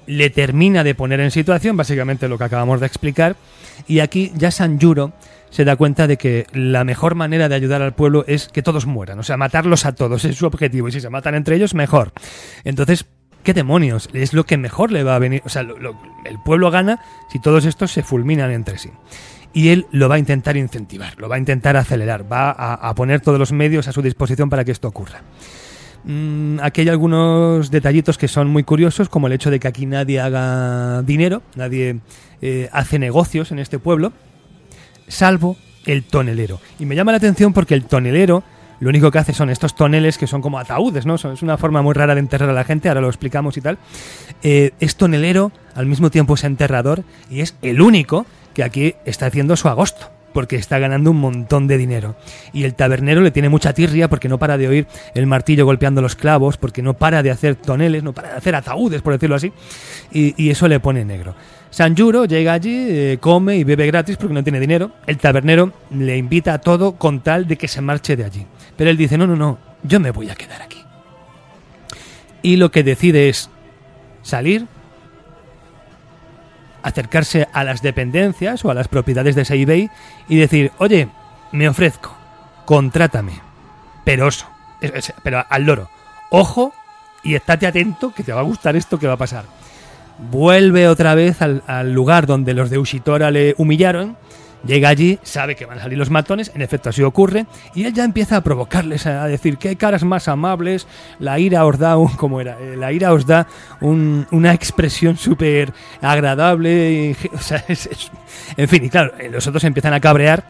le termina de poner en situación, básicamente lo que acabamos de explicar, y aquí ya Sanjuro se da cuenta de que la mejor manera de ayudar al pueblo es que todos mueran, o sea, matarlos a todos, es su objetivo, y si se matan entre ellos, mejor. Entonces, ¿qué demonios? Es lo que mejor le va a venir, o sea, el pueblo gana si todos estos se fulminan entre sí. Y él lo va a intentar incentivar, lo va a intentar acelerar, va a, a poner todos los medios a su disposición para que esto ocurra. Mm, aquí hay algunos detallitos que son muy curiosos, como el hecho de que aquí nadie haga dinero, nadie eh, hace negocios en este pueblo, salvo el tonelero. Y me llama la atención porque el tonelero lo único que hace son estos toneles que son como ataúdes, ¿no? Es una forma muy rara de enterrar a la gente, ahora lo explicamos y tal. Eh, es tonelero, al mismo tiempo es enterrador y es el único que aquí está haciendo su agosto. Porque está ganando un montón de dinero. Y el tabernero le tiene mucha tirria porque no para de oír el martillo golpeando los clavos, porque no para de hacer toneles, no para de hacer ataúdes, por decirlo así. Y, y eso le pone negro. Sanjuro llega allí, eh, come y bebe gratis porque no tiene dinero. El tabernero le invita a todo con tal de que se marche de allí. Pero él dice, no, no, no, yo me voy a quedar aquí. Y lo que decide es salir, acercarse a las dependencias o a las propiedades de Seibei y decir, oye, me ofrezco, contrátame, pero oso, es- es- pero al loro, ojo y estate atento que te va a gustar esto que va a pasar. Vuelve otra vez al, al lugar donde los de Ushitora le humillaron. Llega allí, sabe que van a salir los matones, en efecto así ocurre, y él ya empieza a provocarles, a decir que hay caras más amables, la ira os da un, ¿cómo era? Eh, La ira os da un- una expresión súper agradable, o sea, es- en fin, y claro, eh, los otros empiezan a cabrear,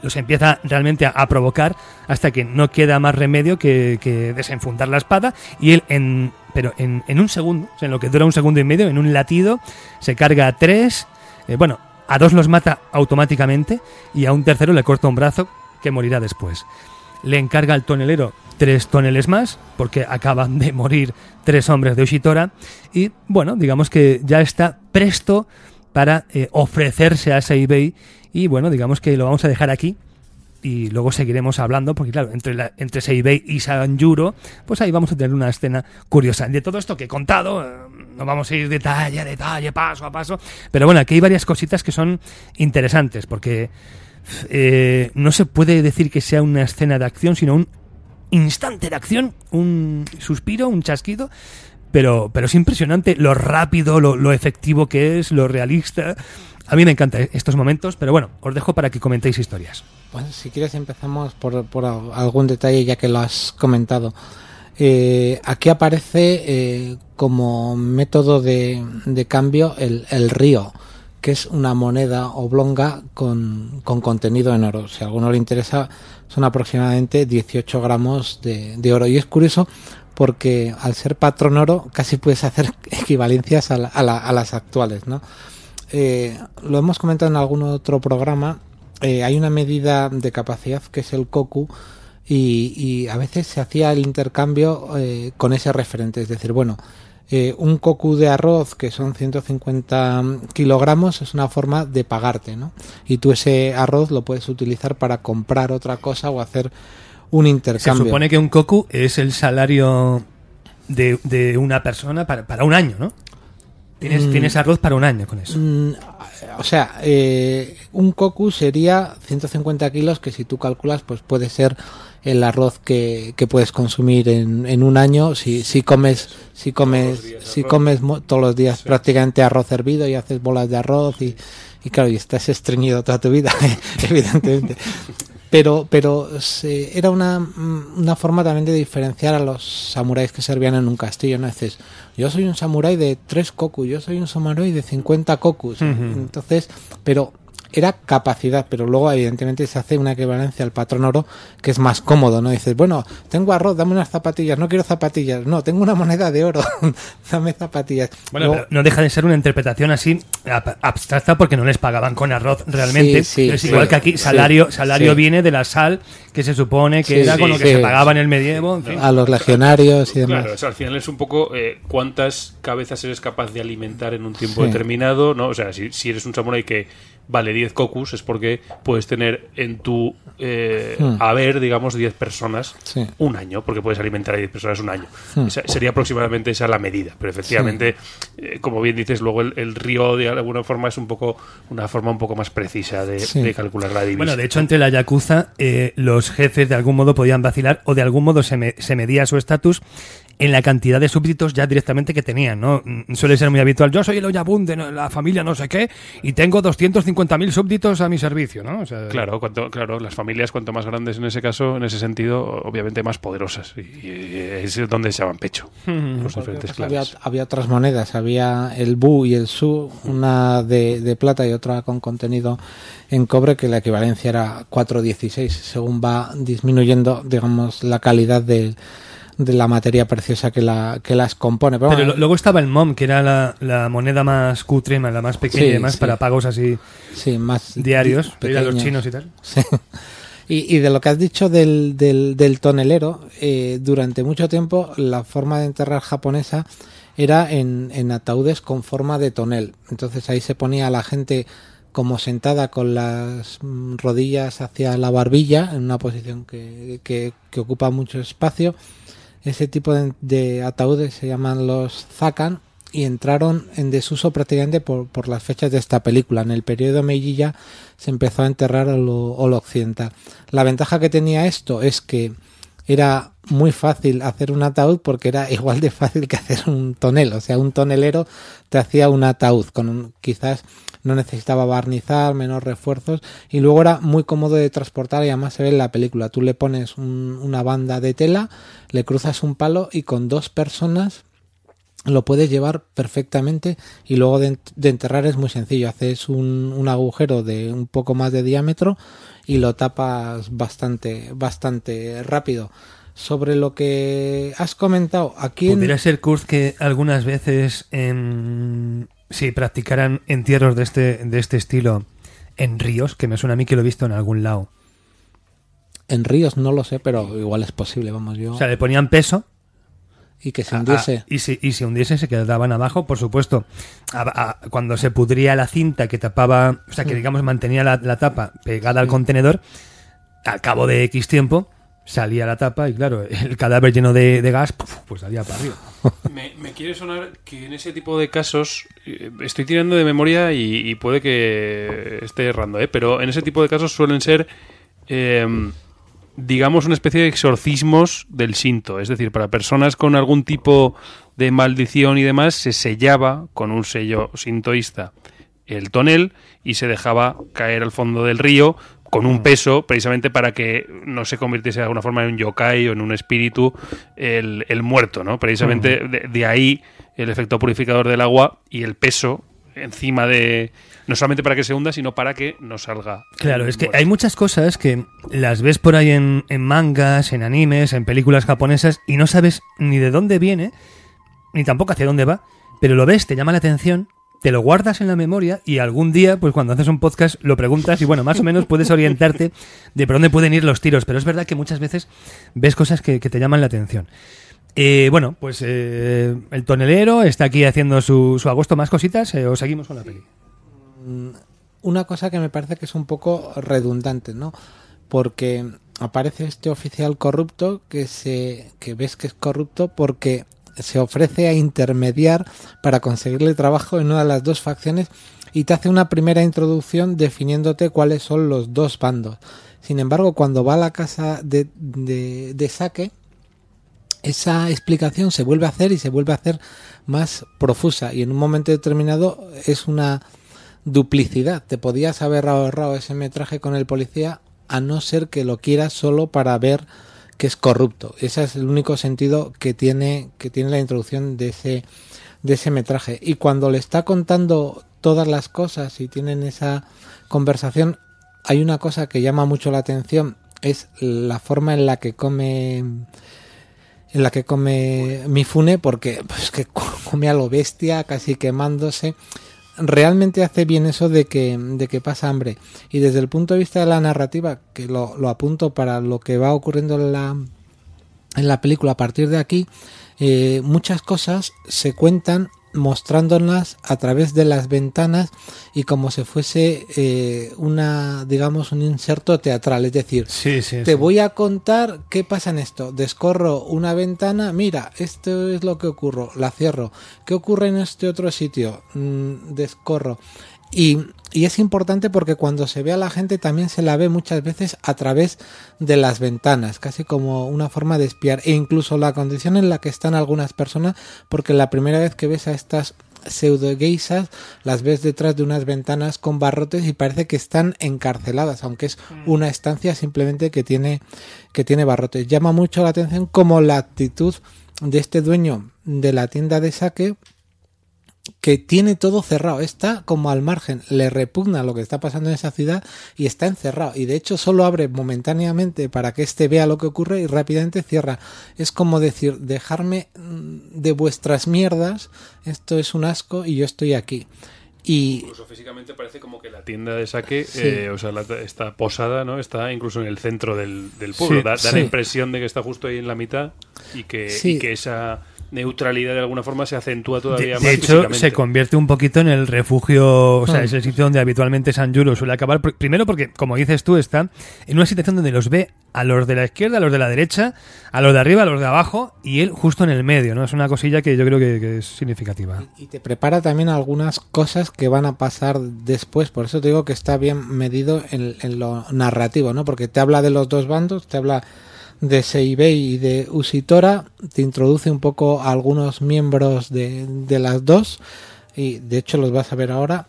los empieza realmente a, provocar hasta que no queda más remedio que, que desenfundar la espada y él en pero en, en un segundo, en lo que dura un segundo y medio, en un latido, se carga a tres, eh, bueno, a dos los mata automáticamente y a un tercero le corta un brazo que morirá después. Le encarga al tonelero tres toneles más, porque acaban de morir tres hombres de Ushitora, y bueno, digamos que ya está presto para eh, ofrecerse a Seibei y bueno, digamos que lo vamos a dejar aquí y luego seguiremos hablando porque claro, entre, la, entre Seibei y Sanjuro, pues ahí vamos a tener una escena curiosa. De todo esto que he contado, eh, no vamos a ir detalle a detalle, paso a paso, pero bueno, aquí hay varias cositas que son interesantes porque eh, no se puede decir que sea una escena de acción, sino un instante de acción, un suspiro, un chasquido, pero, pero es impresionante lo rápido, lo, lo efectivo que es, lo realista. A mí me encantan estos momentos, pero bueno, os dejo para que comentéis historias. Pues si quieres empezamos por, por al- algún detalle ya que lo has comentado. Eh, aquí aparece eh, como método de, cambio el, el río, que es una moneda oblonga con, con contenido en oro. Si a alguno le interesa, son aproximadamente 18 gramos de, de oro. Y es curioso porque al ser patrón oro casi puedes hacer equivalencias a las actuales, ¿no? Eh, lo hemos comentado en algún otro programa, eh, hay una medida de capacidad que es el COCU y, y a veces se hacía el intercambio eh, con ese referente, es decir, bueno, eh, un COCU de arroz que son 150 kilogramos es una forma de pagarte, ¿no? Y tú ese arroz lo puedes utilizar para comprar otra cosa o hacer un Se intercambio. supone que un koku es el salario de, de una persona para, para un año, ¿no? Tienes, Mm. tienes arroz para un año con eso. Mm, o sea, eh, un cocu sería 150 kilos que si tú calculas pues puede ser el arroz que, que puedes consumir en, en un año si, si comes si comes si comes mo- todos los días prácticamente arroz hervido y haces bolas de arroz y, y claro y estás estreñido toda tu vida evidentemente pero pero se- era una, mm, una forma también de diferenciar a los samuráis que servían en un castillo no dices yo soy un samurái de 3 koku yo soy un samurái de 50 kokus. Entonces pero era capacidad, pero luego evidentemente se hace una equivalencia al patrón oro que es más cómodo, ¿no? Dices, bueno, tengo arroz, dame unas zapatillas, no quiero zapatillas, no, tengo una moneda de oro, dame zapatillas. Bueno, Luego- pero no deja de ser una interpretación así ab- abstracta porque no les pagaban con arroz realmente. Sí, sí, Pero es sí. igual que aquí, salario, Sí, salario sí. viene de la sal que se supone que Sí, era con lo que sí. se pagaba en el medievo. en fin. a los legionarios y demás. Claro, eso al final es un poco eh, cuántas cabezas eres capaz de alimentar en un tiempo Sí. determinado, ¿no? O sea, si, si eres un samurái que vale 10 cocus es porque puedes tener en tu eh, Hmm. haber, digamos, 10 personas Sí. un año, porque puedes alimentar a 10 personas un año. Hmm. Esa- sería aproximadamente esa la medida, pero efectivamente, eh, como bien dices, luego el, el río de alguna forma es un poco una forma un poco más precisa de, Sí. de calcular la divisa. Bueno, de hecho, entre la Yakuza, eh, los jefes de algún modo podían vacilar o de algún modo se, me- se medía su estatus en la cantidad de súbditos ya directamente que tenían, ¿no? Suele ser muy habitual. Yo soy el Oyabun de la familia no sé qué y tengo 250.000 súbditos a mi servicio, ¿no? O sea, Claro, cuanto, claro, las familias cuanto más grandes en ese caso, en ese sentido, obviamente más poderosas. Y, y es donde se llaman pecho. Los diferentes pues, había, clanes. había otras monedas, había el Bu y el Su, una de, de plata y otra con contenido en cobre, que la equivalencia era 4,16, según va disminuyendo, digamos, la calidad de, de la materia preciosa que, la, que las compone. Pero, Pero bueno, lo- luego estaba el MOM, que era la, la moneda más cutre, la más pequeña Sí, y demás sí. para pagos así sí, más diarios, ir a los pequeños. chinos y tal. Y, y de lo que has dicho del, del, del tonelero, eh, durante mucho tiempo la forma de enterrar japonesa era en, en ataúdes con forma de tonel. Entonces ahí se ponía a la gente como sentada con las rodillas hacia la barbilla, en una posición que, que, que ocupa mucho espacio. Ese tipo de, de ataúdes se llaman los zakan y entraron en desuso prácticamente por, por las fechas de esta película. En el periodo Meiji ya se empezó a enterrar a lo occidental. La ventaja que tenía esto es que era muy fácil hacer un ataúd porque era igual de fácil que hacer un tonel. O sea, un tonelero te hacía un ataúd con un, quizás no necesitaba barnizar, menos refuerzos y luego era muy cómodo de transportar y además se ve en la película. Tú le pones un- una banda de tela, le cruzas un palo y con dos personas lo puedes llevar perfectamente y luego de, ent- de enterrar es muy sencillo. Haces un, un agujero de un poco más de diámetro y lo tapas bastante, bastante rápido. Sobre lo que has comentado, aquí en- Pudiera ser, Kurt, que algunas veces em, sí practicaran entierros de este, de este estilo en ríos, que me suena a mí que lo he visto en algún lado. en ríos no lo sé, pero igual es posible, vamos yo. O sea, le ponían peso y que se hundiese. a- y, si, y si hundiese se quedaban abajo, por supuesto. A- cuando se pudría la cinta que tapaba, o sea, que digamos mantenía la, la tapa pegada al contenedor, al cabo de X tiempo salía la tapa y claro, el cadáver lleno de, de gas, pues salía para arriba. Me, me quiere sonar que en ese tipo de casos, eh, estoy tirando de memoria y, puede que esté errando, ¿eh? pero en ese tipo de casos suelen ser, eh, digamos, una especie de exorcismos del Shinto. Es decir, para personas con algún tipo de maldición y demás, se sellaba con un sello sintoísta el tonel y se dejaba caer al fondo del río con un peso precisamente para que no se convirtiese de alguna forma en un yokai o en un espíritu el, el muerto, ¿no? Precisamente de, de ahí el efecto purificador del agua y el peso encima de no solamente para que se hunda sino para que no salga Claro, es que hay muchas cosas que las ves por ahí en, en mangas, en animes, en películas japonesas y no sabes ni de dónde viene, ni tampoco hacia dónde va, pero lo ves, te llama la atención, te lo guardas en la memoria y algún día, pues cuando haces un podcast, lo preguntas y bueno, más o menos puedes orientarte de por dónde pueden ir los tiros, pero es verdad que muchas veces ves cosas que, te llaman la atención. Eh, bueno, pues eh, el tonelero está aquí haciendo su, agosto más cositas eh, o seguimos con la peli. una cosa que me parece que es un poco redundante, ¿no? Porque aparece este oficial corrupto que se que ves que es corrupto porque se ofrece a intermediar para conseguirle trabajo en una de las dos facciones y te hace una primera introducción definiéndote cuáles son los dos bandos. Sin embargo, cuando va a la casa de, de, saque, esa explicación se vuelve a hacer y se vuelve a hacer más profusa y en un momento determinado es una duplicidad. Te podías haber ahorrado ese metraje con el policía a no ser que lo quieras solo para ver que es corrupto. Ese es el único sentido que tiene que tiene la introducción de ese de ese metraje y cuando le está contando todas las cosas y tienen esa conversación, hay una cosa que llama mucho la atención, es la forma en la que come en la que come Mifune porque pues que come a lo bestia, casi quemándose. Realmente hace bien eso de que, de que pasa hambre. Y desde el punto de vista de la narrativa, que lo, lo apunto para lo que va ocurriendo en la, en la película a partir de aquí, eh, muchas cosas se cuentan mostrándolas a través de las ventanas y como si fuese eh, una digamos un inserto teatral. Es decir Sí, sí, te sí. voy a contar qué pasa en esto. Descorro una ventana mira esto es lo que ocurre la cierro. Qué ocurre en este otro sitio Mm, descorro y, y es importante porque cuando se ve a la gente también se la ve muchas veces a través de las ventanas, casi como una forma de espiar. E incluso la condición en la que están algunas personas, porque la primera vez que ves a estas pseudo geisas las ves detrás de unas ventanas con barrotes y parece que están encarceladas, aunque es una estancia simplemente que tiene, que tiene barrotes. Llama mucho la atención como la actitud de este dueño de la tienda de saque que tiene todo cerrado, está como al margen, le repugna lo que está pasando en esa ciudad y está encerrado. Y de hecho solo abre momentáneamente para que éste vea lo que ocurre y rápidamente cierra. Es como decir, dejarme mm, de vuestras mierdas, esto es un asco y yo estoy aquí. Y Incluso físicamente parece como que la tienda de saque, Sí. eh, o sea, la- está posada, ¿no? Está incluso en el centro del, del pueblo. Sí, da, da sí. la impresión de que está justo ahí en la mitad y que, y que esa neutralidad de alguna forma se acentúa De, todavía de más hecho, físicamente. se convierte un poquito en el refugio, o sea, Mm. es el sitio donde habitualmente San Yuro suele acabar. Pr- Primero porque, como dices tú, está en una situación donde los ve a los de la izquierda, a los de la derecha, a los de arriba, a los de abajo, y él justo en el medio, ¿no? Es una cosilla que yo creo que, que es significativa. Y te prepara también algunas cosas que van a pasar después. Por eso te digo que está bien medido en, en lo narrativo, ¿no? Porque te habla de los dos bandos, te habla de Seibei y de Usitora, te introduce un poco a algunos miembros de, de las dos, y de hecho los vas a ver ahora,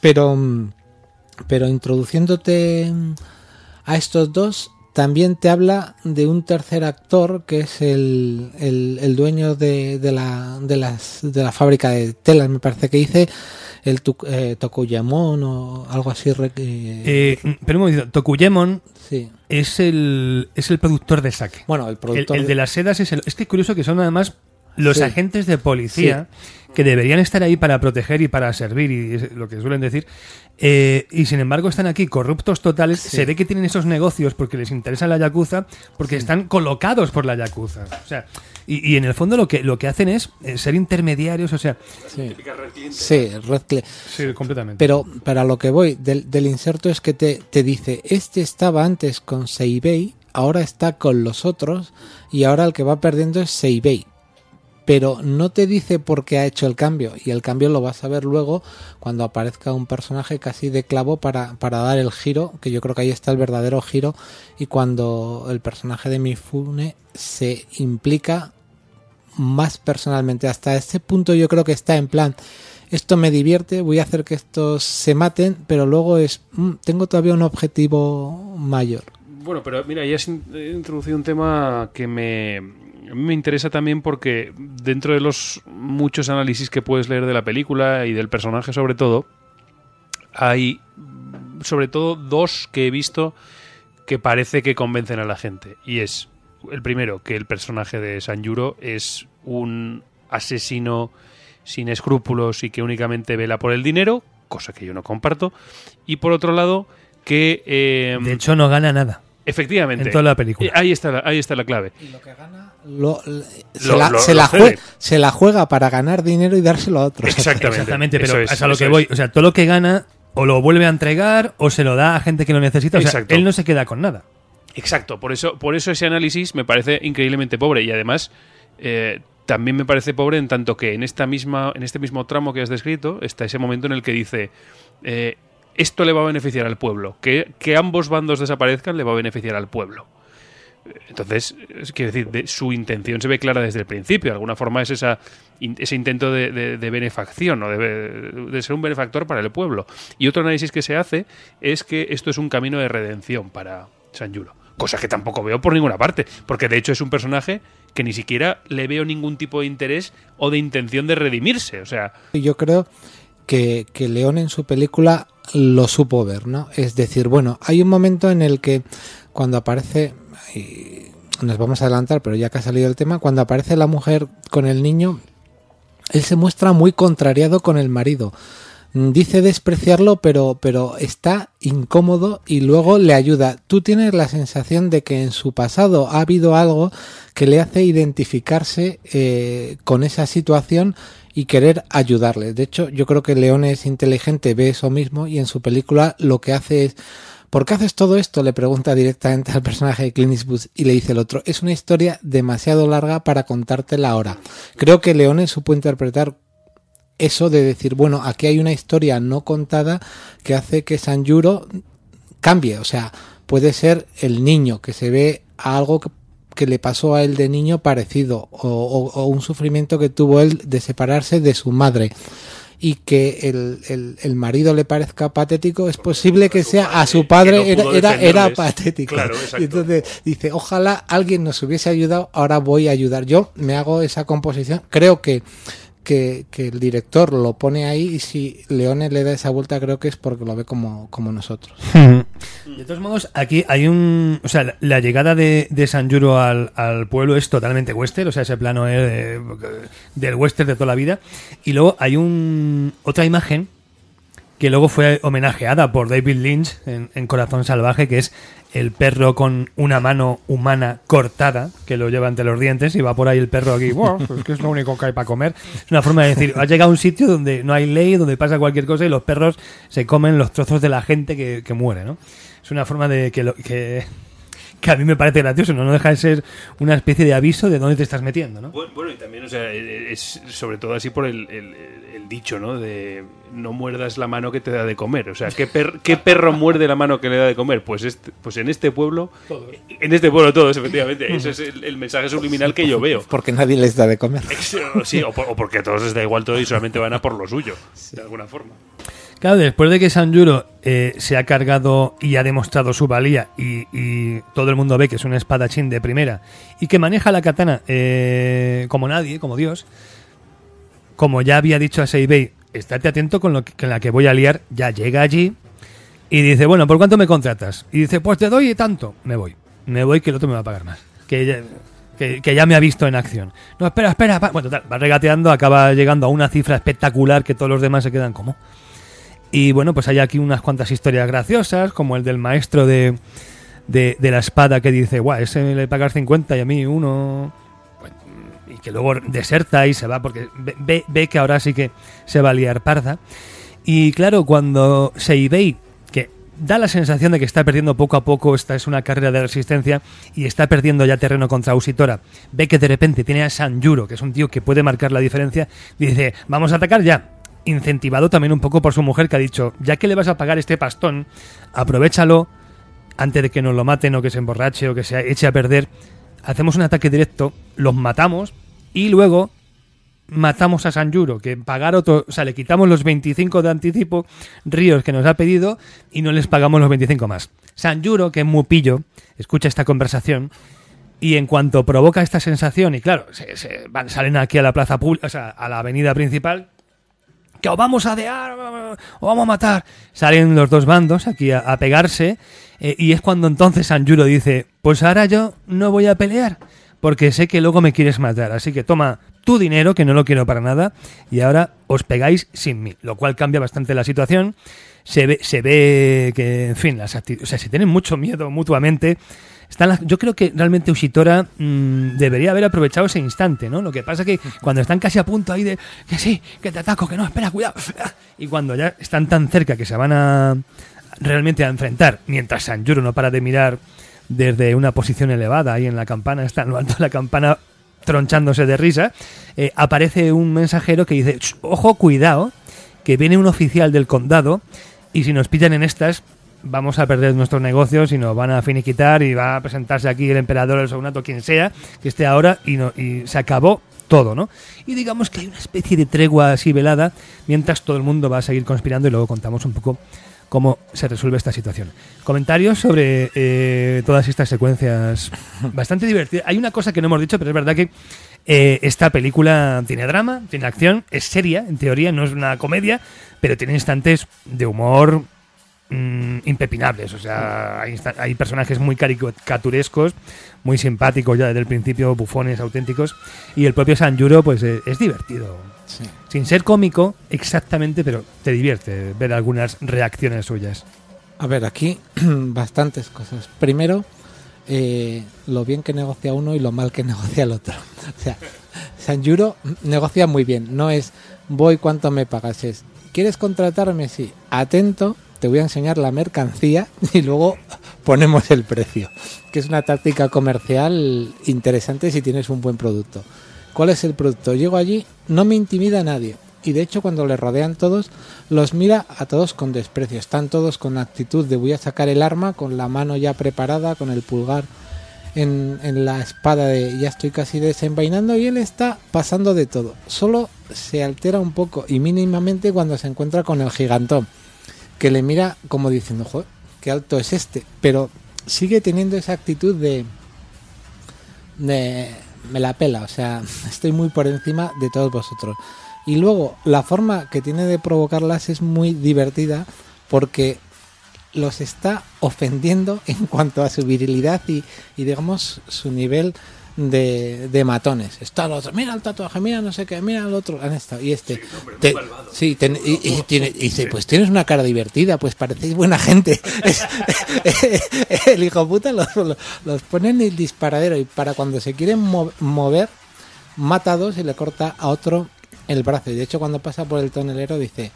pero, pero introduciéndote a estos dos, también te habla de un tercer actor que es el, el, el dueño de, de, la, de, las, de la fábrica de telas, me parece que dice el eh, Tokuyamon o algo así. eh, Eh, pero un momentito, Tokuyemon sí. es el, es el productor de saque. Bueno, el productor. el de las sedas es el. Es que es curioso que son además los Sí. agentes de policía que deberían estar ahí para proteger y para servir, y es lo que suelen decir. Eh, y sin embargo están aquí corruptos totales. Sí. Se ve que tienen esos negocios porque les interesa la yakuza, porque están colocados por la yakuza. O sea, y, y en el fondo lo que, lo que hacen es eh, ser intermediarios, o sea. sí. Sí, Red. Sí, completamente. Pero para lo que voy del, del inserto es que te, te dice, este estaba antes con Seibei, ahora está con los otros y ahora el que va perdiendo es Seibei. Pero no te dice por qué ha hecho el cambio y el cambio lo vas a ver luego cuando aparezca un personaje casi de clavo para, para dar el giro, que yo creo que ahí está el verdadero giro y cuando el personaje de Mifune se implica más personalmente. Hasta este punto yo creo que está en plan, esto me divierte, voy a hacer que estos se maten, pero luego es, "Mm, tengo todavía un objetivo mayor. Bueno, pero mira, ya has he introducido un tema que me, me interesa también porque dentro de los muchos análisis que puedes leer de la película y del personaje sobre todo, hay sobre todo dos que he visto que parece que convencen a la gente. Y es, el primero, que el personaje de Sanjuro es un asesino sin escrúpulos y que únicamente vela por el dinero, cosa que yo no comparto. Y por otro lado, que... eh, de hecho, no gana nada. Efectivamente. En toda la película. Eh, Ahí está la, ahí está la clave. Y lo que gana, lo- se, Lo- la, lo- se lo la cede. jue- se la juega para ganar dinero y dárselo a otros. Exactamente. Exactamente, pero es, es a lo que es. voy. O sea, todo lo que gana o lo vuelve a entregar o se lo da a gente que lo necesita. O sea, Exacto. él no se queda con nada. Exacto, por eso, por eso ese análisis me parece increíblemente pobre y además eh, también me parece pobre en tanto que en esta misma, en este mismo tramo que has descrito está ese momento en el que dice eh, esto le va a beneficiar al pueblo, que, que ambos bandos desaparezcan le va a beneficiar al pueblo. Entonces, es- quiero decir, de- su intención se ve clara desde el principio. De alguna forma es esa, ese intento de, de- benefacción o de, ser un benefactor para el pueblo. Y otro análisis que se hace es que esto es un camino de redención para Sanjuro. Cosa que tampoco veo por ninguna parte. Porque de hecho es un personaje que ni siquiera le veo ningún tipo de interés o de intención de redimirse. O sea, yo creo que, que León en su película lo supo ver, ¿no? Es decir, bueno, hay un momento en el que cuando aparece, y nos vamos a adelantar, pero ya que ha salido el tema, cuando aparece la mujer con el niño, él se muestra muy contrariado con el marido. Dice despreciarlo, pero, pero está incómodo y luego le ayuda. Tú tienes la sensación de que en su pasado ha habido algo que le hace identificarse eh, con esa situación y querer ayudarle. De hecho, yo creo que León es inteligente, ve eso mismo y en su película lo que hace es ¿Por qué haces todo esto? Le pregunta directamente al personaje de Clint Eastwood y le dice el otro. Es una historia demasiado larga para contártela ahora. Creo que Leone supo interpretar eso de decir, bueno, aquí hay una historia no contada que hace que Sanjuro cambie. O sea, puede ser el niño que se ve a algo que, le pasó a él de niño parecido o, o un sufrimiento que tuvo él de separarse de su madre y que el, el, marido le parezca patético, es posible que sea a su padre era, era, era, patético. y entonces dice, ojalá alguien nos hubiese ayudado, ahora voy a ayudar. Yo me hago esa composición, creo que que, el director lo pone ahí y si Leone le da esa vuelta creo que es porque lo ve como, como nosotros. De todos modos, aquí hay un... O sea, la llegada de, de San Juro al, pueblo es totalmente western, o sea, ese plano es del western de toda la vida. Y luego hay un otra imagen que luego fue homenajeada por David Lynch en, Corazón Salvaje, que es el perro con una mano humana cortada, que lo lleva entre los dientes y va por ahí el perro aquí, pues que es lo único que hay para comer. Es una forma de decir, has llegado a un sitio donde no hay ley, donde pasa cualquier cosa y los perros se comen los trozos de la gente que, que muere, ¿no? Es una forma de que, lo, que que a mí me parece gracioso, ¿no? No deja de ser una especie de aviso de dónde te estás metiendo, ¿no? Bueno, y también, o sea, es sobre todo así por el, dicho, ¿no? De no muerdas la mano que te da de comer. O sea, ¿qué, qué perro muerde la mano que le da de comer? Pues, este, pues en este pueblo... En este pueblo todos, efectivamente. Ese es el, mensaje subliminal que yo veo. Porque nadie les da de comer. Sí, o, porque a todos les da igual todo y solamente van a por lo suyo, de alguna forma. Claro, después de que Sanjuro eh, se ha cargado y ha demostrado su valía y, todo el mundo ve que es un espadachín de primera y que maneja la katana eh, como nadie, como Dios, como ya había dicho a Seibei, estate atento con, lo que, la que voy a liar, ya llega allí y dice, bueno, ¿por cuánto me contratas? Y dice, pues te doy tanto, me voy, me voy que el otro me va a pagar más. Que ya, que, ya me ha visto en acción. No, espera, espera. Bueno, total, va regateando, acaba llegando a una cifra espectacular que todos los demás se quedan como. Y bueno, pues hay aquí unas cuantas historias graciosas, como el del maestro de, de, la espada que dice, guau, ese le pagas 50 y a mí uno... que luego deserta y se va porque ve, ve, que ahora sí que se va a liar parda. Y claro, cuando Seibei, que da la sensación de que está perdiendo poco a poco, esta es una carrera de resistencia y está perdiendo ya terreno contra Usitora, ve que de repente tiene a Sanjuro, que es un tío que puede marcar la diferencia, dice, vamos a atacar ya incentivado también un poco por su mujer que ha dicho, ya que le vas a pagar este pastón, aprovechalo antes de que nos lo maten o que se emborrache o que se eche a perder. Hacemos un ataque directo, los matamos y luego matamos a Sanjuro, que pagar otro, o sea, le quitamos los 25 de anticipo Ríos que nos ha pedido y no les pagamos los 25 más. Sanjuro, que es muy pillo, escucha esta conversación y en cuanto provoca esta sensación, y claro, se, van, salen aquí a la plaza pública, o sea, a la avenida principal, que os vamos a dear, o vamos a matar. Salen los dos bandos aquí a, pegarse eh, y es cuando entonces Sanjuro dice, pues ahora yo no voy a pelear porque sé que luego me quieres matar, así que toma tu dinero, que no lo quiero para nada, y ahora os pegáis sin mí, lo cual cambia bastante la situación. Se ve, se ve que, en fin, las o sea, se tienen mucho miedo mutuamente yo creo que realmente Ushitora mm, debería haber aprovechado ese instante, ¿no? Lo que pasa que cuando están casi a punto ahí de que sí, que te ataco, que no, espera, cuidado. Y cuando ya están tan cerca que se van a realmente a enfrentar, mientras Sanjuro no para de mirar desde una posición elevada ahí en la campana, está en lo alto de la campana tronchándose de risa, eh, aparece un mensajero que dice, ojo, cuidado, que viene un oficial del condado y si nos pillan en estas, vamos a perder nuestros negocios y nos van a finiquitar y va a presentarse aquí el emperador, el shogunato, quien sea, que esté ahora y, no, y se acabó todo, ¿no? Y digamos que hay una especie de tregua así velada mientras todo el mundo va a seguir conspirando y luego contamos un poco cómo se resuelve esta situación. Comentarios sobre eh, todas estas secuencias bastante divertidas. Hay una cosa que no hemos dicho, pero es verdad que Eh, esta película tiene drama, tiene acción, es seria, en teoría, no es una comedia, pero tiene instantes de humor mm, impepinables. O sea, hay, hay personajes muy caricaturescos, muy simpáticos ya desde el principio, bufones auténticos. Y el propio Sanjuro, pues eh, es divertido. Sí. Sin ser cómico, exactamente, pero te divierte ver algunas reacciones suyas. A ver, aquí bastantes cosas. Primero, eh, lo bien que negocia uno y lo mal que negocia el otro. O sea, Sanjuro negocia muy bien. No es voy cuánto me pagas, es ¿quieres contratarme? Sí. Atento, te voy a enseñar la mercancía y luego ponemos el precio. Que es una táctica comercial interesante si tienes un buen producto. ¿Cuál es el producto? Llego allí, no me intimida nadie. Y de hecho cuando le rodean todos, los mira a todos con desprecio. Están todos con actitud de voy a sacar el arma, con la mano ya preparada, con el pulgar en, en la espada de ya estoy casi desenvainando y él está pasando de todo. Solo se altera un poco y mínimamente cuando se encuentra con el gigantón, que le mira como diciendo, joder, qué alto es este. Pero sigue teniendo esa actitud de... de me la pela, o sea, estoy muy por encima de todos vosotros. Y luego, la forma que tiene de provocarlas es muy divertida porque los está ofendiendo en cuanto a su virilidad y, digamos, su nivel de, de matones. Está el otro, mira el tatuaje, mira no sé qué, mira el otro, han estado. Y este, te- sí, ten- y, y tiene- y dice, pues tienes una cara divertida, pues parecéis buena gente. El hijo puta los, pone en el disparadero y para cuando se quieren mo- mover, mata a dos y le corta a otro el brazo. Y de hecho, cuando pasa por el tonelero, dice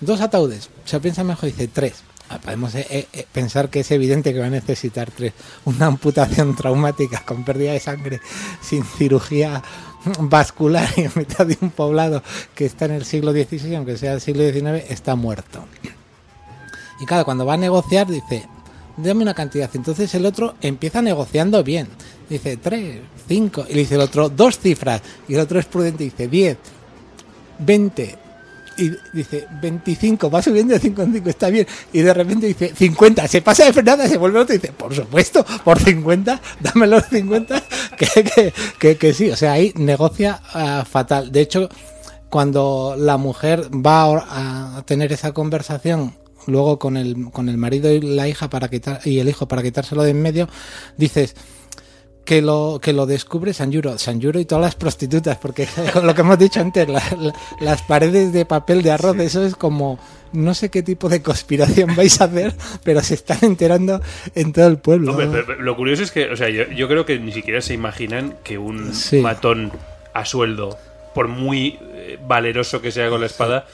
dos ataúdes. Se piensa mejor, dice tres. Ah, Podemos eh, eh, eh, pensar que es evidente que va a necesitar tres. Una amputación traumática con pérdida de sangre sin cirugía vascular y en mitad de un poblado que está en el siglo XVI, aunque sea el siglo XIX, está muerto. Y claro, cuando va a negociar dice, dame una cantidad. Entonces el otro empieza negociando bien. Dice, tres, cinco. Y le dice el otro, dos cifras. Y el otro es prudente dice, diez, veinte. Y dice, 25, va subiendo de 5 en 5, está bien. Y de repente dice, 50, se pasa de frenada, se vuelve otro y dice, por supuesto, por 50, dame los 50, que, que, que, sí. O sea, ahí negocia ah, fatal. De hecho, cuando la mujer va a tener esa conversación luego con el, con el marido y la hija para quitar, y el hijo para quitárselo de en medio, dices que lo que lo descubre Sanjuro, Sanjuro y todas las prostitutas, porque con lo que hemos dicho antes, la- la- las paredes de papel de arroz, eso es como no sé qué tipo de conspiración vais a hacer, pero se están enterando en todo el pueblo. Hombre, pero- pero lo curioso es que, o sea, yo, yo creo que ni siquiera se imaginan que un Sí. matón a sueldo, por muy eh, valeroso que sea con la espada,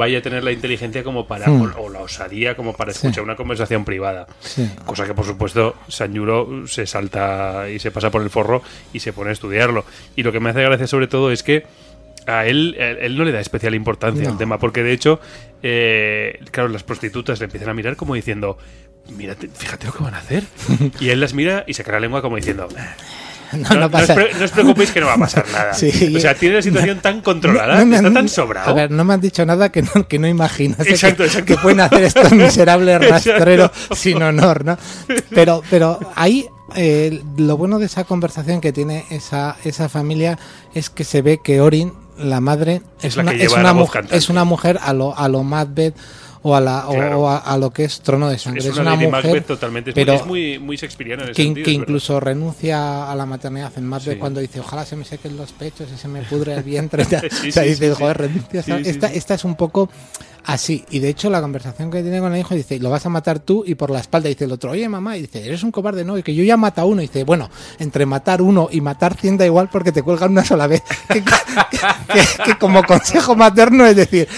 vaya a tener la inteligencia como para, Hmm. o, o la osadía como para Sí. escuchar una conversación privada. Sí. Cosa que, por supuesto, Sanjuro se salta y se pasa por el forro y se pone a estudiarlo. Y lo que me hace gracia sobre todo es que a él, él, él no le da especial importancia No. al tema, porque de hecho, eh, claro, las prostitutas le empiezan a mirar como diciendo, mírate, fíjate lo que van a hacer. y él las mira y saca la lengua como diciendo, "Ah, No, no, no no pasa- os, pre- no os preocupéis que no va a pasar nada. Sí. O sea, tiene la situación tan controlada, No me está tan sobrado. A ver, no me han dicho nada que no, que no imaginas. Exacto, que, exacto. que pueden hacer estos miserables rastreros sin honor, ¿no? Pero, pero ahí eh, lo bueno de esa conversación que tiene esa, esa familia es que se ve que Orin, la madre, Es es, la una, que es, una mujer, cantante. es una mujer a lo, a lo Macbeth o a, la, o- Claro. o a, a lo que es Trono de Sangre. es una, Lady mujer, Macbeth totalmente. Es, pero muy, es muy, muy shakespeariana en ese que, sentido, que es verdad. incluso renuncia a la maternidad en Macbeth Sí. cuando dice ojalá se me sequen los pechos y se me pudre el vientre. Sí, o sea sí, dice joder sí. renuncias a-". Sí, sí, esta, esta es un poco así y de hecho la conversación que tiene con el hijo dice lo vas a matar tú y por la espalda dice el otro oye mamá y dice eres un cobarde no y que yo ya mata a uno y dice bueno entre matar uno y matar cien da igual porque te cuelgan una sola vez que, que- que como consejo materno es decir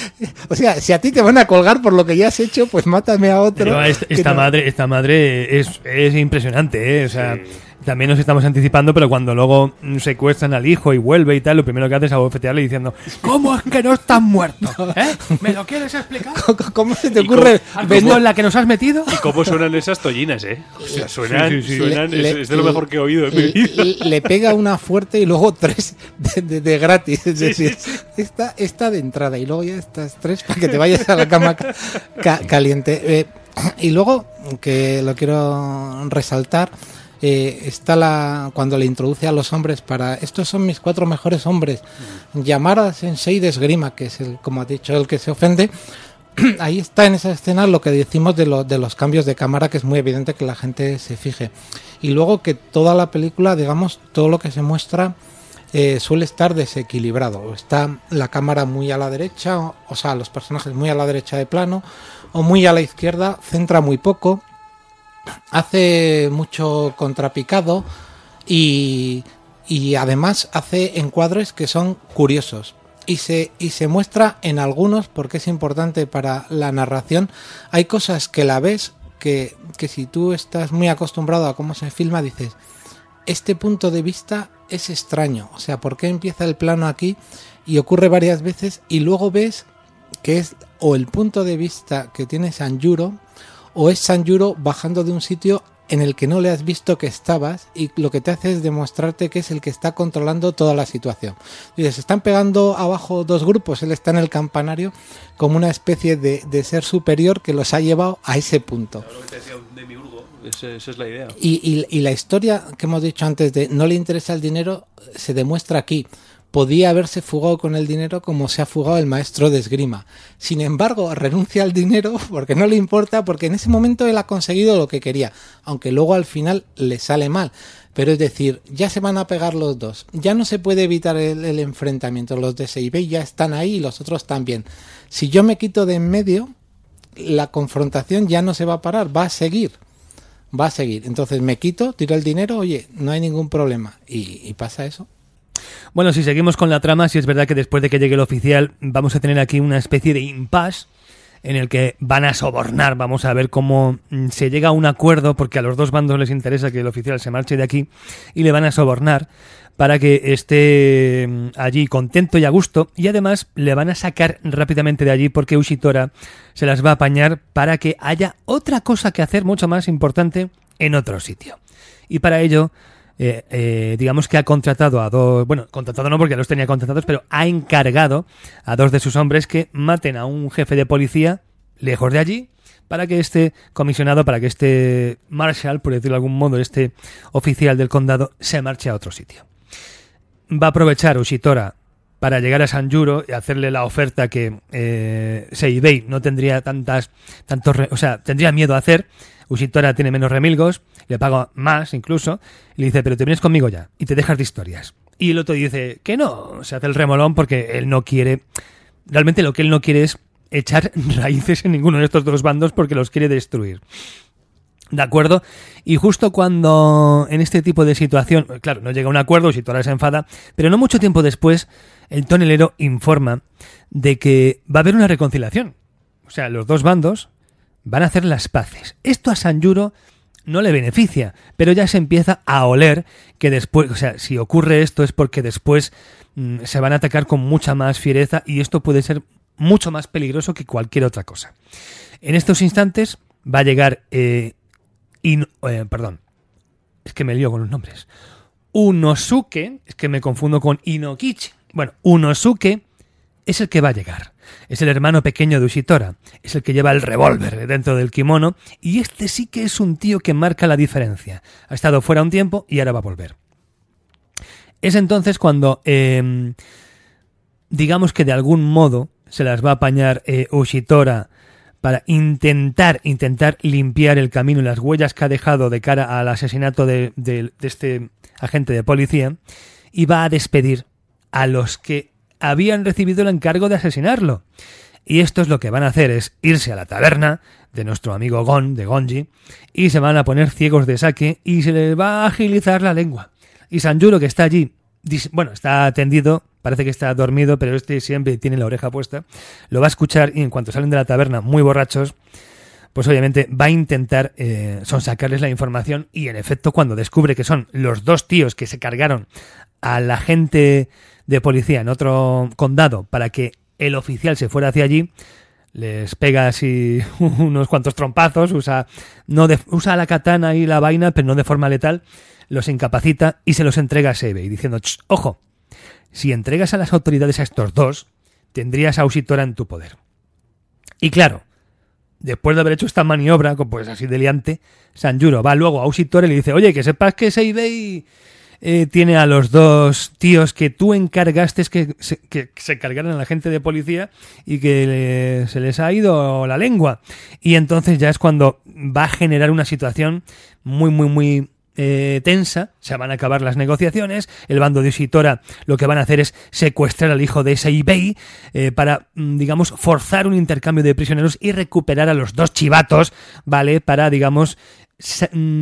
o sea si a ti te van a colgar por lo que ya has hecho pues mátame a otro Pero esta, esta no- madre, esta madre es, es impresionante, ¿eh? O sea, Sí. También nos estamos anticipando, pero cuando luego mm, secuestran al hijo y vuelve y tal, lo primero que hace es abofetearle diciendo ¿Cómo es que no estás muerto? ¿Eh? ¿Me lo quieres explicar? ¿Cómo se te ocurre ¿Has en la que nos has metido? ¿Y cómo suenan esas tollinas, eh? O sea, suenan, Sí, sí, sí. suenan Le- es, es de lo mejor que he oído en mi le, vida. le- le pega una fuerte y luego tres de, de- de gratis. Es decir, Esta, esta de entrada y luego ya estas tres para que te vayas a la cama ca- ca- caliente. Eh, y luego, que lo quiero resaltar, eh, está la cuando le introduce a los hombres para estos son mis cuatro mejores hombres, llamar a Sensei de esgrima, que es el, como ha dicho, el que se ofende. Ahí está en esa escena lo que decimos de, lo- de los cambios de cámara, que es muy evidente que la gente se fije. Y luego que toda la película, digamos, todo lo que se muestra eh, suele estar desequilibrado. Está la cámara muy a la derecha, o, o sea, los personajes muy a la derecha de plano, o muy a la izquierda, centra muy poco, hace mucho contrapicado y, y además hace encuadres que son curiosos. Y se, y se muestra en algunos, porque es importante para la narración, hay cosas que la ves que, que si tú estás muy acostumbrado a cómo se filma, dices, este punto de vista es extraño. O sea, ¿por qué empieza el plano aquí? Y ocurre varias veces y luego ves que es o el punto de vista que tiene Sanjuro o es Sanjuro bajando de un sitio en el que no le has visto que estabas y lo que te hace es demostrarte que es el que está controlando toda la situación. Dices, están pegando abajo dos grupos, él está en el campanario como una especie de, de ser superior que los ha llevado a ese punto. Lo que te decía un demiurgo, esa, esa es la idea. Y, y- y la historia que hemos dicho antes de no le interesa el dinero se demuestra aquí. Podía haberse fugado con el dinero como se ha fugado el maestro de esgrima. Sin embargo, renuncia al dinero porque no le importa, porque en ese momento él ha conseguido lo que quería, aunque luego al final le sale mal. Pero es decir, ya se van a pegar los dos. Ya no se puede evitar el, enfrentamiento. Los de Seibei ya están ahí y los otros también. Si yo me quito de en medio, la confrontación ya no se va a parar, va a seguir va a seguir. Entonces me quito, tiro el dinero, oye, no hay ningún problema. Y pasa eso. Bueno, si seguimos con la trama, sí es verdad que después de que llegue el oficial vamos a tener aquí una especie de impasse en el que van a sobornar, vamos a ver cómo mm, se llega a un acuerdo, porque a los dos bandos les interesa que el oficial se marche de aquí, y le van a sobornar para que esté mm, allí contento y a gusto, y además le van a sacar rápidamente de allí porque Ushitora se las va a apañar para que haya otra cosa que hacer mucho más importante en otro sitio. Y para ello eh, eh, digamos que ha contratado a dos, bueno, contratado no porque los tenía contratados, pero ha encargado a dos de sus hombres que maten a un jefe de policía lejos de allí para que este comisionado, para que este marshal, por decirlo de algún modo, este oficial del condado, se marche a otro sitio. Va a aprovechar Ushitora para llegar a Sanjuro y hacerle la oferta que eh, Seibei no tendría tantas, tantos, o sea, tendría miedo a hacer. Ushitora tiene menos remilgos, le paga más incluso, y le dice, pero te vienes conmigo ya, y te dejas de historias. Y el otro dice que no, se hace el remolón porque él no quiere, realmente lo que él no quiere es echar raíces en ninguno de estos dos bandos porque los quiere destruir. ¿De acuerdo? Y justo cuando en este tipo de situación, claro, no llega a un acuerdo, Ushitora se enfada, pero no mucho tiempo después, el tonelero informa de que va a haber una reconciliación. O sea, los dos bandos van a hacer las paces. Esto a Sanjuro no le beneficia, pero ya se empieza a oler que después, o sea, si ocurre esto es porque después mm, se van a atacar con mucha más fiereza y esto puede ser mucho más peligroso que cualquier otra cosa. En estos instantes va a llegar, eh, In- eh, perdón, es que me lío con los nombres. Unosuke, es que me confundo con Inokichi. Bueno, Unosuke es el que va a llegar. Es el hermano pequeño de Ushitora. Es el que lleva el revólver dentro del kimono. Y este sí que es un tío que marca la diferencia. Ha estado fuera un tiempo y ahora va a volver. Es entonces cuando, eh, digamos que de algún modo, se las va a apañar eh, Ushitora para intentar, intentar limpiar el camino y las huellas que ha dejado de cara al asesinato de este agente de policía y va a despedir a los que habían recibido el encargo de asesinarlo. Y esto es lo que van a hacer, es irse a la taberna de nuestro amigo Gon, de Gonji, y se van a poner ciegos de saque y se les va a agilizar la lengua. Y Sanjuro, que está allí, bueno, está tendido, parece que está dormido, pero este siempre tiene la oreja puesta, lo va a escuchar y en cuanto salen de la taberna muy borrachos, pues obviamente va a intentar eh, sonsacarles la información y en efecto cuando descubre que son los dos tíos que se cargaron a la gente de policía en otro condado para que el oficial se fuera hacia allí, les pega así unos cuantos trompazos, usa, no de- usa la katana y la vaina, pero no de forma letal, los incapacita y se los entrega a Sebe, diciendo, "Ch, ojo, si entregas a las autoridades a estos dos, tendrías a Usitora en tu poder. Y claro, después de haber hecho esta maniobra, pues así de liante, Sanjuro va luego a Usitore y le dice, oye, que sepas que Seibei eh, tiene a los dos tíos que tú encargaste que se, que se cargaran a la gente de policía y que se les ha ido la lengua. Y entonces ya es cuando va a generar una situación muy, muy, muy eh, tensa, se van a acabar las negociaciones, el bando de Usitora lo que van a hacer es secuestrar al hijo de Seibei eh, para, mm, digamos, forzar un intercambio de prisioneros y recuperar a los dos chivatos, ¿vale? Para, digamos,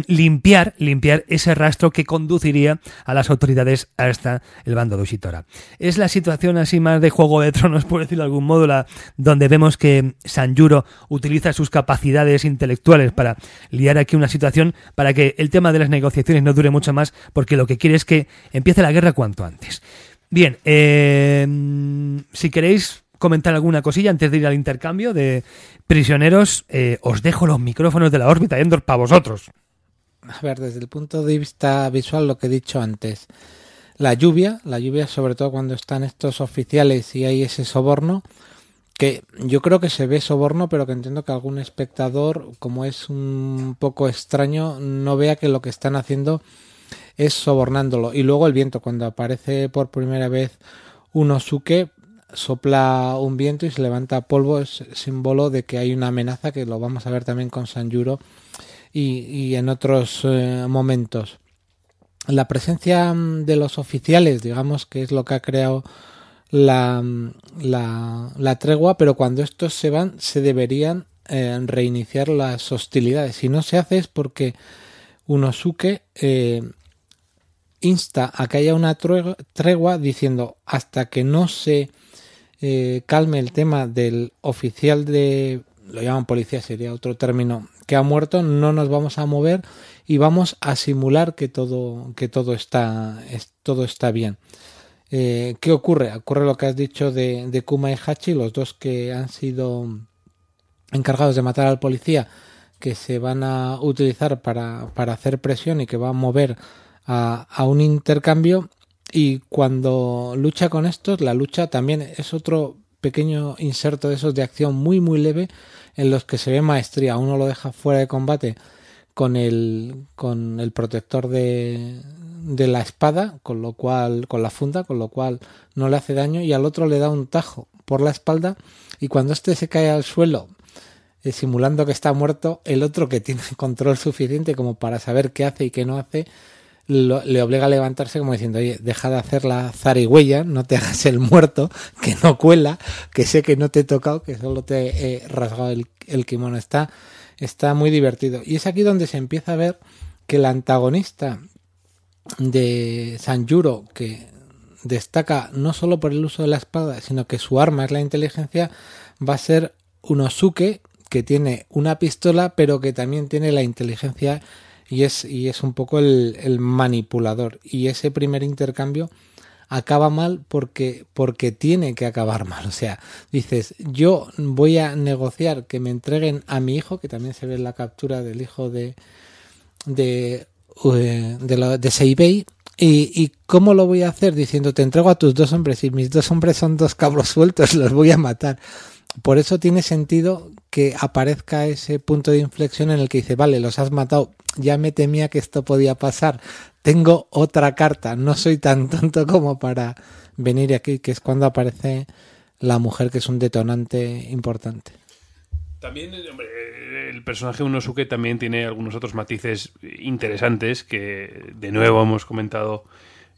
limpiar, limpiar ese rastro que conduciría a las autoridades hasta el bando de Usitora. Es la situación así más de Juego de Tronos, por decirlo de algún modo, la, donde vemos que Sanjuro utiliza sus capacidades intelectuales para liar aquí una situación para que el tema de las negociaciones no dure mucho más, porque lo que quiere es que empiece la guerra cuanto antes. Bien, eh, si queréis comentar alguna cosilla antes de ir al intercambio de prisioneros, eh, os dejo los micrófonos de la órbita Endor para vosotros. A ver, desde el punto de vista visual, lo que he dicho antes. La lluvia, la lluvia sobre todo cuando están estos oficiales y hay ese soborno, que yo creo que se ve soborno, pero que entiendo que algún espectador, como es un poco extraño, no vea que lo que están haciendo es sobornándolo. Y luego el viento, cuando aparece por primera vez un Osuke, sopla un viento y se levanta polvo, es símbolo de que hay una amenaza, que lo vamos a ver también con Sanjuro y, y en otros eh, momentos. La presencia mm, de los oficiales, digamos que es lo que ha creado la, mm, la, la tregua, pero cuando estos se van se deberían eh, reiniciar las hostilidades. Si no se hace es porque Unosuke eh, insta a que haya una tregua diciendo hasta que no se eh, calme el tema del oficial de lo llaman policía sería otro término que ha muerto no nos vamos a mover y vamos a simular que todo que todo está es, todo está bien. Eh, qué ocurre ocurre lo que has dicho de, de Kuma y Hachi los dos que han sido encargados de matar al policía que se van a utilizar para, para hacer presión y que va a mover a, a un intercambio y cuando lucha con estos, la lucha también es otro pequeño inserto de esos de acción muy muy leve en los que se ve maestría. Uno lo deja fuera de combate con el, con el protector de, de la espada, con lo cual, con la funda, con lo cual no le hace daño, y al otro le da un tajo por la espalda, y cuando este se cae al suelo, eh, simulando que está muerto, el otro que tiene control suficiente como para saber qué hace y qué no hace, le obliga a levantarse como diciendo, oye, deja de hacer la zarigüeya, no te hagas el muerto, que no cuela, que sé que no te he tocado, que solo te he rasgado el, el kimono. Está, está muy divertido. Y es aquí donde se empieza a ver que el antagonista de Sanjuro, que destaca no solo por el uso de la espada, sino que su arma es la inteligencia, va a ser Unosuke, que tiene una pistola, pero que también tiene la inteligencia y es, y es un poco el, el manipulador. Y ese primer intercambio acaba mal porque, porque tiene que acabar mal. O sea, dices, yo voy a negociar que me entreguen a mi hijo, que también se ve en la captura del hijo de, de, eh, de, de Seibei. ¿Y, ¿Y cómo lo voy a hacer? Diciendo, te entrego a tus dos hombres y mis dos hombres son dos cabros sueltos, los voy a matar. Por eso tiene sentido que aparezca ese punto de inflexión en el que dice, vale, los has matado, ya me temía que esto podía pasar, tengo otra carta, no soy tan tonto como para venir aquí, que es cuando aparece la mujer que es un detonante importante. También, hombre, el personaje Unosuke también tiene algunos otros matices interesantes que de nuevo hemos comentado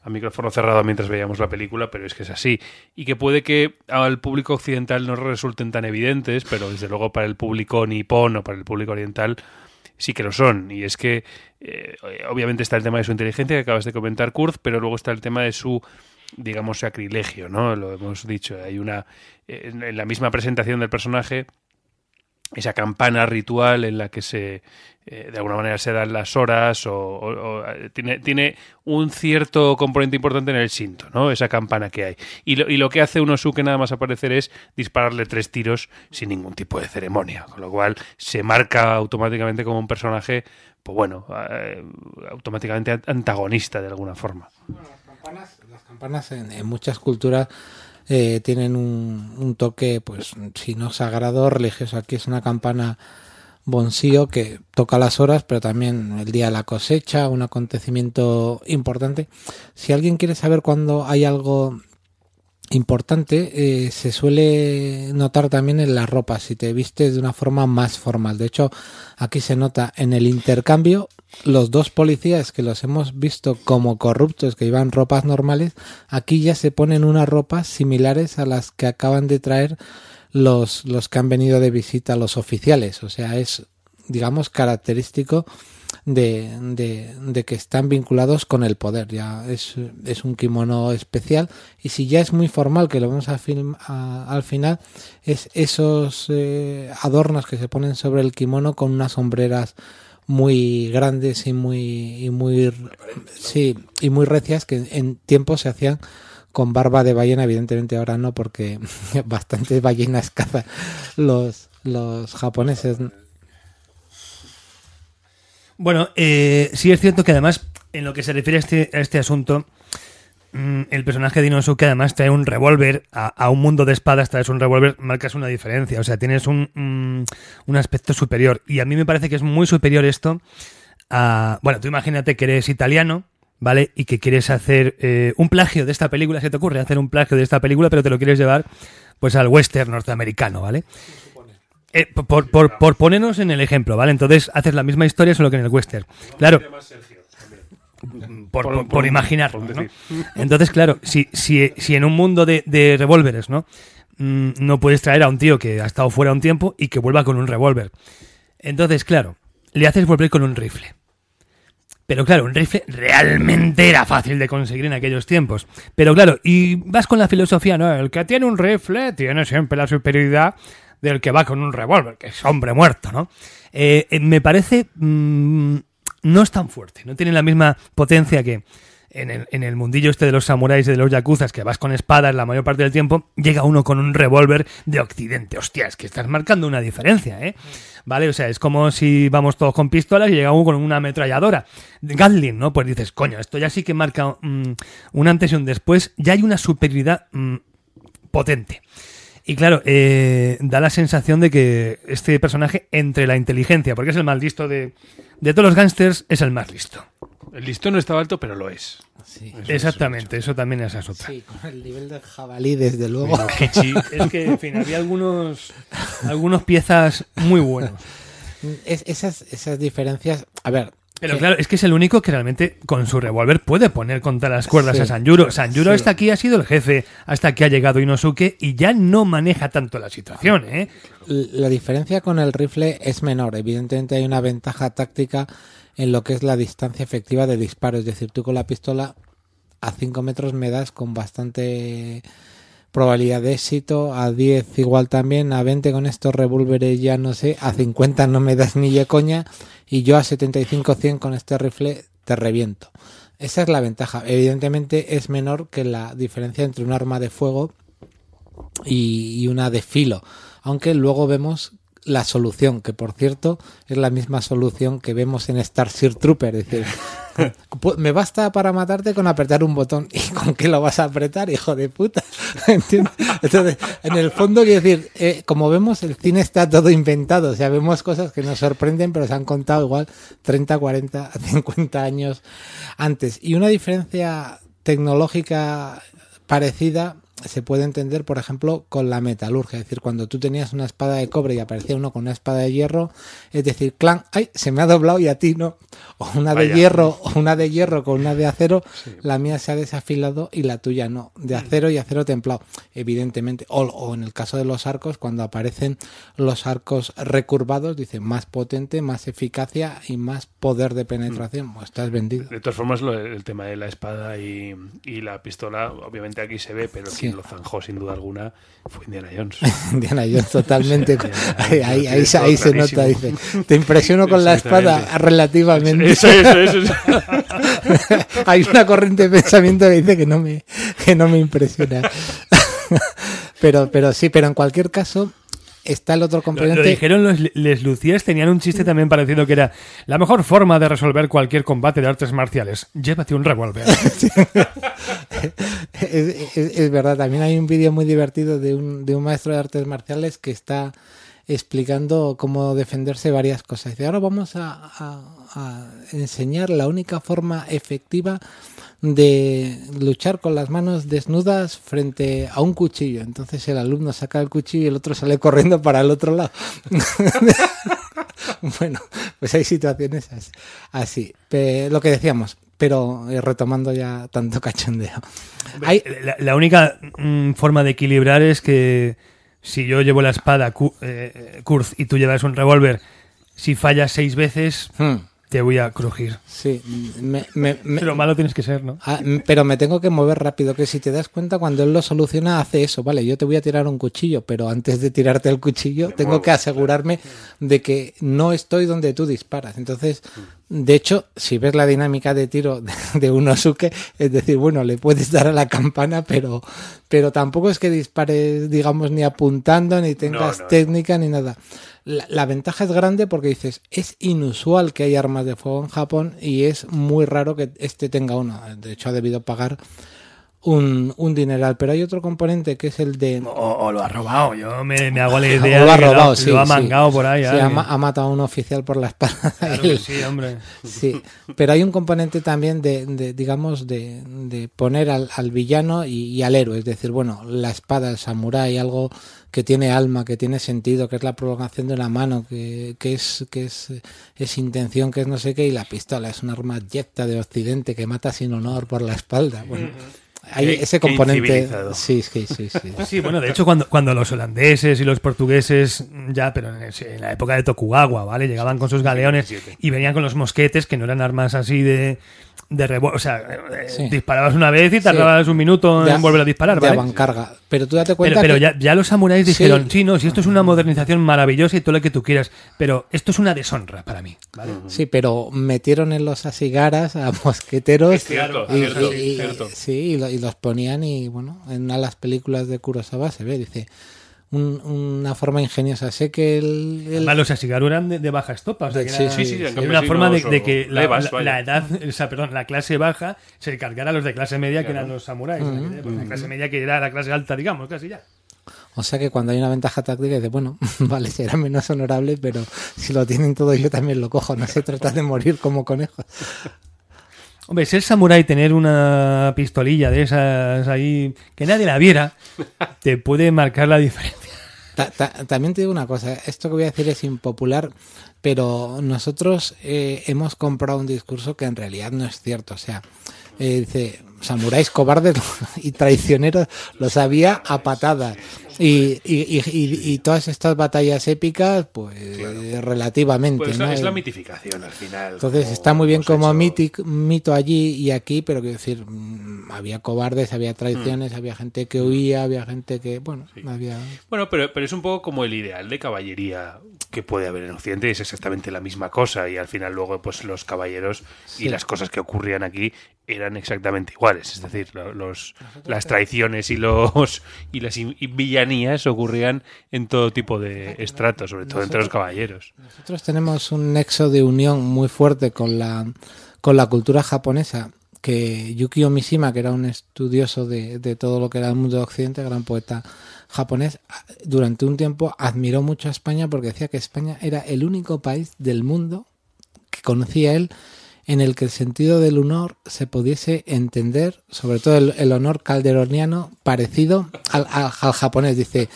a micrófono cerrado mientras veíamos la película, pero es que es así. Y que puede que al público occidental no resulten tan evidentes, pero desde luego para el público nipón o para el público oriental sí que lo son. Y es que eh, obviamente está el tema de su inteligencia que acabas de comentar, Kurz, pero luego está el tema de su digamos sacrilegio, ¿no? Lo hemos dicho, hay una en, en la misma presentación del personaje esa campana ritual en la que se eh, de alguna manera se dan las horas o, eh, tiene, tiene un cierto componente importante en el Shinto, ¿no? Esa campana que hay. Y lo, y lo que hace Unosuke nada más aparecer es dispararle tres tiros sin ningún tipo de ceremonia, con lo cual se marca automáticamente como un personaje, pues bueno, eh, automáticamente antagonista de alguna forma. Las campanas, las campanas en, en muchas culturas eh, tienen un, un toque, pues, si no sagrado, religioso. Aquí es una campana bonsío que toca las horas, pero también el día de la cosecha, un acontecimiento importante. Si alguien quiere saber cuándo hay algo importante, eh, se suele notar también en la ropa, si te vistes de una forma más formal. De hecho, aquí se nota en el intercambio los dos policías que los hemos visto como corruptos que llevan ropas normales, aquí ya se ponen unas ropas similares a las que acaban de traer los, los que han venido de visita los oficiales. O sea, es, digamos, característico de, de, de, que están vinculados con el poder. Ya es, es, un kimono especial. Y si ya es muy formal, que lo vemos a film, a, al final, es esos eh, adornos que se ponen sobre el kimono con unas sombreras muy grandes y muy y muy sí y muy recias que en tiempo se hacían con barba de ballena, evidentemente ahora no, porque bastante ballenas cazan los, los japoneses. Bueno, eh, sí es cierto que además, en lo que se refiere a este, este asunto, mmm, el personaje de Inosuke además trae un revólver a, a, un mundo de espadas, traes un revólver, marcas una diferencia, o sea, tienes un, un, un aspecto superior. Y a mí me parece que es muy superior esto a... Bueno, tú imagínate que eres italiano, ¿vale? Y que quieres hacer eh, un plagio de esta película, se te ocurre hacer un plagio de esta película, pero te lo quieres llevar pues al western norteamericano, ¿vale? Eh, por, por, por, ponernos en el ejemplo, ¿vale? Entonces haces la misma historia solo que en el western. Claro. Por, por, por imaginar, ¿no? Entonces, claro, si, si, si en un mundo de, de revólveres, ¿no? Mm, no puedes traer a un tío que ha estado fuera un tiempo y que vuelva con un revólver. Entonces, claro, le haces volver con un rifle. Pero claro, un rifle realmente era fácil de conseguir en aquellos tiempos. Pero claro, y vas con la filosofía, ¿no? El que tiene un rifle tiene siempre la superioridad del que va con un revólver, que es hombre muerto, ¿no? Eh, eh, me parece... Mmm, no es tan fuerte, no tiene la misma potencia que en el, en el mundillo este de los samuráis y de los yakuzas, que vas con espadas la mayor parte del tiempo, llega uno con un revólver de occidente. Hostia, es que estás marcando una diferencia, ¿eh? ¿Vale? O sea, es como si vamos todos con pistolas y llega uno con una ametralladora. Gatling, ¿no? Pues dices, coño, esto ya sí que marca mm, un antes y un después. Ya hay una superioridad mm, potente. Y claro, eh, da la sensación de que este personaje, entre la inteligencia, porque es el más listo de, de todos los gángsters, es el más listo. El listón no estaba alto, pero lo es. Sí. Eso Exactamente, es, eso también es otra. Sí, con el nivel del jabalí, desde luego. Kichi, Es que, en fin, había algunos, algunos piezas muy buenos. Es- esas, esas diferencias. A ver. Pero eh, claro, es que es el único que realmente con su revólver puede poner contra las cuerdas Sí. a Sanjuro. Sanjuro Sí. hasta aquí ha sido el jefe, hasta que ha llegado Inosuke y ya no maneja tanto la situación, ¿eh? La diferencia con el rifle es menor. Evidentemente hay una ventaja táctica en lo que es la distancia efectiva de disparo. Es decir, tú con la pistola a 5 metros me das con bastante probabilidad de éxito, a 10 igual también, a 20 con estos revólveres ya no sé, a 50 no me das ni de coña y yo a 75-100 con este rifle te reviento. Esa es la ventaja. Evidentemente es menor que la diferencia entre un arma de fuego y, y una de filo. Aunque luego vemos la solución, que por cierto es la misma solución que vemos en Starship Trooper. Es decir, me basta para matarte con apretar un botón. ¿Y con qué lo vas a apretar, hijo de puta? ¿Entiendes? Entonces, en el fondo, quiero decir, eh, como vemos, el cine está todo inventado. O sea, vemos cosas que nos sorprenden, pero se han contado igual 30, 40, 50 años antes. Y una diferencia tecnológica parecida se puede entender, por ejemplo, con la metalurgia. Es decir, cuando tú tenías una espada de cobre y aparecía uno con una espada de hierro, es decir, clan, ay, se me ha doblado y a ti no. O una de hierro, o una de hierro con una de acero, la mía se ha desafilado y la tuya no. De acero y acero templado, evidentemente. O, o en el caso de los arcos, cuando aparecen los arcos recurvados, dice más potente, más eficacia y más poder de penetración. Pues estás vendido. De todas formas, lo- el tema de la espada y, y la pistola, obviamente aquí se ve, pero Sí. quien lo zanjó sin duda alguna fue Indiana Jones. Indiana Jones totalmente. Ahí, ahí, ahí, se- ahí se clarísimo. nota, dice. Te impresiono con la espada relativamente. Eso, eso, eso. eso. Hay una corriente de pensamiento que dice que no me, que no me impresiona. pero, pero sí, pero en cualquier caso, está el otro componente. lo dijeron los Les Luciers, tenían un chiste también parecido que era la mejor forma de resolver cualquier combate de artes marciales. Llévate un revólver. es, es- es verdad, también hay un vídeo muy divertido de un, de un maestro de artes marciales que está explicando cómo defenderse varias cosas. Dice, ahora vamos a, a- a enseñar la única forma efectiva de luchar con las manos desnudas frente a un cuchillo. Entonces el alumno saca el cuchillo y el otro sale corriendo para el otro lado. bueno, pues hay situaciones as- así. Lo que decíamos, pero eh, retomando ya tanto cachondeo. Hay, La, la única mm, forma de equilibrar es que si yo llevo la espada Ku- eh, Kurz y tú llevas un revólver, si fallas seis veces, Hmm, te voy a crujir. sí, me- me- me- Pero malo tienes que ser, ¿no? Ah, pero me tengo que mover rápido, que si te das cuenta, cuando él lo soluciona, hace eso, vale, yo te voy a tirar un cuchillo, pero antes de tirarte el cuchillo, tengo que asegurarme de que no estoy donde tú disparas. Entonces, de hecho, si ves la dinámica de tiro de, un Osuke, es decir, bueno, le puedes dar a la campana, pero, pero tampoco es que dispares, digamos, ni apuntando, ni tengas no, no. técnica, ni nada. La, la ventaja es grande porque dices, es inusual que haya armas de fuego en Japón y es muy raro que este tenga uno. De hecho, ha debido pagar un, un dineral. Pero hay otro componente que es el de... O, o lo ha robado. Yo me, me hago la O idea lo ha robado, lo, sí. lo ha sí. mangado por ahí. Sí, alguien. ha, ma- ha matado a un oficial por la espalda. Claro que sí, hombre. Sí, pero hay un componente también de, de, digamos, de, de poner al, al villano y, y al héroe. Es decir, bueno, la espada, el samurái, algo que tiene alma, que tiene sentido, que es la prolongación de una mano, que, que es que es, eh, es intención, que es no sé qué, y la pistola es un arma yecta de occidente que mata sin honor por la espalda. Bueno, hay Qué- ese componente. Sí, sí, sí, sí. Sí, bueno, de hecho, cuando, cuando los holandeses y los portugueses, ya, pero en, en la época de Tokugawa, ¿vale? Llegaban con sus galeones y venían con los mosquetes, que no eran armas así de, de revólver. O sea, eh, Sí. disparabas una vez y tardabas un minuto en volver a disparar, de ¿vale? avancarga. Pero tú date Pero, cuenta pero que- ya, ya los samuráis Sí. dijeron, sí, no, si esto es una modernización maravillosa y todo lo que tú quieras, pero esto es una deshonra para mí, ¿vale? Sí, pero metieron en los asigaras a mosqueteros Es cierto, y, cierto, y- cierto. sí, y, lo- y los ponían y bueno, en una de las películas de Kurosawa se ve, dice, un- una forma ingeniosa. Sé que el, el- Además, los asigaru eran de, de baja estopa. O sea, que Sí, era, sí, sí, era una forma de, que la, levas, la- vaya. la edad, o sea, perdón, la clase baja se cargara a los de clase media, que eran los samuráis. La clase media que era la clase alta, digamos, casi ya. o sea que cuando hay una ventaja táctica dice, bueno, vale, será menos honorable, pero si lo tienen todo yo también lo cojo. No se trata de morir como conejos. Hombre, ser samurái, tener una pistolilla de esas ahí, que nadie la viera, te puede marcar la diferencia. Ta- ta- también te digo una cosa, esto que voy a decir es impopular, pero nosotros eh, hemos comprado un discurso que en realidad no es cierto. O sea, eh, dice, samuráis cobardes y traicioneros los había a patadas. Y, y, y- todas estas batallas épicas, pues relativamente. Pues ¿no? es la mitificación al final. Entonces está muy bien como hecho. mític- mito allí y aquí, pero quiero decir, mm, había cobardes, había traiciones, había gente que huía, había gente que, bueno, había... Bueno, pero, pero es un poco como el ideal de caballería que puede haber en Occidente, es exactamente la misma cosa y al final luego pues los caballeros y las cosas que ocurrían aquí eran exactamente iguales, es decir, lo- los, las traiciones y los y las in- y villanías ocurrían en todo tipo de estratos, sobre todo entre los caballeros. Nosotros tenemos un nexo de unión muy fuerte con la, con la cultura japonesa, que Yukio Mishima, que era un estudioso de, de todo lo que era el mundo de Occidente, gran poeta japonés, durante un tiempo admiró mucho a España porque decía que España era el único país del mundo que conocía él en el que el sentido del honor se pudiese entender, sobre todo el, honor calderoniano, parecido al, al- japonés. Dice,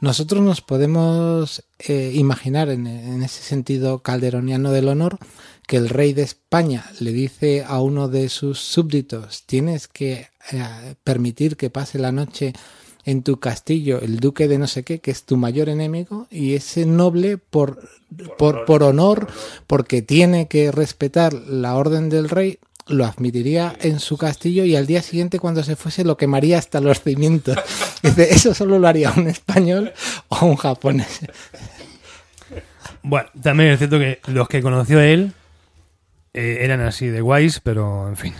nosotros nos podemos eh, imaginar en, en ese sentido calderoniano del honor que el rey de España le dice a uno de sus súbditos, tienes que eh, permitir que pase la noche en tu castillo el duque de no sé qué, que es tu mayor enemigo, y ese noble por, por, por honor, porque tiene que respetar la orden del rey, lo admitiría en su castillo y al día siguiente cuando se fuese lo quemaría hasta los cimientos. Dice, eso solo lo haría un español o un japonés. Bueno, también es cierto que los que conoció él eh, eran así de guays, pero en fin.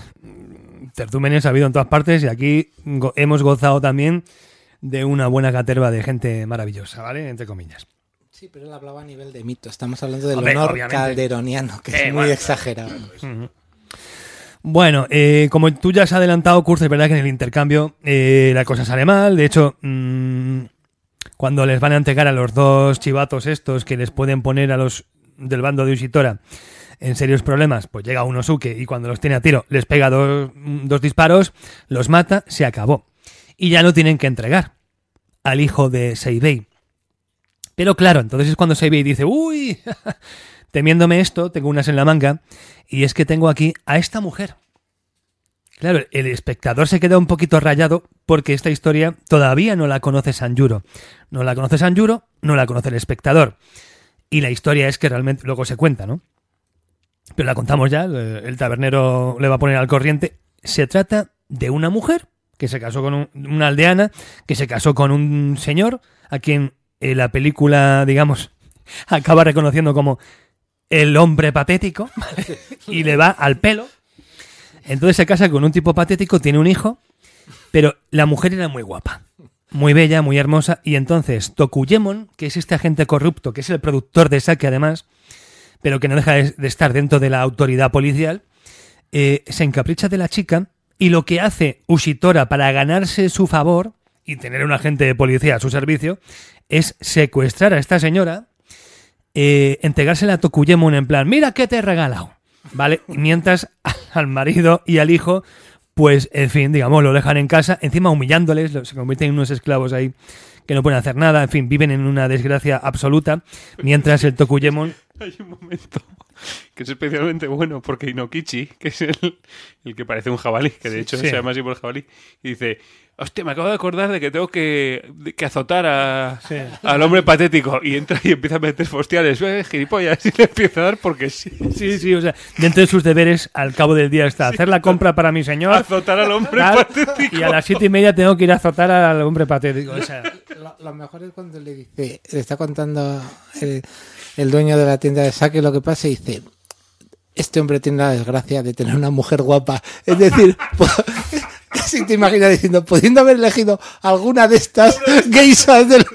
Tertúmenes ha habido en todas partes y aquí go- hemos gozado también de una buena caterva de gente maravillosa, ¿vale? Entre comillas. Sí, pero él hablaba a nivel de mito. Estamos hablando del Hombre, honor obviamente. calderoniano, que Eh, es muy bueno, exagerado. Bueno, eh, como tú ya has adelantado, Kurz, es verdad que en el intercambio eh, la cosa sale mal. De hecho, mm, cuando les van a entregar a los dos chivatos estos que les pueden poner a los del bando de Ushitora en serios problemas, pues llega Unosuke y cuando los tiene a tiro les pega dos, dos disparos, los mata, se acabó. Y ya no tienen que entregar al hijo de Seibei. Pero claro, entonces es cuando Seibei dice, uy, temiéndome esto, tengo unas en la manga, y es que tengo aquí a esta mujer. Claro, el espectador se queda un poquito rayado porque esta historia todavía no la conoce Sanjuro. No la conoce Sanjuro, no la conoce el espectador. Y la historia es que realmente luego se cuenta, ¿no? Pero la contamos ya, el tabernero le va a poner al corriente. Se trata de una mujer que se casó con un- una aldeana, que se casó con un señor, a quien eh, la película, digamos, acaba reconociendo como el hombre patético, y le va al pelo. Entonces se casa con un tipo patético, tiene un hijo, pero la mujer era muy guapa, muy bella, muy hermosa, y entonces Tokuyemon, que es este agente corrupto, que es el productor de Sake además, pero que no deja de de estar dentro de la autoridad policial, eh, se encapricha de la chica y lo que hace Ushitora para ganarse su favor y tener un agente de policía a su servicio es secuestrar a esta señora, eh, entregársela a Tokuyemon en plan, mira qué te he regalado, ¿vale? Mientras al marido y al hijo, pues, en fin, digamos, lo dejan en casa, encima humillándoles, se convierten en unos esclavos ahí que no pueden hacer nada, en fin, viven en una desgracia absoluta, mientras el Tokuyemon Hay un momento que es especialmente bueno porque Inokichi, que es el, el que parece un jabalí, que de hecho sí. se llama así por jabalí, y dice, hostia, me acabo de acordar de que tengo que, de- que azotar a, al hombre patético. Y entra y empieza a meter fostiales, eh, gilipollas, y le empieza a dar porque sí. Sí, sí, o sea, dentro de sus deberes, al cabo del día está hacer la compra para mi señor. Azotar al hombre tal, patético. y a las siete y media tengo que ir a azotar al hombre patético. O sea, Lo, lo mejor es cuando le dice, le está contando el, el dueño de la tienda de saque lo que pasa y dice, este hombre tiene la desgracia de tener una mujer guapa. Es decir, si te imaginas diciendo, pudiendo haber elegido alguna de estas geisas del...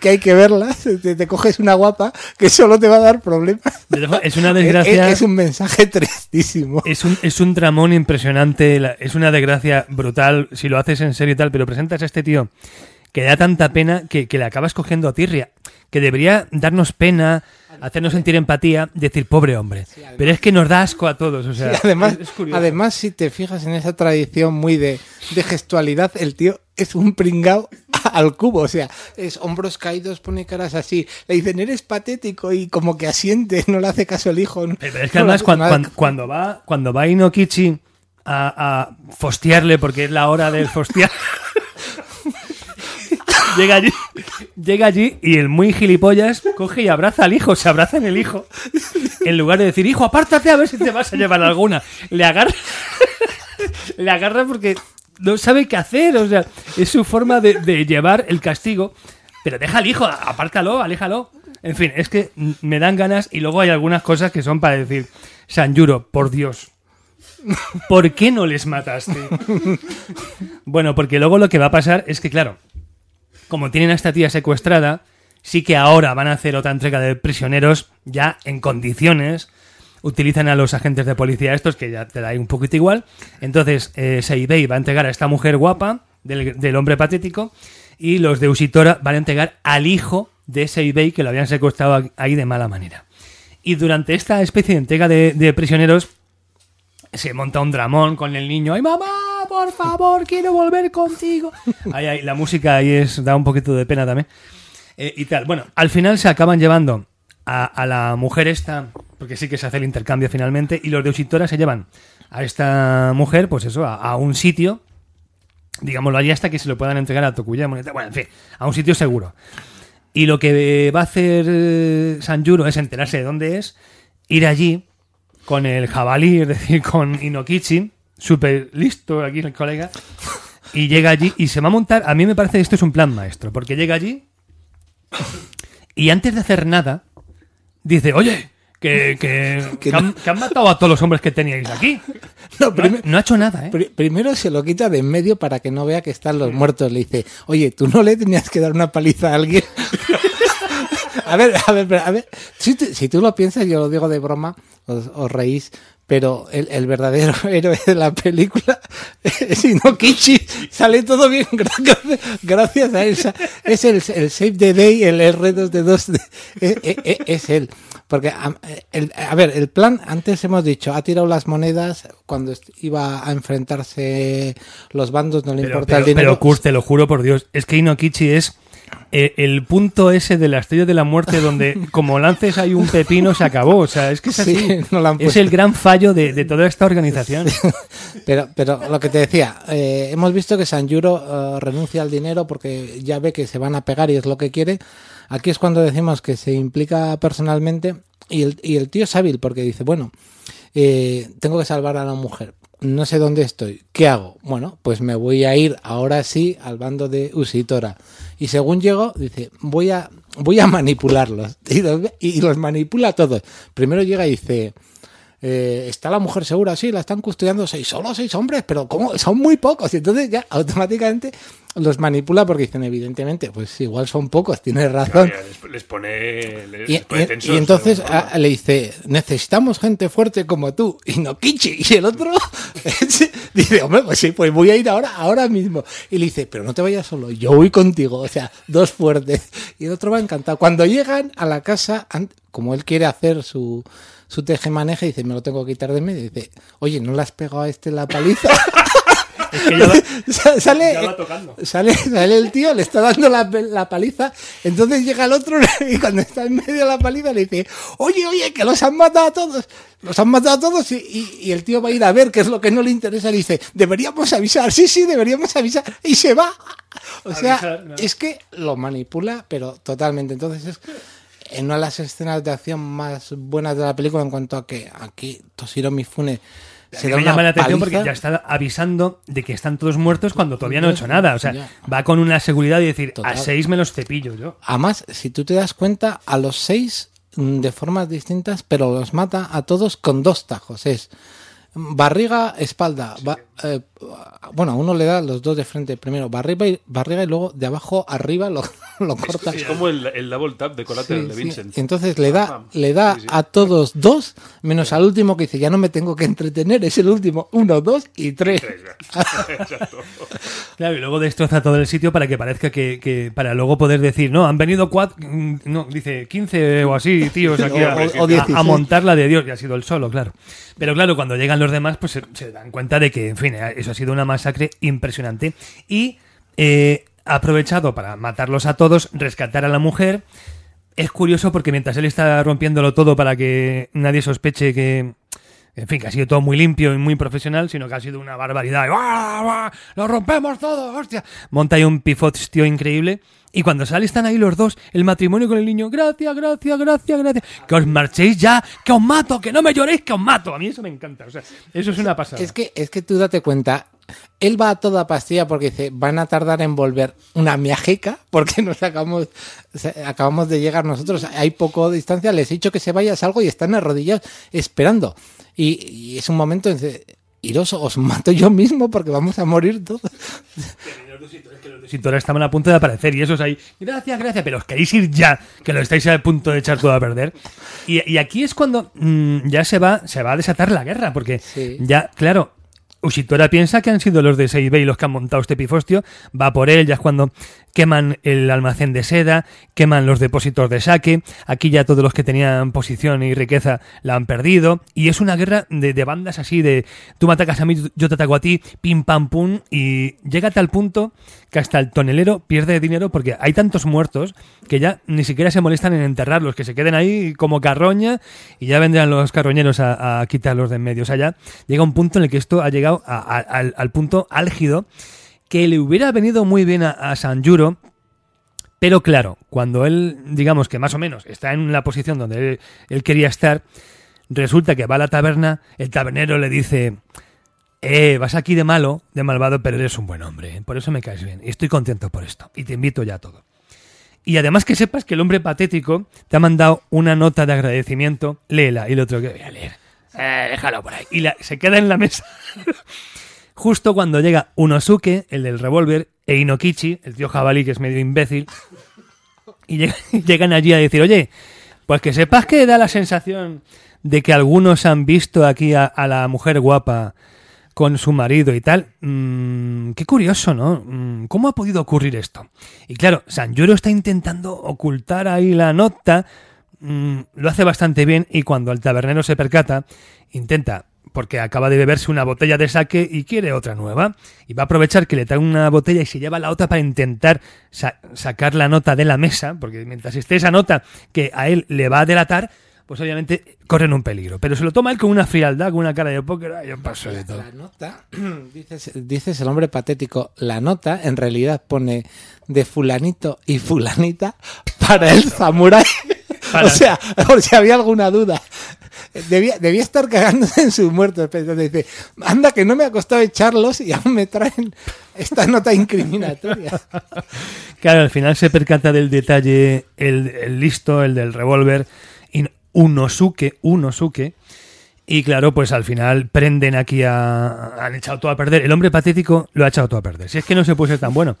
que hay que verlas, te, te coges una guapa que solo te va a dar problemas. es una Es, desgracia. es un mensaje tristísimo. Es un, es un tramón impresionante, es una desgracia brutal si lo haces en serio y tal, pero presentas a este tío que da tanta pena que, que le acabas cogiendo a tirria, que debería darnos pena, hacernos sentir empatía, decir pobre hombre. pero es que nos da asco a todos, o sea, Sí, además, es- además, si te fijas en esa tradición muy de, de gestualidad, el tío es un pringao al cubo. O sea, es hombros caídos, pone caras así. Le dicen, eres patético y como que asiente, no le hace caso el hijo. Pero es que además cuan- Nada- cuan- cuando, va cuando va Inokichi a, a fostearle porque es la hora del fostear llega allí. Llega allí y el muy gilipollas coge y abraza al hijo se abraza en el hijo en lugar de decir hijo apártate a ver si te vas a llevar alguna le agarra le agarra porque no sabe qué hacer o sea es su forma de, de llevar el castigo. Pero deja al hijo apártalo aléjalo. En fin es que me dan ganas y luego hay algunas cosas que son para decir Sanjuro por Dios ¿Por qué no les mataste? bueno, porque luego lo que va a pasar es que, claro, como tienen a esta tía secuestrada, sí que ahora van a hacer otra entrega de prisioneros ya en condiciones. Utilizan a los agentes de policía estos, que ya te da un poquito igual. Entonces, eh, Seibei va a entregar a esta mujer guapa del, del hombre patético y los de Ushitora van a entregar al hijo de Seibei que lo habían secuestrado ahí de mala manera. Y durante esta especie de entrega de, de prisioneros se monta un dramón con el niño. ¡Ay, mamá! Por favor, quiero volver contigo. Ahí, ahí, la música ahí es, da un poquito de pena también. Eh, y tal. Bueno, al final se acaban llevando a, la mujer esta, porque sí que se hace el intercambio finalmente, y los de Ushitora se llevan a esta mujer, pues eso, a, un sitio, digámoslo allí hasta que se lo puedan entregar a tal. Bueno, en fin, a un sitio seguro. Y lo que va a hacer eh, Sanjuro es enterarse de dónde es, ir allí con el jabalí, es decir, con Inokichi, súper listo aquí el colega, y llega allí y se va a montar. A mí me parece que esto es un plan maestro, porque llega allí y antes de hacer nada, dice: Oye, que, que, han, que han matado a todos los hombres que teníais aquí. No, No, ha hecho nada, ¿eh? pri- primero se lo quita de en medio para que no vea que están los muertos. Le dice, oye, ¿tú no le tenías que dar una paliza a alguien? a ver, a ver, a ver. Si, tú- si tú lo piensas, yo lo digo de broma, os, os reís, pero el, el verdadero héroe de la película es Inokichi. Sale todo bien gracias, a él. Sa- Es el, el Save the Day, el R2D2, es, es- es él. Porque, a, el- a ver, el plan, antes hemos dicho, ha tirado las monedas cuando iba a enfrentarse los bandos, no le Pero, importa pero, el dinero. pero, Kurt, te lo juro por Dios, es que Inokichi es eh, el punto ese de la estrella de la muerte donde como lances hay un pepino se acabó. O sea, es que es así. Sí, no lo han es el gran fallo de, de toda esta organización. Pero, pero lo que te decía, eh, hemos visto que Sanjuro eh, renuncia al dinero porque ya ve que se van a pegar y es lo que quiere. Aquí es cuando decimos que se implica personalmente y el, y el tío es hábil porque dice, bueno, eh, tengo que salvar a la mujer. No sé dónde estoy. ¿Qué hago? Bueno, pues me voy a ir ahora sí al bando de Usitora. Y según llego, dice, voy a, voy a manipularlos. Y los, manipula a todos. Primero llega y dice, eh, está la mujer segura, sí, la están custodiando seis, solo seis hombres, pero ¿cómo? Son muy pocos. Y entonces ya automáticamente los manipula porque dicen, evidentemente, pues igual son pocos, tienes razón. Claro, les, les pone, les, Y, les pone tensos, y entonces de alguna forma. a- le dice, necesitamos gente fuerte como tú, y no Kichi. Y el otro dice, hombre, pues sí, pues voy a ir ahora, ahora mismo. Y le dice, pero no te vayas solo, yo voy contigo. O sea, dos fuertes. Y el otro va encantado. Cuando llegan a la casa, como él quiere hacer su, su tejemaneje, dice, me lo tengo que quitar de medio. Y dice, oye, ¿no le has pegado a este la paliza? Es que ya va- Sa- sale, Ya va tocando. sale, sale el tío, le está dando la, la paliza, entonces llega el otro y cuando está en medio de la paliza le dice, oye, oye, que los han matado a todos, los han matado a todos y, y- y el tío va a ir a ver qué es lo que no le interesa, le dice, deberíamos avisar, sí, sí, deberíamos avisar y se va. O sea, Avisar, ¿no? es que lo manipula, pero totalmente, entonces es en una de las escenas de acción más buenas de la película en cuanto a que aquí Toshiro Mifune se mí da me una llama la atención paliza. porque ya está avisando de que están todos muertos cuando todavía no ha hecho nada. O sea, Ya. va con una seguridad de decir, Total. a seis me los cepillo yo. Además, si tú te das cuenta, a los seis mm, de formas distintas, pero los mata a todos con dos tajos. Es barriga, espalda. ba- eh, bueno, a uno le da los dos de frente primero, barriga y, barriga y luego de abajo arriba lo, lo corta. Es como el, el double tap de Collateral Sí, de sí. Vincent. Y entonces le da, le da Sí, sí. a todos dos, menos al último que dice, ya no me tengo que entretener, es el último, uno, dos y tres. Exacto. Claro, y luego destroza todo el sitio para que parezca que, que- para luego poder decir, no, han venido cuatro, mm, no, dice 15 o así, tíos, aquí a, O- o a- 16. a montar la de Dios, y ha sido el solo, claro. Pero claro, cuando llegan los demás, pues se, se dan cuenta de que, en fin, eh, ha sido una masacre impresionante. Y eh, ha aprovechado para matarlos a todos, rescatar a la mujer. Es curioso porque mientras él está rompiéndolo todo para que nadie sospeche que, en fin, que ha sido todo muy limpio y muy profesional, sino que ha sido una barbaridad. Y, ¡Buah, buah! ¡Lo rompemos todo! ¡Hostia! Monta ahí un pifostio increíble. Y cuando sale están ahí los dos, el matrimonio con el niño. Gracias, gracias, gracias, gracias. Que os marchéis ya, que os mato, que no me lloréis, que os mato. A mí eso me encanta. O sea, eso es una pasada. Es que, es que tú date cuenta, él va a toda pastilla porque dice, van a tardar en volver una miajica, porque nos acabamos, acabamos de llegar nosotros, hay poco distancia, les he dicho que se vaya, salgo y están arrodillados esperando. Y, y es un momento en iros, os mato yo mismo porque vamos a morir todos. Si ahora estaban a punto de aparecer y esos ahí, gracias, gracias, pero os queréis ir ya, que lo estáis a punto de echar todo a perder. Y, y aquí es cuando mm, ya se va, se va a desatar la guerra, porque Sí. ya, claro, Ushitora piensa que han sido los de Seibei los que han montado este pifostio, va por él, ya es cuando queman el almacén de seda, queman los depósitos de saque, aquí ya todos los que tenían posición y riqueza la han perdido, y es una guerra de, de bandas así, de tú me atacas a mí, yo te ataco a ti, pim pam pum, y llega a tal punto que hasta el tonelero pierde dinero porque hay tantos muertos que ya ni siquiera se molestan en enterrarlos, que se queden ahí como carroña y ya vendrán los carroñeros a, quitarlos de en medio. O sea, ya llega un punto en el que esto ha llegado a- al, al punto álgido que le hubiera venido muy bien a, a Sanjuro, pero claro, cuando él, digamos que más o menos está en la posición donde él, quería estar, resulta que va a la taberna, el tabernero le dice, eh, vas aquí de malo, de malvado, pero eres un buen hombre, ¿eh? por eso me caes bien, y estoy contento por esto, y te invito ya a todo. Y además que sepas que el hombre patético te ha mandado una nota de agradecimiento, léela. Y el otro que voy a leer. Eh, déjalo por ahí. Y se queda en la mesa. Justo cuando llega Unosuke, el del revólver, e Inokichi, el tío jabalí que es medio imbécil, y llega- llegan allí a decir, oye, pues que sepas que da la sensación de que algunos han visto aquí a, a la mujer guapa con su marido y tal. Mm, qué curioso, ¿no? Mm, ¿Cómo ha podido ocurrir esto? Y claro, Sanjuro está intentando ocultar ahí la nota. mm, lo hace bastante bien y cuando el tabernero se percata, intenta, porque acaba de beberse una botella de sake y quiere otra nueva. Y va a aprovechar que le trae una botella y se lleva la otra para intentar sa- sacar la nota de la mesa, porque mientras esté esa nota que a él le va a delatar, pues obviamente corren un peligro. Pero se lo toma él con una frialdad, con una cara de póker, "Ay, yo paso de todo. La nota, dices, dices el hombre patético, la nota en realidad pone de fulanito y fulanita para el samurái. Para- O sea, por si había alguna duda. Debía, debía estar cagándose en sus muertos. Dice, anda que no me ha costado echarlos y aún me traen esta nota incriminatoria. Claro, al final se percata del detalle el, listo, el del revólver, Unosuke, Unosuke, y claro, pues al final prenden aquí a... han echado todo a perder. El hombre patético lo ha echado todo a perder. Si es que no se puede ser tan bueno.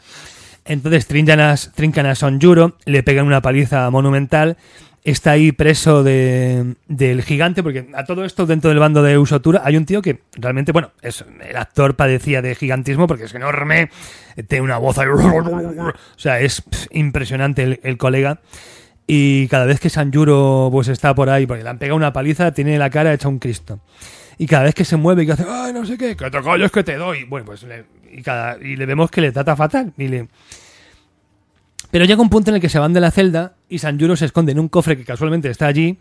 Entonces trincan a, trincan a Sonjuro, le pegan una paliza monumental, está ahí preso de, del gigante, porque a todo esto dentro del bando de Usotura hay un tío que realmente, bueno, es, el actor padecía de gigantismo porque es enorme, tiene una voz ahí, o sea, es impresionante el, el colega. Y cada vez que Sanjuro pues está por ahí, porque le han pegado una paliza, tiene la cara hecha un Cristo. Y cada vez que se mueve y que hace, ay, no sé qué, que te calles que te doy. Bueno, pues le, y, cada, y le vemos que le trata fatal. Y le... Pero llega un punto en el que se van de la celda y Sanjuro se esconde en un cofre que casualmente está allí.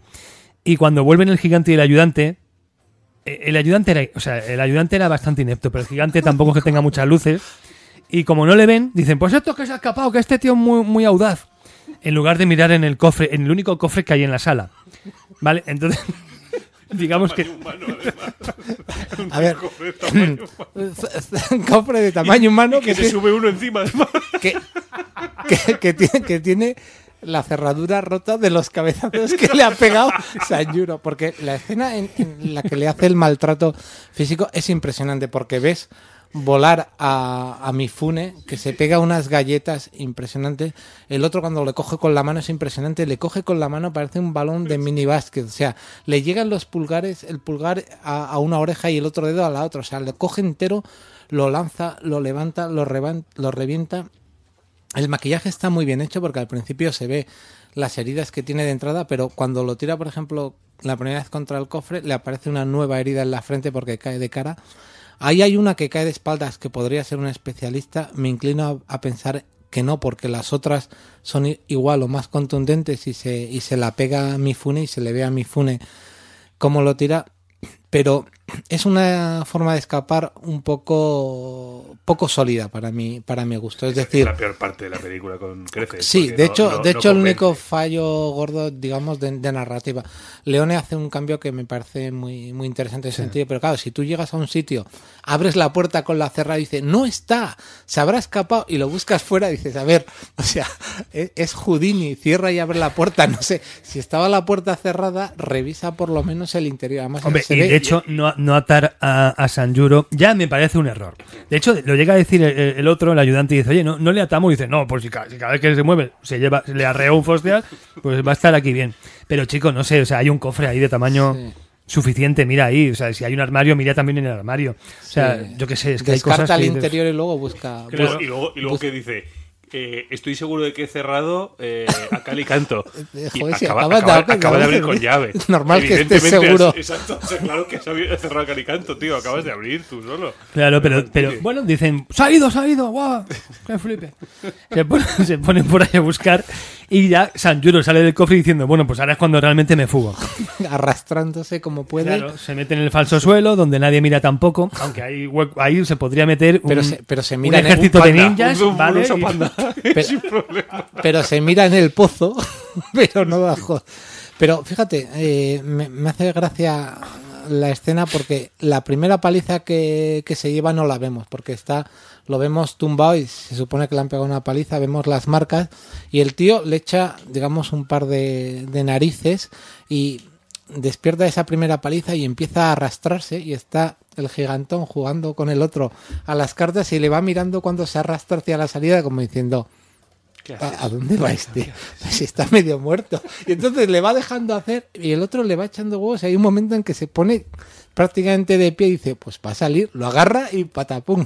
Y cuando vuelven el gigante y el ayudante, eh, el ayudante era, o sea, el ayudante era bastante inepto, pero el gigante tampoco es que tenga muchas luces. Y como no le ven, dicen, pues esto es que se ha escapado, que este tío es muy, muy audaz. En lugar de mirar en el cofre, en el único cofre que hay en la sala. ¿Vale? Entonces, digamos que... A ver, un cofre de tamaño humano que, Que se tiene- sube uno encima. que- que tiene, que tiene la cerradura rota de los cabezazos que le ha pegado Sanjuro. Porque la escena en, la que le hace el maltrato físico es impresionante porque ves volar a, a Mifune que se pega unas galletas impresionantes. El otro cuando le coge con la mano es impresionante. Le coge con la mano parece un balón de mini básquet. O sea, le llegan los pulgares, el pulgar a, una oreja y el otro dedo a la otra. O sea, le coge entero, lo lanza, lo levanta, lo, lo revienta el maquillaje está muy bien hecho porque al principio se ve las heridas que tiene de entrada, pero cuando lo tira, por ejemplo, la primera vez contra el cofre, le aparece una nueva herida en la frente porque cae de cara. Ahí hay una que cae de espaldas que podría ser un especialista. Me inclino a, pensar que no, porque las otras son igual o más contundentes y se, y se la pega a Mifune y se le ve a Mifune cómo lo tira. Pero es una forma de escapar un poco poco sólida para mi para mi gusto. Es decir, la peor parte de la película con creces. Sí, de hecho, no- de no hecho el único fallo gordo, digamos, de, de narrativa. Leone hace un cambio que me parece muy, muy interesante en ese sentido, pero claro, si tú llegas a un sitio, abres la puerta con la cerrada y dices, no está, se habrá escapado, y lo buscas fuera, dices, a ver, o sea, es, es Houdini, cierra y abre la puerta, no sé, si estaba la puerta cerrada, revisa por lo menos el interior. Además, Hombre, se y ve- de hecho, no, no atar a, a Sanjuro ya me parece un error. De hecho, lo llega a decir el, el otro, el ayudante, y dice, oye, no, no le atamos. Y dice, no, pues si cada, si cada vez que se mueve se lleva, se le arrea un fostial, pues va a estar aquí bien. Pero chico, no sé, o sea, hay un cofre ahí de tamaño Sí. suficiente, mira ahí. O sea, si hay un armario, mira también en el armario. O sea, Sí. yo qué sé, es que hay descarta cosas el que dices- interior y luego busca. Claro, y luego, y luego que dice, eh, estoy seguro de que he cerrado eh, a cal y canto. Eh, Y joder, si acaba, acabas de acaba- abrir, acaba de abrir acabas con llave. Normal que estés Evidentemente seguro. has- exacto, o sea, claro que has cerrado a cal y canto, tío. Acabas de abrir tú solo. Claro, pero, pero bueno, dicen, se ha ido, se ha ido, guau, qué flipe. Se ponen, se ponen por ahí a buscar y ya Sanjuro sale del cofre diciendo, bueno, pues ahora es cuando realmente me fugo. arrastrándose como puede. Claro, se mete en el falso suelo donde nadie mira tampoco, aunque ahí, ahí se podría meter un, Pero se, pero se un mira en el, ejército de ninjas, un- un ¿vale? oso Y- panda. pero, Sin problema. pero se mira en el pozo, pero no bajo. Pero fíjate, eh, me, me hace gracia la escena porque la primera paliza que, que se lleva no la vemos, porque está, lo vemos tumbado y se supone que le han pegado una paliza, vemos las marcas y el tío le echa, digamos, un par de, de narices y despierta esa primera paliza y empieza a arrastrarse y está el gigantón jugando con el otro a las cartas y le va mirando cuando se arrastra hacia la salida como diciendo ¿A, a dónde va este? Si está medio muerto. Y entonces le va dejando hacer y el otro le va echando huevos. Y hay un momento en que se pone prácticamente de pie y dice, pues va a salir, lo agarra y patapum.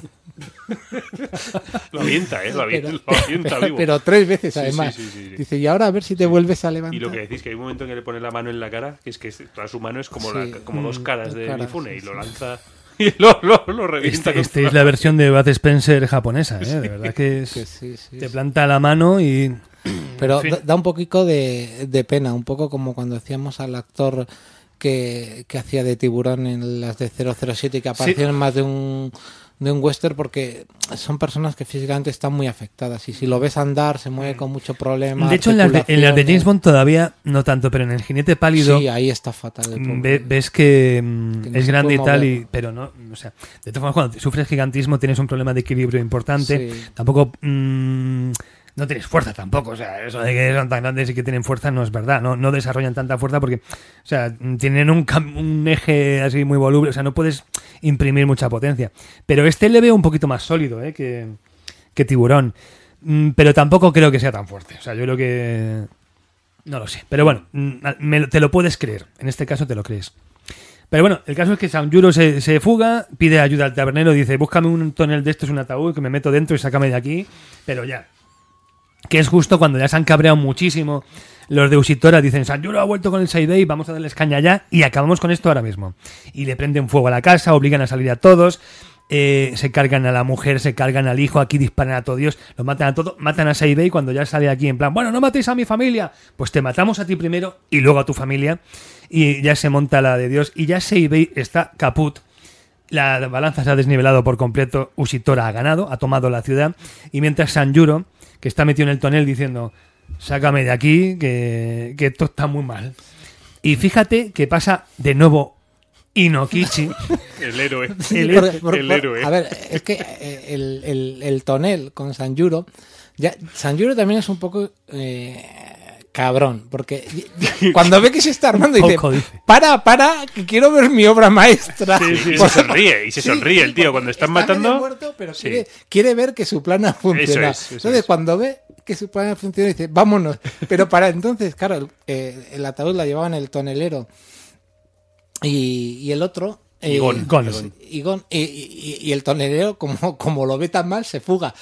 Lo avienta, ¿eh? Lo avienta, Pero, lo avienta pero- vivo. pero tres veces además. sí, sí, sí, sí. Dice, y ahora a ver si te vuelves a levantar. Y lo que decís, que hay un momento en que le pone la mano en la cara, que es que toda su mano es como, la- como dos Mm, caras dos de Mifune sí, y lo sí. lanza y lo, lo, lo revienta. Este, este es la versión de Bud Spencer japonesa, ¿eh? De verdad que es... Que sí, sí, Te sí. planta la mano y... Pero En fin. da, da un poquito de, de pena, un poco como cuando decíamos al actor que, que hacía de tiburón en las de 007 y que apareció en más de un, de un western porque son personas que físicamente están muy afectadas y si lo ves andar se mueve con mucho problema. De hecho, en las de, en las de James. Bond todavía no tanto, pero en el jinete pálido Sí, ahí está fatal. el pobre. ve- ves que, mm, Que no es grande y tal, y, pero no, o sea, de todas formas, cuando sufres gigantismo tienes un problema de equilibrio importante. Sí. Tampoco, mm, no tienes fuerza tampoco, o sea, eso de que son tan grandes y que tienen fuerza no es verdad, no, no desarrollan tanta fuerza porque, o sea, tienen un, eje así muy voluble, o sea, no puedes imprimir mucha potencia. Pero este le veo un poquito más sólido, ¿eh? que, que tiburón. Mm, Pero tampoco creo que sea tan fuerte. O sea, yo creo que. No lo sé. Pero bueno, mm, te lo puedes creer. En este caso te lo crees. Pero bueno, el caso es que Sanjuro se, se fuga, pide ayuda al tabernero, dice: Búscame un tonel de estos, un ataúd, que me meto dentro y sácame de aquí. Pero ya. Que es justo cuando ya se han cabreado muchísimo. Los de Usitora dicen: Sanjuro ha vuelto con el Saidei, vamos a darles caña ya. Y acabamos con esto ahora mismo. Y le prenden fuego a la casa, obligan a salir a todos. eh, se cargan a la mujer, se cargan al hijo, aquí disparan a todo Dios, lo matan a todo, matan a Saidei cuando ya sale aquí en plan, bueno, no matéis a mi familia, pues te matamos a ti primero y luego a tu familia y ya se monta la de Dios y ya Saidei está caput, la balanza se ha desnivelado por completo, Usitora ha ganado, ha tomado la ciudad y mientras Sanjuro, que está metido en el tonel diciendo, sácame de aquí, que, que esto está muy mal. Y fíjate que pasa de nuevo Inokichi. El héroe. El- por- el por- héroe. A ver, es que eh, el, el- el tonel con Sanjuro, ya, Sanjuro también es un poco eh, cabrón, porque cuando ve que se está armando dice, Poco dice. para, para, que quiero ver mi obra maestra. Sí, sí, Pues- se sonríe, y se Sí, sonríe el tío cuando están está matando. muerto, pero Sí. quiere, quiere ver que su plan ha funcionado. es, eso entonces, es. cuando ve que su plan ha funcionado, dice, vámonos. Pero para entonces, claro, el, eh, el ataúd la llevaban el tonelero y, y el otro. Eh, Igón. Igón. Igón, y, y- y el tonelero, como, como lo ve tan mal, se fuga.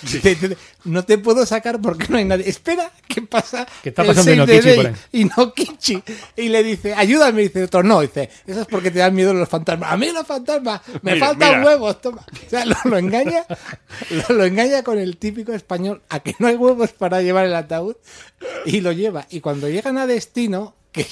No te puedo sacar porque no hay nadie. Espera, ¿qué pasa? ¿Qué está El pasando 6 de Inokichi por ahí? Inokichi. Y le dice, ayúdame. Y dice otro, no. Dice, eso es porque te dan miedo los fantasmas. A mí los fantasmas, me Mira, faltan mira. huevos. Toma. O sea, lo, lo engaña, lo, lo engaña con el típico español a que no hay huevos para llevar el ataúd y lo lleva. Y cuando llegan a destino, que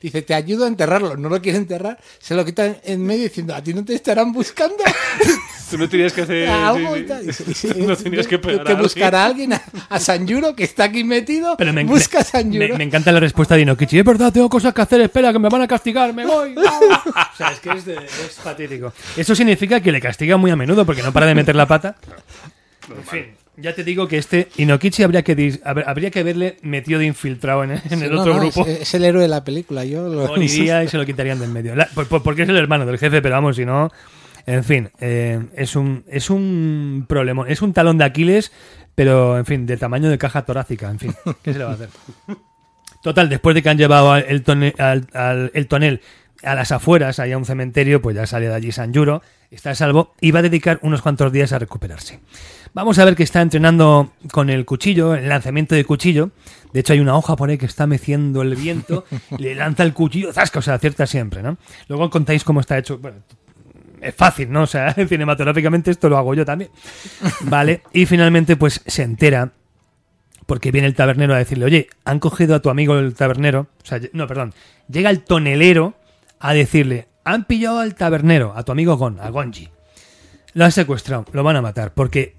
dice, te ayudo a enterrarlo, no lo quiere enterrar, se lo quitan en medio diciendo, a ti no te estarán buscando. Tú no tenías que hacer. Algo sí, y sí. tal. No tenías que pegar a alguien. buscar a alguien, a, a Sanjuro, que está aquí metido, Pero me, busca a Sanjuro. me- me encanta la respuesta de Inokichi. Es verdad, tengo cosas que hacer, espera, que me van a castigar, me voy. o sea, es que es, de- es patético. Eso significa que le castiga muy a menudo porque no para de meter la pata. En fin, ya te digo que este Inokichi habría que, dis- habría que haberle metido de infiltrado en, en Sí, el no, otro no, grupo. Es, es el héroe de la película. Yo lo- Moriría y se lo quitarían del medio. La- por- por- porque es el hermano del jefe, pero vamos, si no. En fin, eh, es un es un problema. Es un talón de Aquiles, pero en fin, de tamaño de caja torácica. En fin, ¿qué se le va a hacer? Total, después de que han llevado al- el, tone- al- al- el tonel a las afueras, ahí a un cementerio, pues ya sale de allí Sanjuro, está a salvo y va a dedicar unos cuantos días a recuperarse. Vamos a ver que está entrenando con el cuchillo, el lanzamiento de cuchillo. De hecho, hay una hoja por ahí que está meciendo el viento, le lanza el cuchillo, zasca, o sea, acierta siempre, ¿no? Luego contáis cómo está hecho. Bueno, es fácil, ¿no? O sea, cinematográficamente esto lo hago yo también. Vale, y finalmente, pues se entera porque viene el tabernero a decirle, oye, han cogido a tu amigo el tabernero, o sea, no, perdón, llega el tonelero a decirle, han pillado al tabernero, a tu amigo Gon, a Gonji. Lo han secuestrado, lo van a matar, porque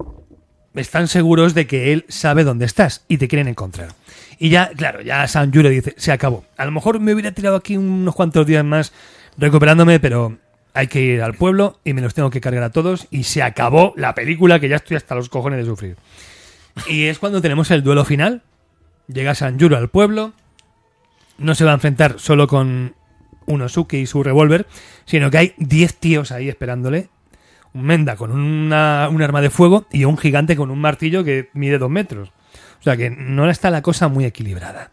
están seguros de que él sabe dónde estás y te quieren encontrar. Y ya, claro, ya Sanjuro dice, se acabó. A lo mejor me hubiera tirado aquí unos cuantos días más recuperándome, pero hay que ir al pueblo y me los tengo que cargar a todos y se acabó la película que ya estoy hasta los cojones de sufrir. Y es cuando tenemos el duelo final. Llega Sanjuro al pueblo, no se va a enfrentar solo con Unosuke y su revólver, sino que hay 10 tíos ahí esperándole. Un Menda con una, un arma de fuego y un gigante con un martillo que mide dos metros. O sea que no está la cosa muy equilibrada.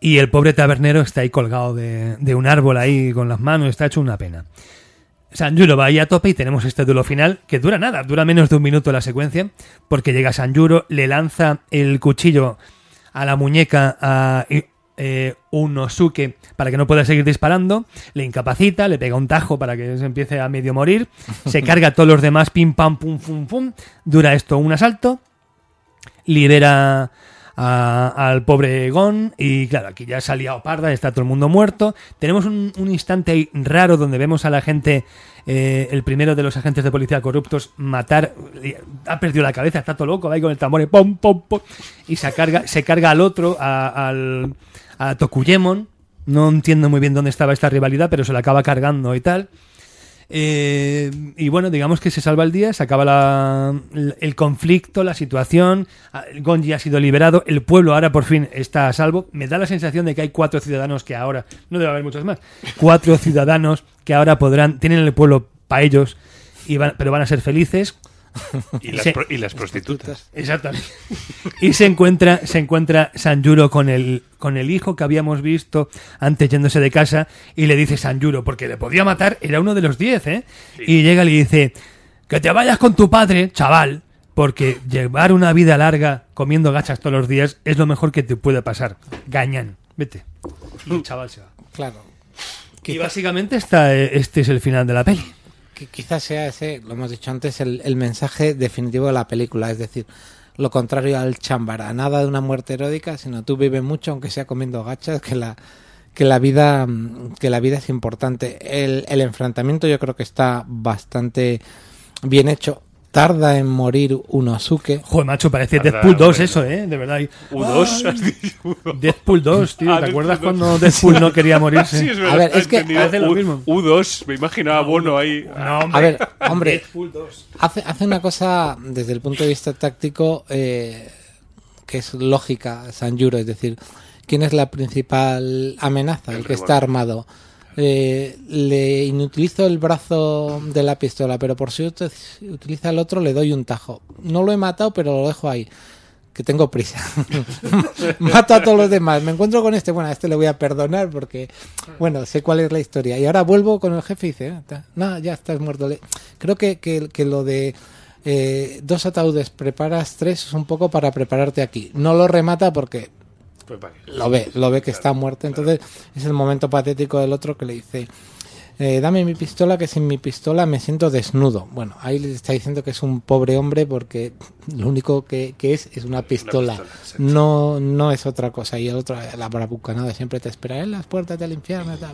Y el pobre tabernero está ahí colgado de, de un árbol ahí con las manos, está hecho una pena. Sanjuro va ahí a tope y tenemos este duelo final que dura nada, dura menos de un minuto la secuencia, porque llega Sanjuro, le lanza el cuchillo a la muñeca a eh, Unosuke para que no pueda seguir disparando, le incapacita, le pega un tajo para que se empiece a medio morir, se carga a todos los demás, pim pam pum pum pum, dura esto un asalto, libera a- al pobre Gon y claro, aquí ya se ha liado parda, está todo el mundo muerto. Tenemos un, un instante ahí raro donde vemos a la gente, eh, el primero de los agentes de policía corruptos, matar, ha perdido la cabeza, está todo loco, va ahí con el tambor y pom, pom, pom, y se carga, se carga al otro, a, al, a Tokuyemon. No entiendo muy bien dónde estaba esta rivalidad, pero se la acaba cargando y tal. Eh, y bueno, digamos que se salva el día, se acaba la- el conflicto, la situación. ah, Gonji ha sido liberado, el pueblo ahora por fin está a salvo. Me da la sensación de que hay cuatro ciudadanos que ahora, no debe haber muchos más, cuatro ciudadanos que ahora podrán, tienen el pueblo para ellos, y van- pero van a ser felices. Y las, Sí. pro- y las prostitutas. Exactamente. Y se encuentra, se encuentra Sanjuro con el, con el hijo que habíamos visto antes yéndose de casa y le dice Sanjuro, porque le podía matar, era uno de los diez, ¿eh? Y llega y le dice, que te vayas con tu padre, chaval, porque llevar una vida larga comiendo gachas todos los días es lo mejor que te puede pasar. Gañán, vete. Y el chaval se va. Claro. Y básicamente esta, este es el final de la peli. Que quizás sea ese, lo hemos dicho antes, el, el mensaje definitivo de la película, es decir, lo contrario al chambara, nada de una muerte erótica, sino tú vives mucho, aunque sea comiendo gachas, que la que la vida mm, que la vida es importante. El, el enfrentamiento yo creo que está bastante bien hecho. Tarda en morir Unosuke. Joder, macho, parece Habrá, Deadpool 2 hombre. eso, ¿eh? De verdad. Y- U2, has dicho U2. Deadpool 2, tío. Ah, ¿Te Deadpool acuerdas 2. cuando Deadpool no quería morirse? Sí, es verdad. A ver, es que hace lo U- mismo. U2, me imaginaba Bono ahí. No, A ver, hombre, Deadpool 2. hace, hace una cosa desde el punto de vista táctico eh, que es lógica, Sanjuro, es decir, ¿quién es la principal amenaza? El, El que está armado. Eh, le inutilizo el brazo de la pistola, pero por si ut- utiliza el otro le doy un tajo. No lo he matado, pero lo dejo ahí. Que tengo prisa. Mato a todos los demás. Me encuentro con este. Bueno, a este le voy a perdonar porque, bueno, sé cuál es la historia. Y ahora vuelvo con el jefe y dice, "Ah, no, ya estás muerto. Creo que, que, que lo de eh, dos ataúdes, preparas tres, es un poco para prepararte aquí. No lo remata porque Pues lo ve, lo ve que está muerto. Entonces es el momento patético del otro que le dice, eh, dame mi pistola, que sin mi pistola me siento desnudo. Bueno, ahí le está diciendo que es un pobre hombre porque lo único que, que es es una pistola. no, no es otra cosa. Y el otro, la bravucanada siempre te espera en las puertas del infierno. Bla,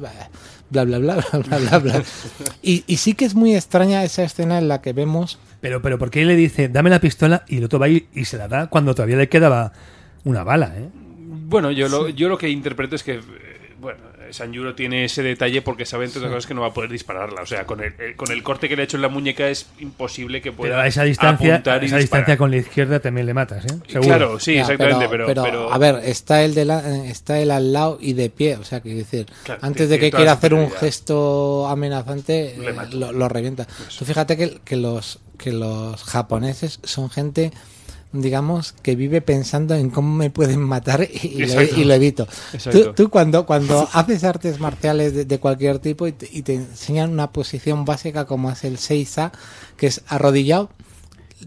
bla, bla, bla, bla, bla, bla. Y, y sí que es muy extraña esa escena en la que vemos Pero, pero, ¿por qué le dice, dame la pistola y el otro va y, y se la da cuando todavía le quedaba una bala, eh? Bueno, yo lo, yo lo que interpreto es que, eh, bueno, Sanjuro tiene ese detalle porque sabe, entre otras cosas, que no va a poder dispararla. O sea, con el, el- con el corte que le ha hecho en la muñeca es imposible que pueda Pero a esa distancia, apuntar a y esa disparar. distancia con la izquierda también le matas, ¿eh? Seguro. Claro, sí, Ya, exactamente, pero, pero- a ver, está el de la- eh, está el al lado y de pie, o sea, que decir, Claro, antes de que quiera hacer un gesto amenazante, eh, lo, lo revienta. Tú fíjate que, que los que los japoneses son gente digamos que vive pensando en cómo me pueden matar y, y lo, y lo evito. Tú, tú cuando cuando haces artes marciales de, de cualquier tipo y te, y te enseñan una posición básica como es el Seiza, que es arrodillado,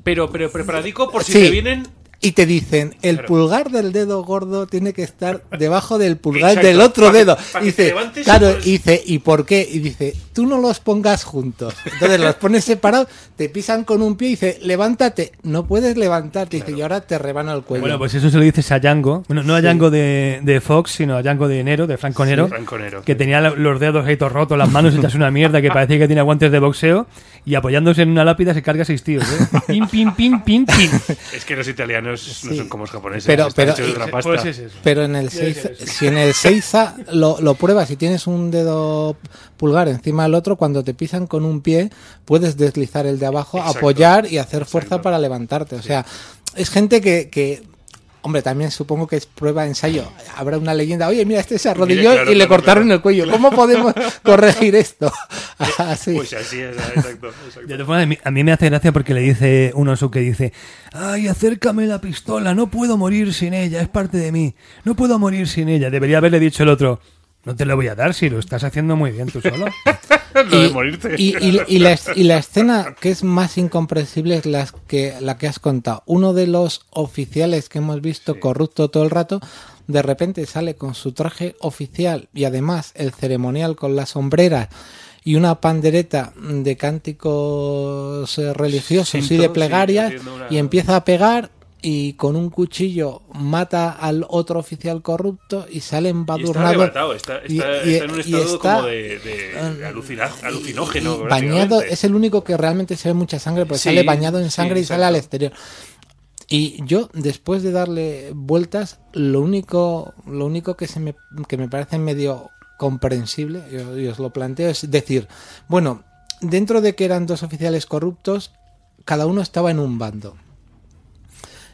pero, pero preparadico por si Sí. te vienen. Y te dicen el Claro. pulgar del dedo gordo tiene que estar debajo del pulgar Exacto, del otro pa' que- dedo y dice claro puedes- y dice y por qué y dice tú no los pongas juntos entonces los pones separados te pisan con un pie y dice levántate no puedes levantarte dice y ahora te rebano el cuello Bueno, pues eso se lo dices a Django. Bueno, no a Django de, de Fox, sino a Django de Nero, de Franco Nero. Franco Nero. Que tenía lo- los dedos ahí todos rotos, las manos hechas una mierda, que parecía que tenía guantes de boxeo. Y apoyándose en una lápida se carga seis tíos, ¿eh? Pim, pim, pim, pim, pim. Es que los italianos no son como los japoneses. Pero- pero- hechos de otra pasta. Pues es eso. Pero en el Tiene que 6, ser. si en el 6 lo, lo pruebas y tienes un dedo pulgar encima del otro, cuando te pisan con un pie, puedes deslizar el de abajo, Exacto. apoyar y hacer fuerza Exacto. para levantarte. O sea, es gente que, que, hombre, también supongo que es prueba ensayo. Habrá una leyenda, oye, mira, este se arrodilló claro, y le claro, cortaron claro. el cuello. ¿Cómo podemos corregir esto? Así. Pues así es, exacto. exacto. De todas formas, a mí- me hace gracia porque le dice un oso que dice, ay, acércame la pistola, no puedo morir sin ella, es parte de mí, no puedo morir sin ella. Debería haberle dicho el otro, no te lo voy a dar si lo estás haciendo muy bien tú solo. Lo de morirte. y- y- y la, es- y la escena que es más incomprensible es las que, la que has contado. Uno de los oficiales que hemos visto corrupto todo el rato, de repente sale con su traje oficial y además el ceremonial con las sombreras y una pandereta de cánticos eh, religiosos y de plegarias una- y empieza a pegar y con un cuchillo mata al otro oficial corrupto y sale Y está embadurnado arrebatado, está, está, y- y- está en un y estado está, como de, de alucina- alucinógeno. y bañado es el único que realmente se ve mucha sangre porque Sí, sale bañado en sí, sangre y sale al exterior. Y yo después de darle vueltas lo único lo único que se me que me parece medio comprensible y, y os lo planteo es decir bueno dentro de que eran dos oficiales corruptos cada uno estaba en un bando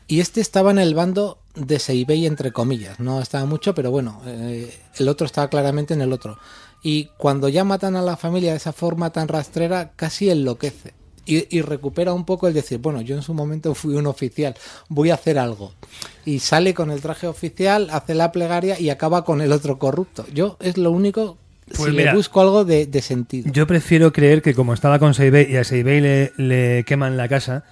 y este estaba en el bando de Seibei, entre comillas. No estaba mucho, pero bueno, eh, el otro estaba claramente en el otro. Y cuando ya matan a la familia de esa forma tan rastrera, casi enloquece. Y, y recupera un poco el decir, bueno, yo en su momento fui un oficial, voy a hacer algo. Y sale con el traje oficial, hace la plegaria y acaba con el otro corrupto. Yo es lo único, Pues si mira, le busco algo de, de sentido. Yo prefiero creer que como estaba con Seibei y a Seibei le, le queman la casa,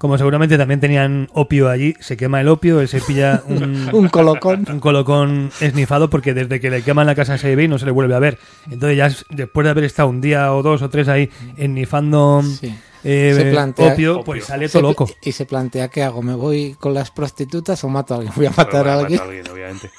como seguramente también tenían opio allí, se quema el opio, él se pilla un, Un colocón. un colocón esnifado porque desde que le queman la casa a Seibei no se le vuelve a ver. Entonces ya es- después de haber estado un día o dos o tres ahí ennifando Sí. eh, Se plantea- opio, Opio. pues sale Se todo loco. Y se plantea, ¿qué hago? ¿Me voy con las prostitutas o mato a alguien? Voy a matar a a alguien. matar a alguien, obviamente.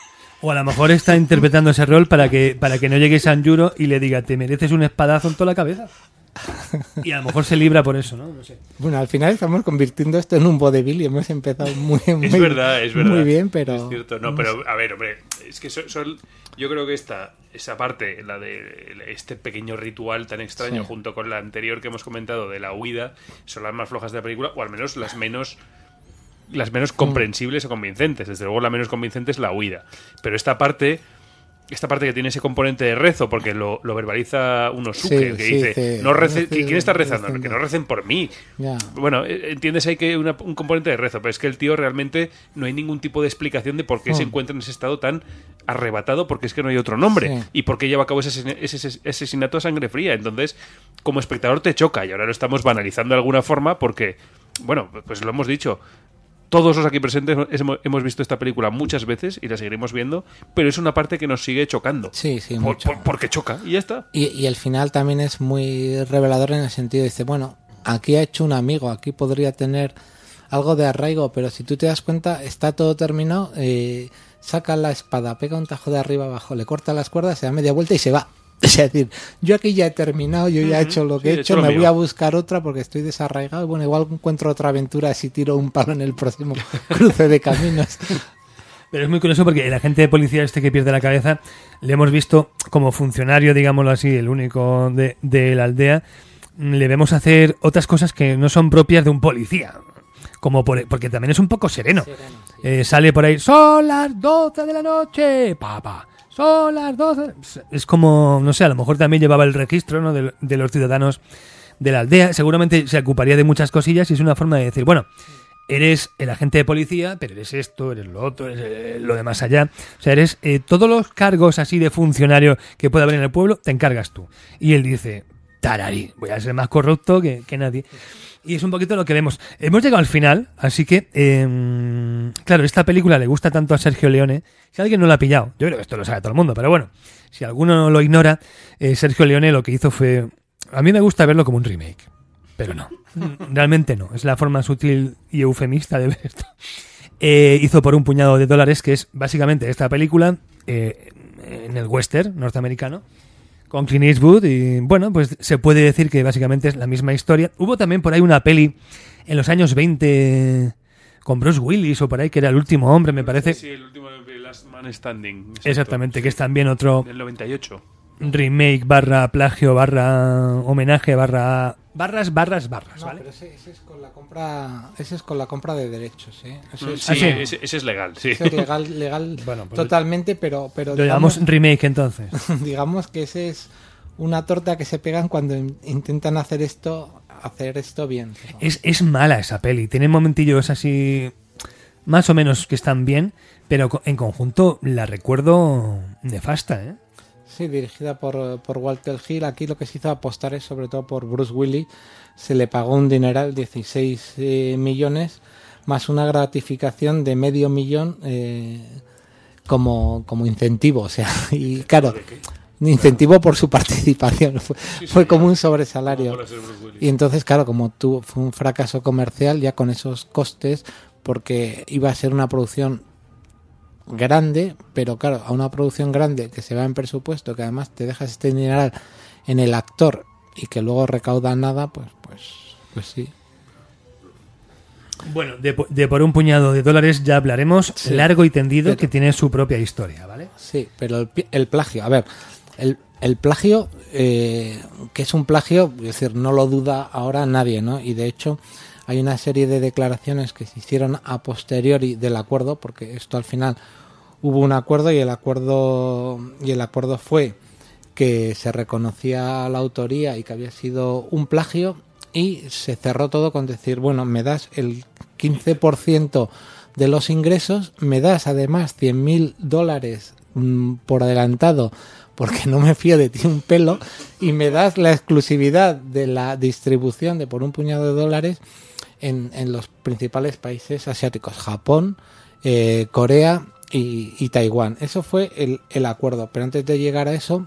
O a lo mejor está interpretando ese rol para que, para que no llegue Sanjuro y le diga, te mereces un espadazo en toda la cabeza. Y a lo mejor se libra por eso, ¿no? No sé. Bueno, al final estamos convirtiendo esto en un vodevil y hemos empezado muy, muy, Es verdad, es verdad. muy bien, pero Es cierto, no, pero a ver, hombre, es que son, son- yo creo que esta, esa parte, la de este pequeño ritual tan extraño, Sí. junto con la anterior que hemos comentado de la huida, son las más flojas de la película, o al menos las menos las menos comprensibles o convincentes. Desde luego la menos convincente es la huida. Pero esta parte, esta parte que tiene ese componente de rezo, porque lo, lo verbaliza Unosuke, Sí, que sí, dice, sí. no rece- ¿quién está rezando? Que no recen por mí. Bueno, eh, entiendes ahí que una- un componente de rezo, pero es que el tío realmente no hay ningún tipo de explicación de por qué Hmm. se encuentra en ese estado tan arrebatado, porque es que no hay otro nombre, y por qué lleva a cabo ese asesinato a sangre fría. Entonces, como espectador te choca, y ahora lo estamos banalizando de alguna forma, porque, bueno, pues lo hemos dicho. Todos los aquí presentes hemos- visto esta película muchas veces y la seguiremos viendo, pero es una parte que nos sigue chocando. Sí, sí, Por- mucho. por- porque choca, y ya está. Y, y el final también es muy revelador en el sentido, dice, bueno, aquí ha hecho un amigo, aquí podría tener algo de arraigo, pero si tú te das cuenta, está todo terminado, eh, saca la espada, pega un tajo de arriba abajo, le corta las cuerdas, se da media vuelta y se va. Es decir, yo aquí ya he terminado, yo ya he hecho lo que sí, he he hecho, me mío. voy a buscar otra porque estoy desarraigado. y Bueno, igual encuentro otra aventura si tiro un palo en el próximo cruce de caminos. Pero es muy curioso porque el agente de policía este que pierde la cabeza le hemos visto como funcionario, digámoslo así, el único de, de la aldea, le vemos hacer otras cosas que no son propias de un policía. Como por- porque también es un poco sereno. Eh, sale por ahí, son las 12 de la noche, papá. Son las 12. Es como, no sé, a lo mejor también llevaba el registro ¿no? de, los ciudadanos de la aldea. Seguramente se ocuparía de muchas cosillas y es una forma de decir, bueno, eres el agente de policía, pero eres esto, eres lo otro, eres eh, lo de más allá. O sea, eres eh, todos los cargos así de funcionario que puede haber en el pueblo, te encargas tú. Y él dice, tararí, voy a ser más corrupto que, que nadie. Y es un poquito lo que vemos. Hemos llegado al final, así que, eh, claro, esta película le gusta tanto a Sergio Leone. Si alguien no la ha pillado, yo creo que esto lo sabe todo el mundo, pero bueno, si alguno lo ignora, eh, Sergio Leone lo que hizo fue... A mí me gusta verlo como un remake, pero no. Realmente no. Es la forma sutil y eufemista de ver esto. Eh, hizo por un puñado de dólares, que es básicamente esta película eh, en el western norteamericano con Clint Eastwood y bueno, pues se puede decir que básicamente es la misma historia. Hubo también por ahí una peli en los años 20 con Bruce Willis o por ahí, que era el último hombre, me parece. Sí, el último Last Man Standing. exacto. Exactamente, que es también otro Del 98. Remake barra plagio barra homenaje barra barras barras barras, No, ¿vale? pero ese, ese es con la compra, ese es con la compra de derechos, ¿eh? Eso es, Sí, sí. Ese, ese es legal, sí. eso es legal, legal Bueno, pues totalmente, pero, pero Lo llamamos digamos, remake entonces. digamos que ese es una torta que se pegan cuando in- intentan hacer esto, hacer esto bien. Es, es mala esa peli, tiene momentillos así más o menos que están bien, pero en conjunto la recuerdo nefasta, ¿eh? Sí, dirigida por, por Walter Hill. Aquí lo que se hizo apostar es sobre todo por Bruce Willis. Se le pagó un dineral, 16 eh, millones, más una gratificación de medio millón eh, como, como incentivo. O sea, y claro, un incentivo por su participación. Fue, fue como un sobresalario. Y entonces, claro, como tuvo, fue un fracaso comercial ya con esos costes, porque iba a ser una producción grande, pero claro, a una producción grande que se va en presupuesto, que además te dejas este dineral en el actor y que luego recauda nada, pues, pues, pues sí. Bueno, de, de por un puñado de dólares ya hablaremos Sí. largo y tendido Pero- que tiene su propia historia, ¿vale? Sí, pero el, el plagio, a ver, el, el plagio, eh, que es un plagio, es decir, no lo duda ahora nadie, ¿no? Y de hecho hay una serie de declaraciones que se hicieron a posteriori del acuerdo, porque esto al final hubo un acuerdo y el acuerdo y el acuerdo fue que se reconocía la autoría y que había sido un plagio y se cerró todo con decir, bueno, me das el 15% de los ingresos, me das además 100 mil dólares mm, por adelantado porque no me fío de ti un pelo y me das la exclusividad de la distribución de por un puñado de dólares en, en los principales países asiáticos, Japón, eh, Corea y, y Taiwán. Eso fue el, el acuerdo, pero antes de llegar a eso,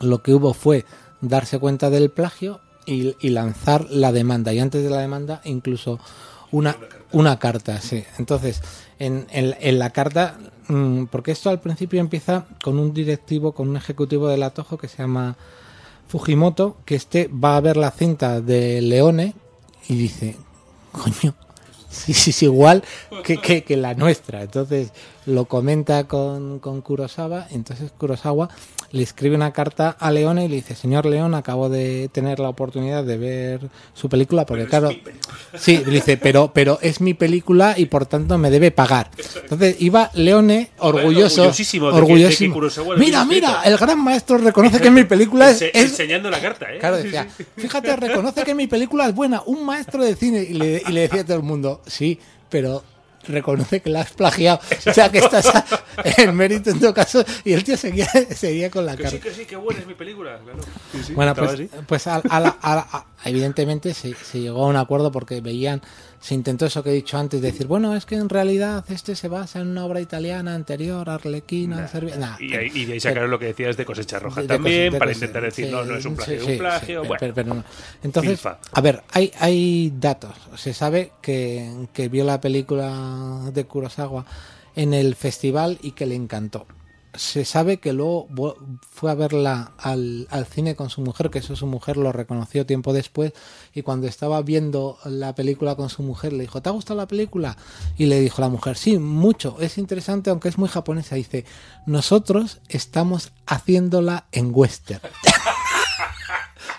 lo que hubo fue darse cuenta del plagio y, y lanzar la demanda. Y antes de la demanda, incluso una, una carta, sí. Entonces, en, en- en la carta, mm, porque esto al principio empieza con un directivo, con un ejecutivo del Atojo que se llama Fujimoto, que este va a ver la cinta de Leone y dice, coño, sí, sí, es igual que, que, que la nuestra. Entonces lo comenta con, con Kurosawa, entonces Kurosawa le escribe una carta a Leone y le dice, señor León, acabo de tener la oportunidad de ver su película, porque claro, sí, le dice, pero, pero es mi película y por tanto me debe pagar. Entonces iba Leone orgulloso, orgullosísimo de que- de que orgullosísimo. Kurosawa le mira, mira, escrito". el gran maestro reconoce que mi película es, Ense- es enseñando la carta, ¿eh? Claro, decía, fíjate, reconoce que mi película es buena, un maestro de cine. Y le, y le decía a todo el mundo, sí, pero reconoce que la has plagiado. O sea, que estás a- en mérito en todo caso. Y el tío seguía, seguía con la Que cara. sí, que sí, que buena es mi película. Claro. Sí, sí, Bueno, pues, pues a- a la- a la- a- evidentemente se, se llegó a un acuerdo porque veían, se intentó eso que he dicho antes, decir, bueno, es que en realidad este se basa en una obra italiana anterior, Arlequina, nah, Y, ahí- y de ahí sacaron lo que decías de cosecha roja de- de también, para intentar decir, sí, no, no es un plagio, sí, es un plagio. sí, bueno, pero- pero no. Entonces, Filfa. a ver, hay, hay datos. Se sabe que, que vio la película de Kurosawa en el festival y que le encantó. Se sabe que luego fue a verla al, al cine con su mujer, que eso su mujer lo reconoció tiempo después, y cuando estaba viendo la película con su mujer le dijo, ¿te ha gustado la película? Y le dijo la mujer, sí, mucho, es interesante, aunque es muy japonesa. Dice, nosotros estamos haciéndola en western.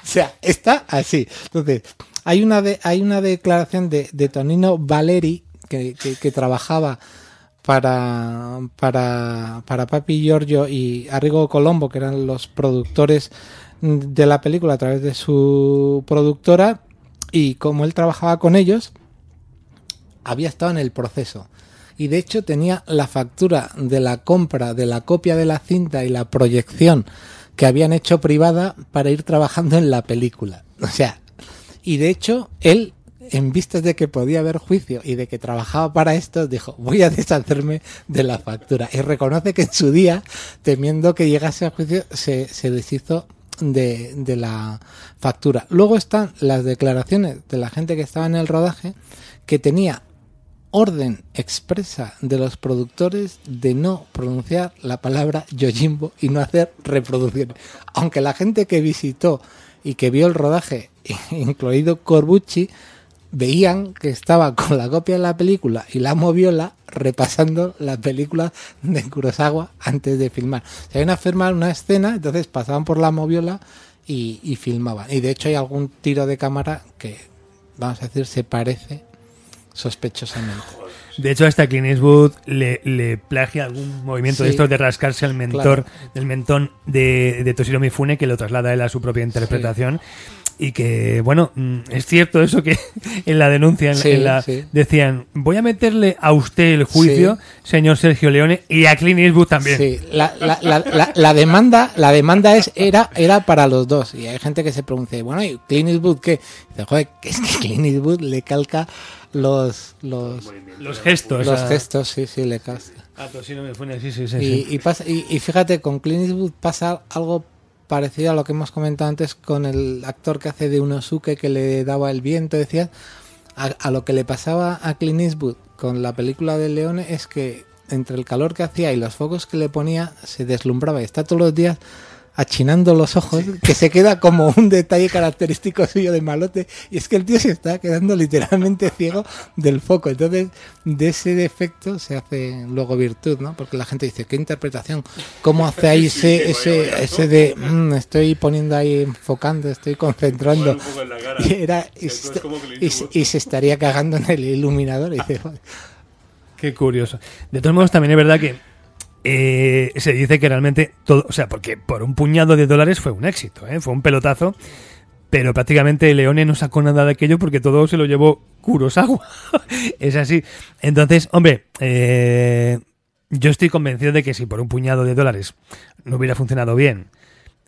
O sea, está así. Entonces, hay una, de, hay una declaración de, de Tonino Valeri, que- que trabajaba para, para, para Papi Giorgio y Arrigo Colombo, que eran los productores de la película a través de su productora, y como él trabajaba con ellos, había estado en el proceso. Y de hecho tenía la factura de la compra de la copia de la cinta y la proyección que habían hecho privada para ir trabajando en la película. O sea, y de hecho él, en vistas de que podía haber juicio y de que trabajaba para esto, dijo, voy a deshacerme de la factura. Y reconoce que en su día, temiendo que llegase a juicio, se, se deshizo de, de la factura. Luego están las declaraciones de la gente que estaba en el rodaje, que tenía orden expresa de los productores de no pronunciar la palabra Yojimbo y no hacer reproducciones. Aunque la gente que visitó y que vio el rodaje, incluido Corbucci, veían que estaba con la copia de la película y la moviola repasando la película de Kurosawa antes de filmar. Se habían a filmar una escena, entonces pasaban por la moviola y, y filmaban. Y de hecho hay algún tiro de cámara que, vamos a decir, se parece sospechosamente. De hecho, hasta Clint Eastwood le, le plagia algún movimiento de estos de rascarse al mentor, Claro. del mentón de, de Toshiro Mifune, que lo traslada él a su propia interpretación. Y que, bueno, mm, es cierto eso que en la denuncia en, Sí, en la, sí. decían, voy a meterle a usted el juicio, señor Sergio Leone, y a Clint Eastwood también. Sí, la, demanda, la demanda es, era, era para los dos. Y hay gente que se pregunta, bueno, ¿y Clint Eastwood qué? Dice, joder, es que Clint Eastwood le calca los, los, Los gestos. los a- gestos, sí, sí, le calca. a Toshiro Mifune, sí, sí, sí. Y, y, pasa, y, y fíjate, con Clint Eastwood pasa algo parecido a lo que hemos comentado antes con el actor que hace de Unosuke que le daba el viento, decía, a, a lo que le pasaba a Clint Eastwood con la película de Leone es que entre el calor que hacía y los focos que le ponía se deslumbraba y está todos los días achinando los ojos, que se queda como un detalle característico suyo de malote, y es que el tío se está quedando literalmente ciego del foco. Entonces, de ese defecto se hace luego virtud, ¿no? Porque la gente dice, ¿qué interpretación? ¿Cómo hace ahí ese, ese, ese de, "Mm, estoy poniendo ahí, enfocando, estoy concentrando? Y, era, y, se- y se- y se estaría cagando en el iluminador. Y dice, "Joder". Qué curioso. De todos modos, también es verdad que eh, se dice que realmente todo, o sea, porque por un puñado de dólares fue un éxito, ¿eh? fue un pelotazo, pero prácticamente Leone no sacó nada de aquello porque todo se lo llevó Kurosawa. es así. Entonces, hombre, eh, yo estoy convencido de que si por un puñado de dólares no hubiera funcionado bien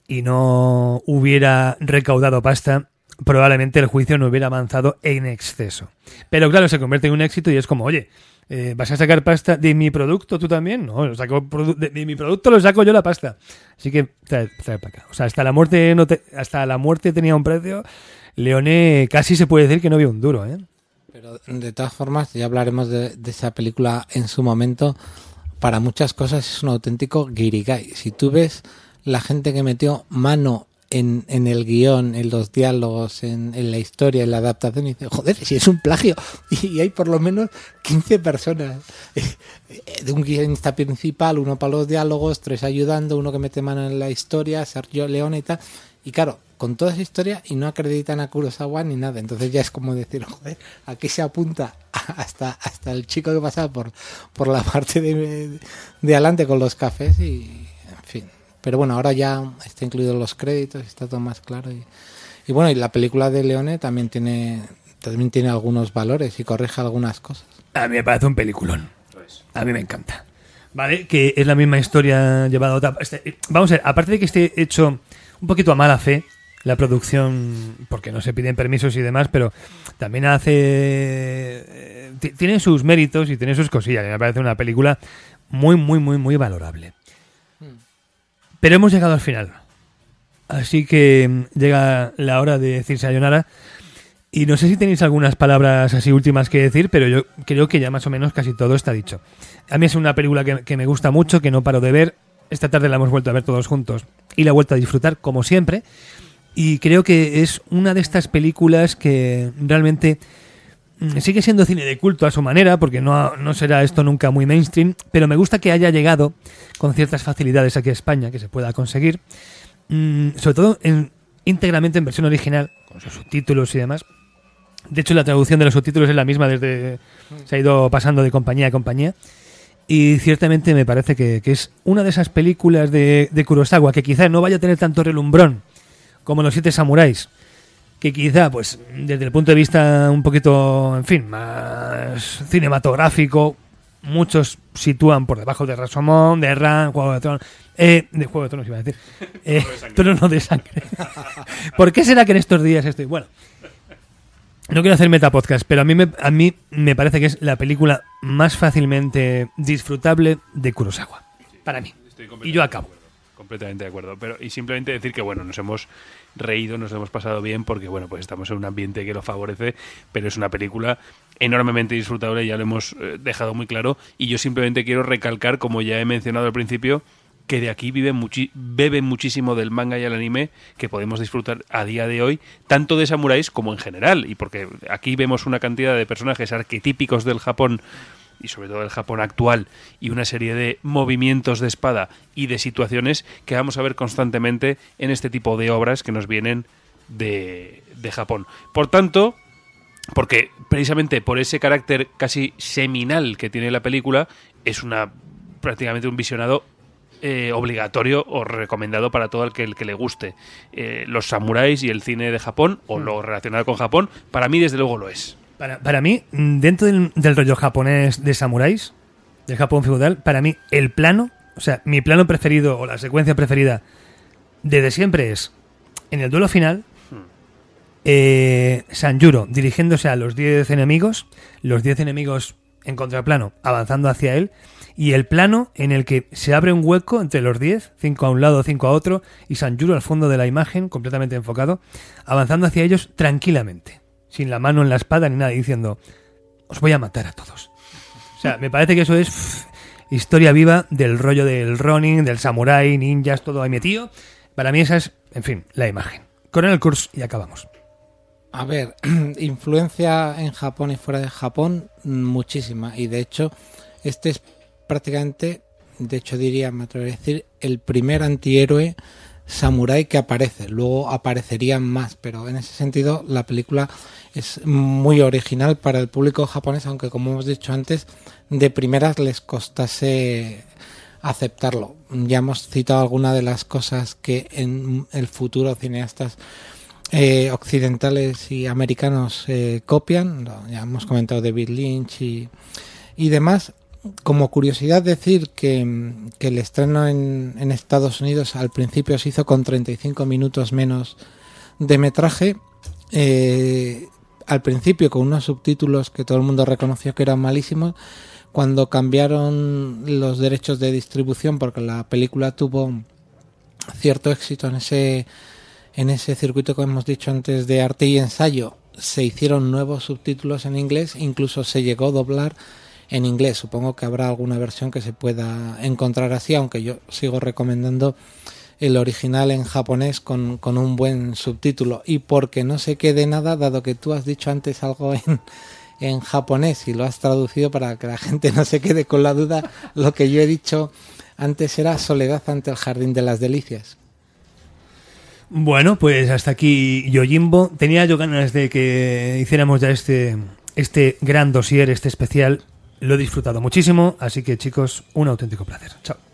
y no hubiera recaudado pasta, probablemente el juicio no hubiera avanzado en exceso. Pero claro, se convierte en un éxito y es como, oye, eh, ¿vas a sacar pasta de mi producto tú también? No, saco de, de mi producto lo saco yo la pasta. Así que trae, para acá. O sea, hasta la muerte hasta la muerte tenía un precio. Leone casi se puede decir que no vio un duro, ¿eh? Pero de todas formas, ya hablaremos de, de esa película en su momento. Para muchas cosas es un auténtico guirigay. Si tú ves la gente que metió mano en, en el guion, en los diálogos, en, en la historia, en la adaptación, y dice, joder, si es un plagio. Y hay por lo menos 15 personas. De un guionista principal, uno para los diálogos, tres ayudando, uno que mete mano en la historia, Sergio Leone y tal. Y claro, con toda esa historia y no acreditan a Kurosawa ni nada. Entonces ya es como decir, joder, aquí se apunta hasta, hasta el chico que pasaba por, por la parte de, de adelante con los cafés y. Pero bueno, ahora ya está incluido en los créditos, está todo más claro. Y, y bueno, y la película de Leone también tiene, también tiene algunos valores y corrige algunas cosas. A mí me parece un peliculón. A mí me encanta. ¿Vale? Que es la misma historia llevada a otra. este- vamos a ver, aparte de que esté hecho un poquito a mala fe, la producción, porque no se piden permisos y demás, pero también hace. eh, ti- tiene sus méritos y tiene sus cosillas. y Me parece una película muy, muy, muy, muy valorable. Pero hemos llegado al final. Así que mm, llega la hora de decir sayonara. Y no sé si tenéis algunas palabras así últimas que decir, pero yo creo que ya más o menos casi todo está dicho. A mí es una película que, que me gusta mucho, que no paro de ver. Esta tarde la hemos vuelto a ver todos juntos y la he vuelto a disfrutar como siempre. Y creo que es una de estas películas que realmente mm, sigue siendo cine de culto a su manera, porque no, no será esto nunca muy mainstream, pero me gusta que haya llegado con ciertas facilidades aquí a España, que se pueda conseguir, Mm, sobre todo en, íntegramente en versión original, con sus subtítulos y demás. De hecho, la traducción de los subtítulos es la misma desde. Se ha ido pasando de compañía a compañía. Y ciertamente me parece que, que es una de esas películas de, de Kurosawa que quizá no vaya a tener tanto relumbrón como Los Siete Samuráis. Que quizá, pues, desde el punto de vista un poquito, en fin, más cinematográfico, muchos sitúan por debajo de Rasomón, de Ran, Juego de Tronos. Eh, de Juego de Tronos iba a decir. Eh, Trono de sangre. ¿Por qué será que en estos días estoy? Bueno, no quiero hacer metapodcast, pero a mí, me, a mí me parece que es la película más fácilmente disfrutable de Kurosawa. Para mí. Y yo acabo. completamente de acuerdo. Pero, y simplemente decir que, bueno, nos hemos reído, nos hemos pasado bien, porque, bueno, pues estamos en un ambiente que lo favorece, pero es una película enormemente disfrutable, ya lo hemos eh, dejado muy claro. Y yo simplemente quiero recalcar, como ya he mencionado al principio, que de aquí viven muchi beben muchísimo del manga y el anime que podemos disfrutar a día de hoy, tanto de samuráis como en general. Y porque aquí vemos una cantidad de personajes arquetípicos del Japón y sobre todo el Japón actual y una serie de movimientos de espada y de situaciones que vamos a ver constantemente en este tipo de obras que nos vienen de, de Japón. Por tanto, porque precisamente por ese carácter casi seminal que tiene la película, es una prácticamente un visionado eh, obligatorio o recomendado para todo el que, el que le guste. Eh, los samuráis y el cine de Japón, o lo relacionado con Japón, para mí desde luego lo es. Para, para mí, dentro del, del rollo japonés de samuráis, del Japón feudal, para mí el plano, o sea, mi plano preferido o la secuencia preferida desde siempre es en el duelo final, eh, Sanjuro dirigiéndose a los 10 enemigos, los 10 enemigos en contraplano avanzando hacia él, y el plano en el que se abre un hueco entre los 10, 5 a un lado, 5 a otro, y Sanjuro al fondo de la imagen, completamente enfocado, avanzando hacia ellos tranquilamente, sin la mano en la espada ni nada, diciendo, os voy a matar a todos. O sea, me parece que eso es historia viva del rollo del Ronin, del Samurai, ninjas, todo ahí metido. Para mí esa es, en fin, la imagen. Coronel Kurz y acabamos. A ver, influencia en Japón y fuera de Japón, muchísima. Y de hecho, este es prácticamente, de hecho diría, me atrevería a decir, el primer antihéroe samurái que aparece. Luego aparecerían más, pero en ese sentido la película es muy original para el público japonés, aunque como hemos dicho antes, de primeras les costase aceptarlo. Ya hemos citado algunas de las cosas que en el futuro cineastas eh, occidentales y americanos eh, copian. Ya hemos comentado David Lynch y, y demás. Como curiosidad decir que, que el estreno en, en, Estados Unidos al principio se hizo con 35 minutos menos de metraje. Eh, al principio con unos subtítulos que todo el mundo reconoció que eran malísimos. Cuando cambiaron los derechos de distribución porque la película tuvo cierto éxito en ese en ese circuito que hemos dicho antes de arte y ensayo se hicieron nuevos subtítulos en inglés, incluso se llegó a doblar en inglés. Supongo que habrá alguna versión que se pueda encontrar así, aunque yo sigo recomendando el original en japonés con, con un buen subtítulo. Y porque no se quede nada, dado que tú has dicho antes algo en, en japonés y lo has traducido para que la gente no se quede con la duda, lo que yo he dicho antes era Soledad ante el Jardín de las Delicias. Bueno, pues hasta aquí Yojimbo. Tenía yo ganas de que hiciéramos ya este, este gran dossier, este especial. Lo he disfrutado muchísimo, así que chicos, un auténtico placer. Chao.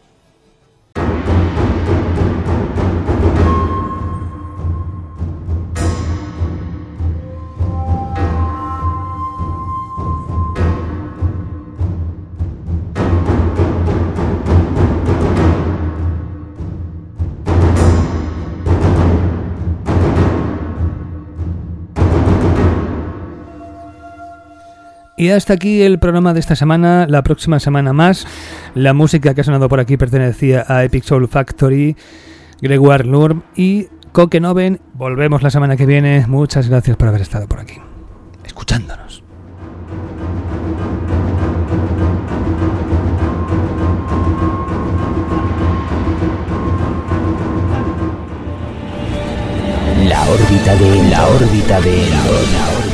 Y hasta aquí el programa de esta semana. La próxima semana más. La música que ha sonado por aquí pertenecía a Epic Soul Factory, Gregoire Lurm y Kokenoven. Volvemos la semana que viene. Muchas gracias por haber estado por aquí. Escuchándonos. La órbita de la órbita de la órbita.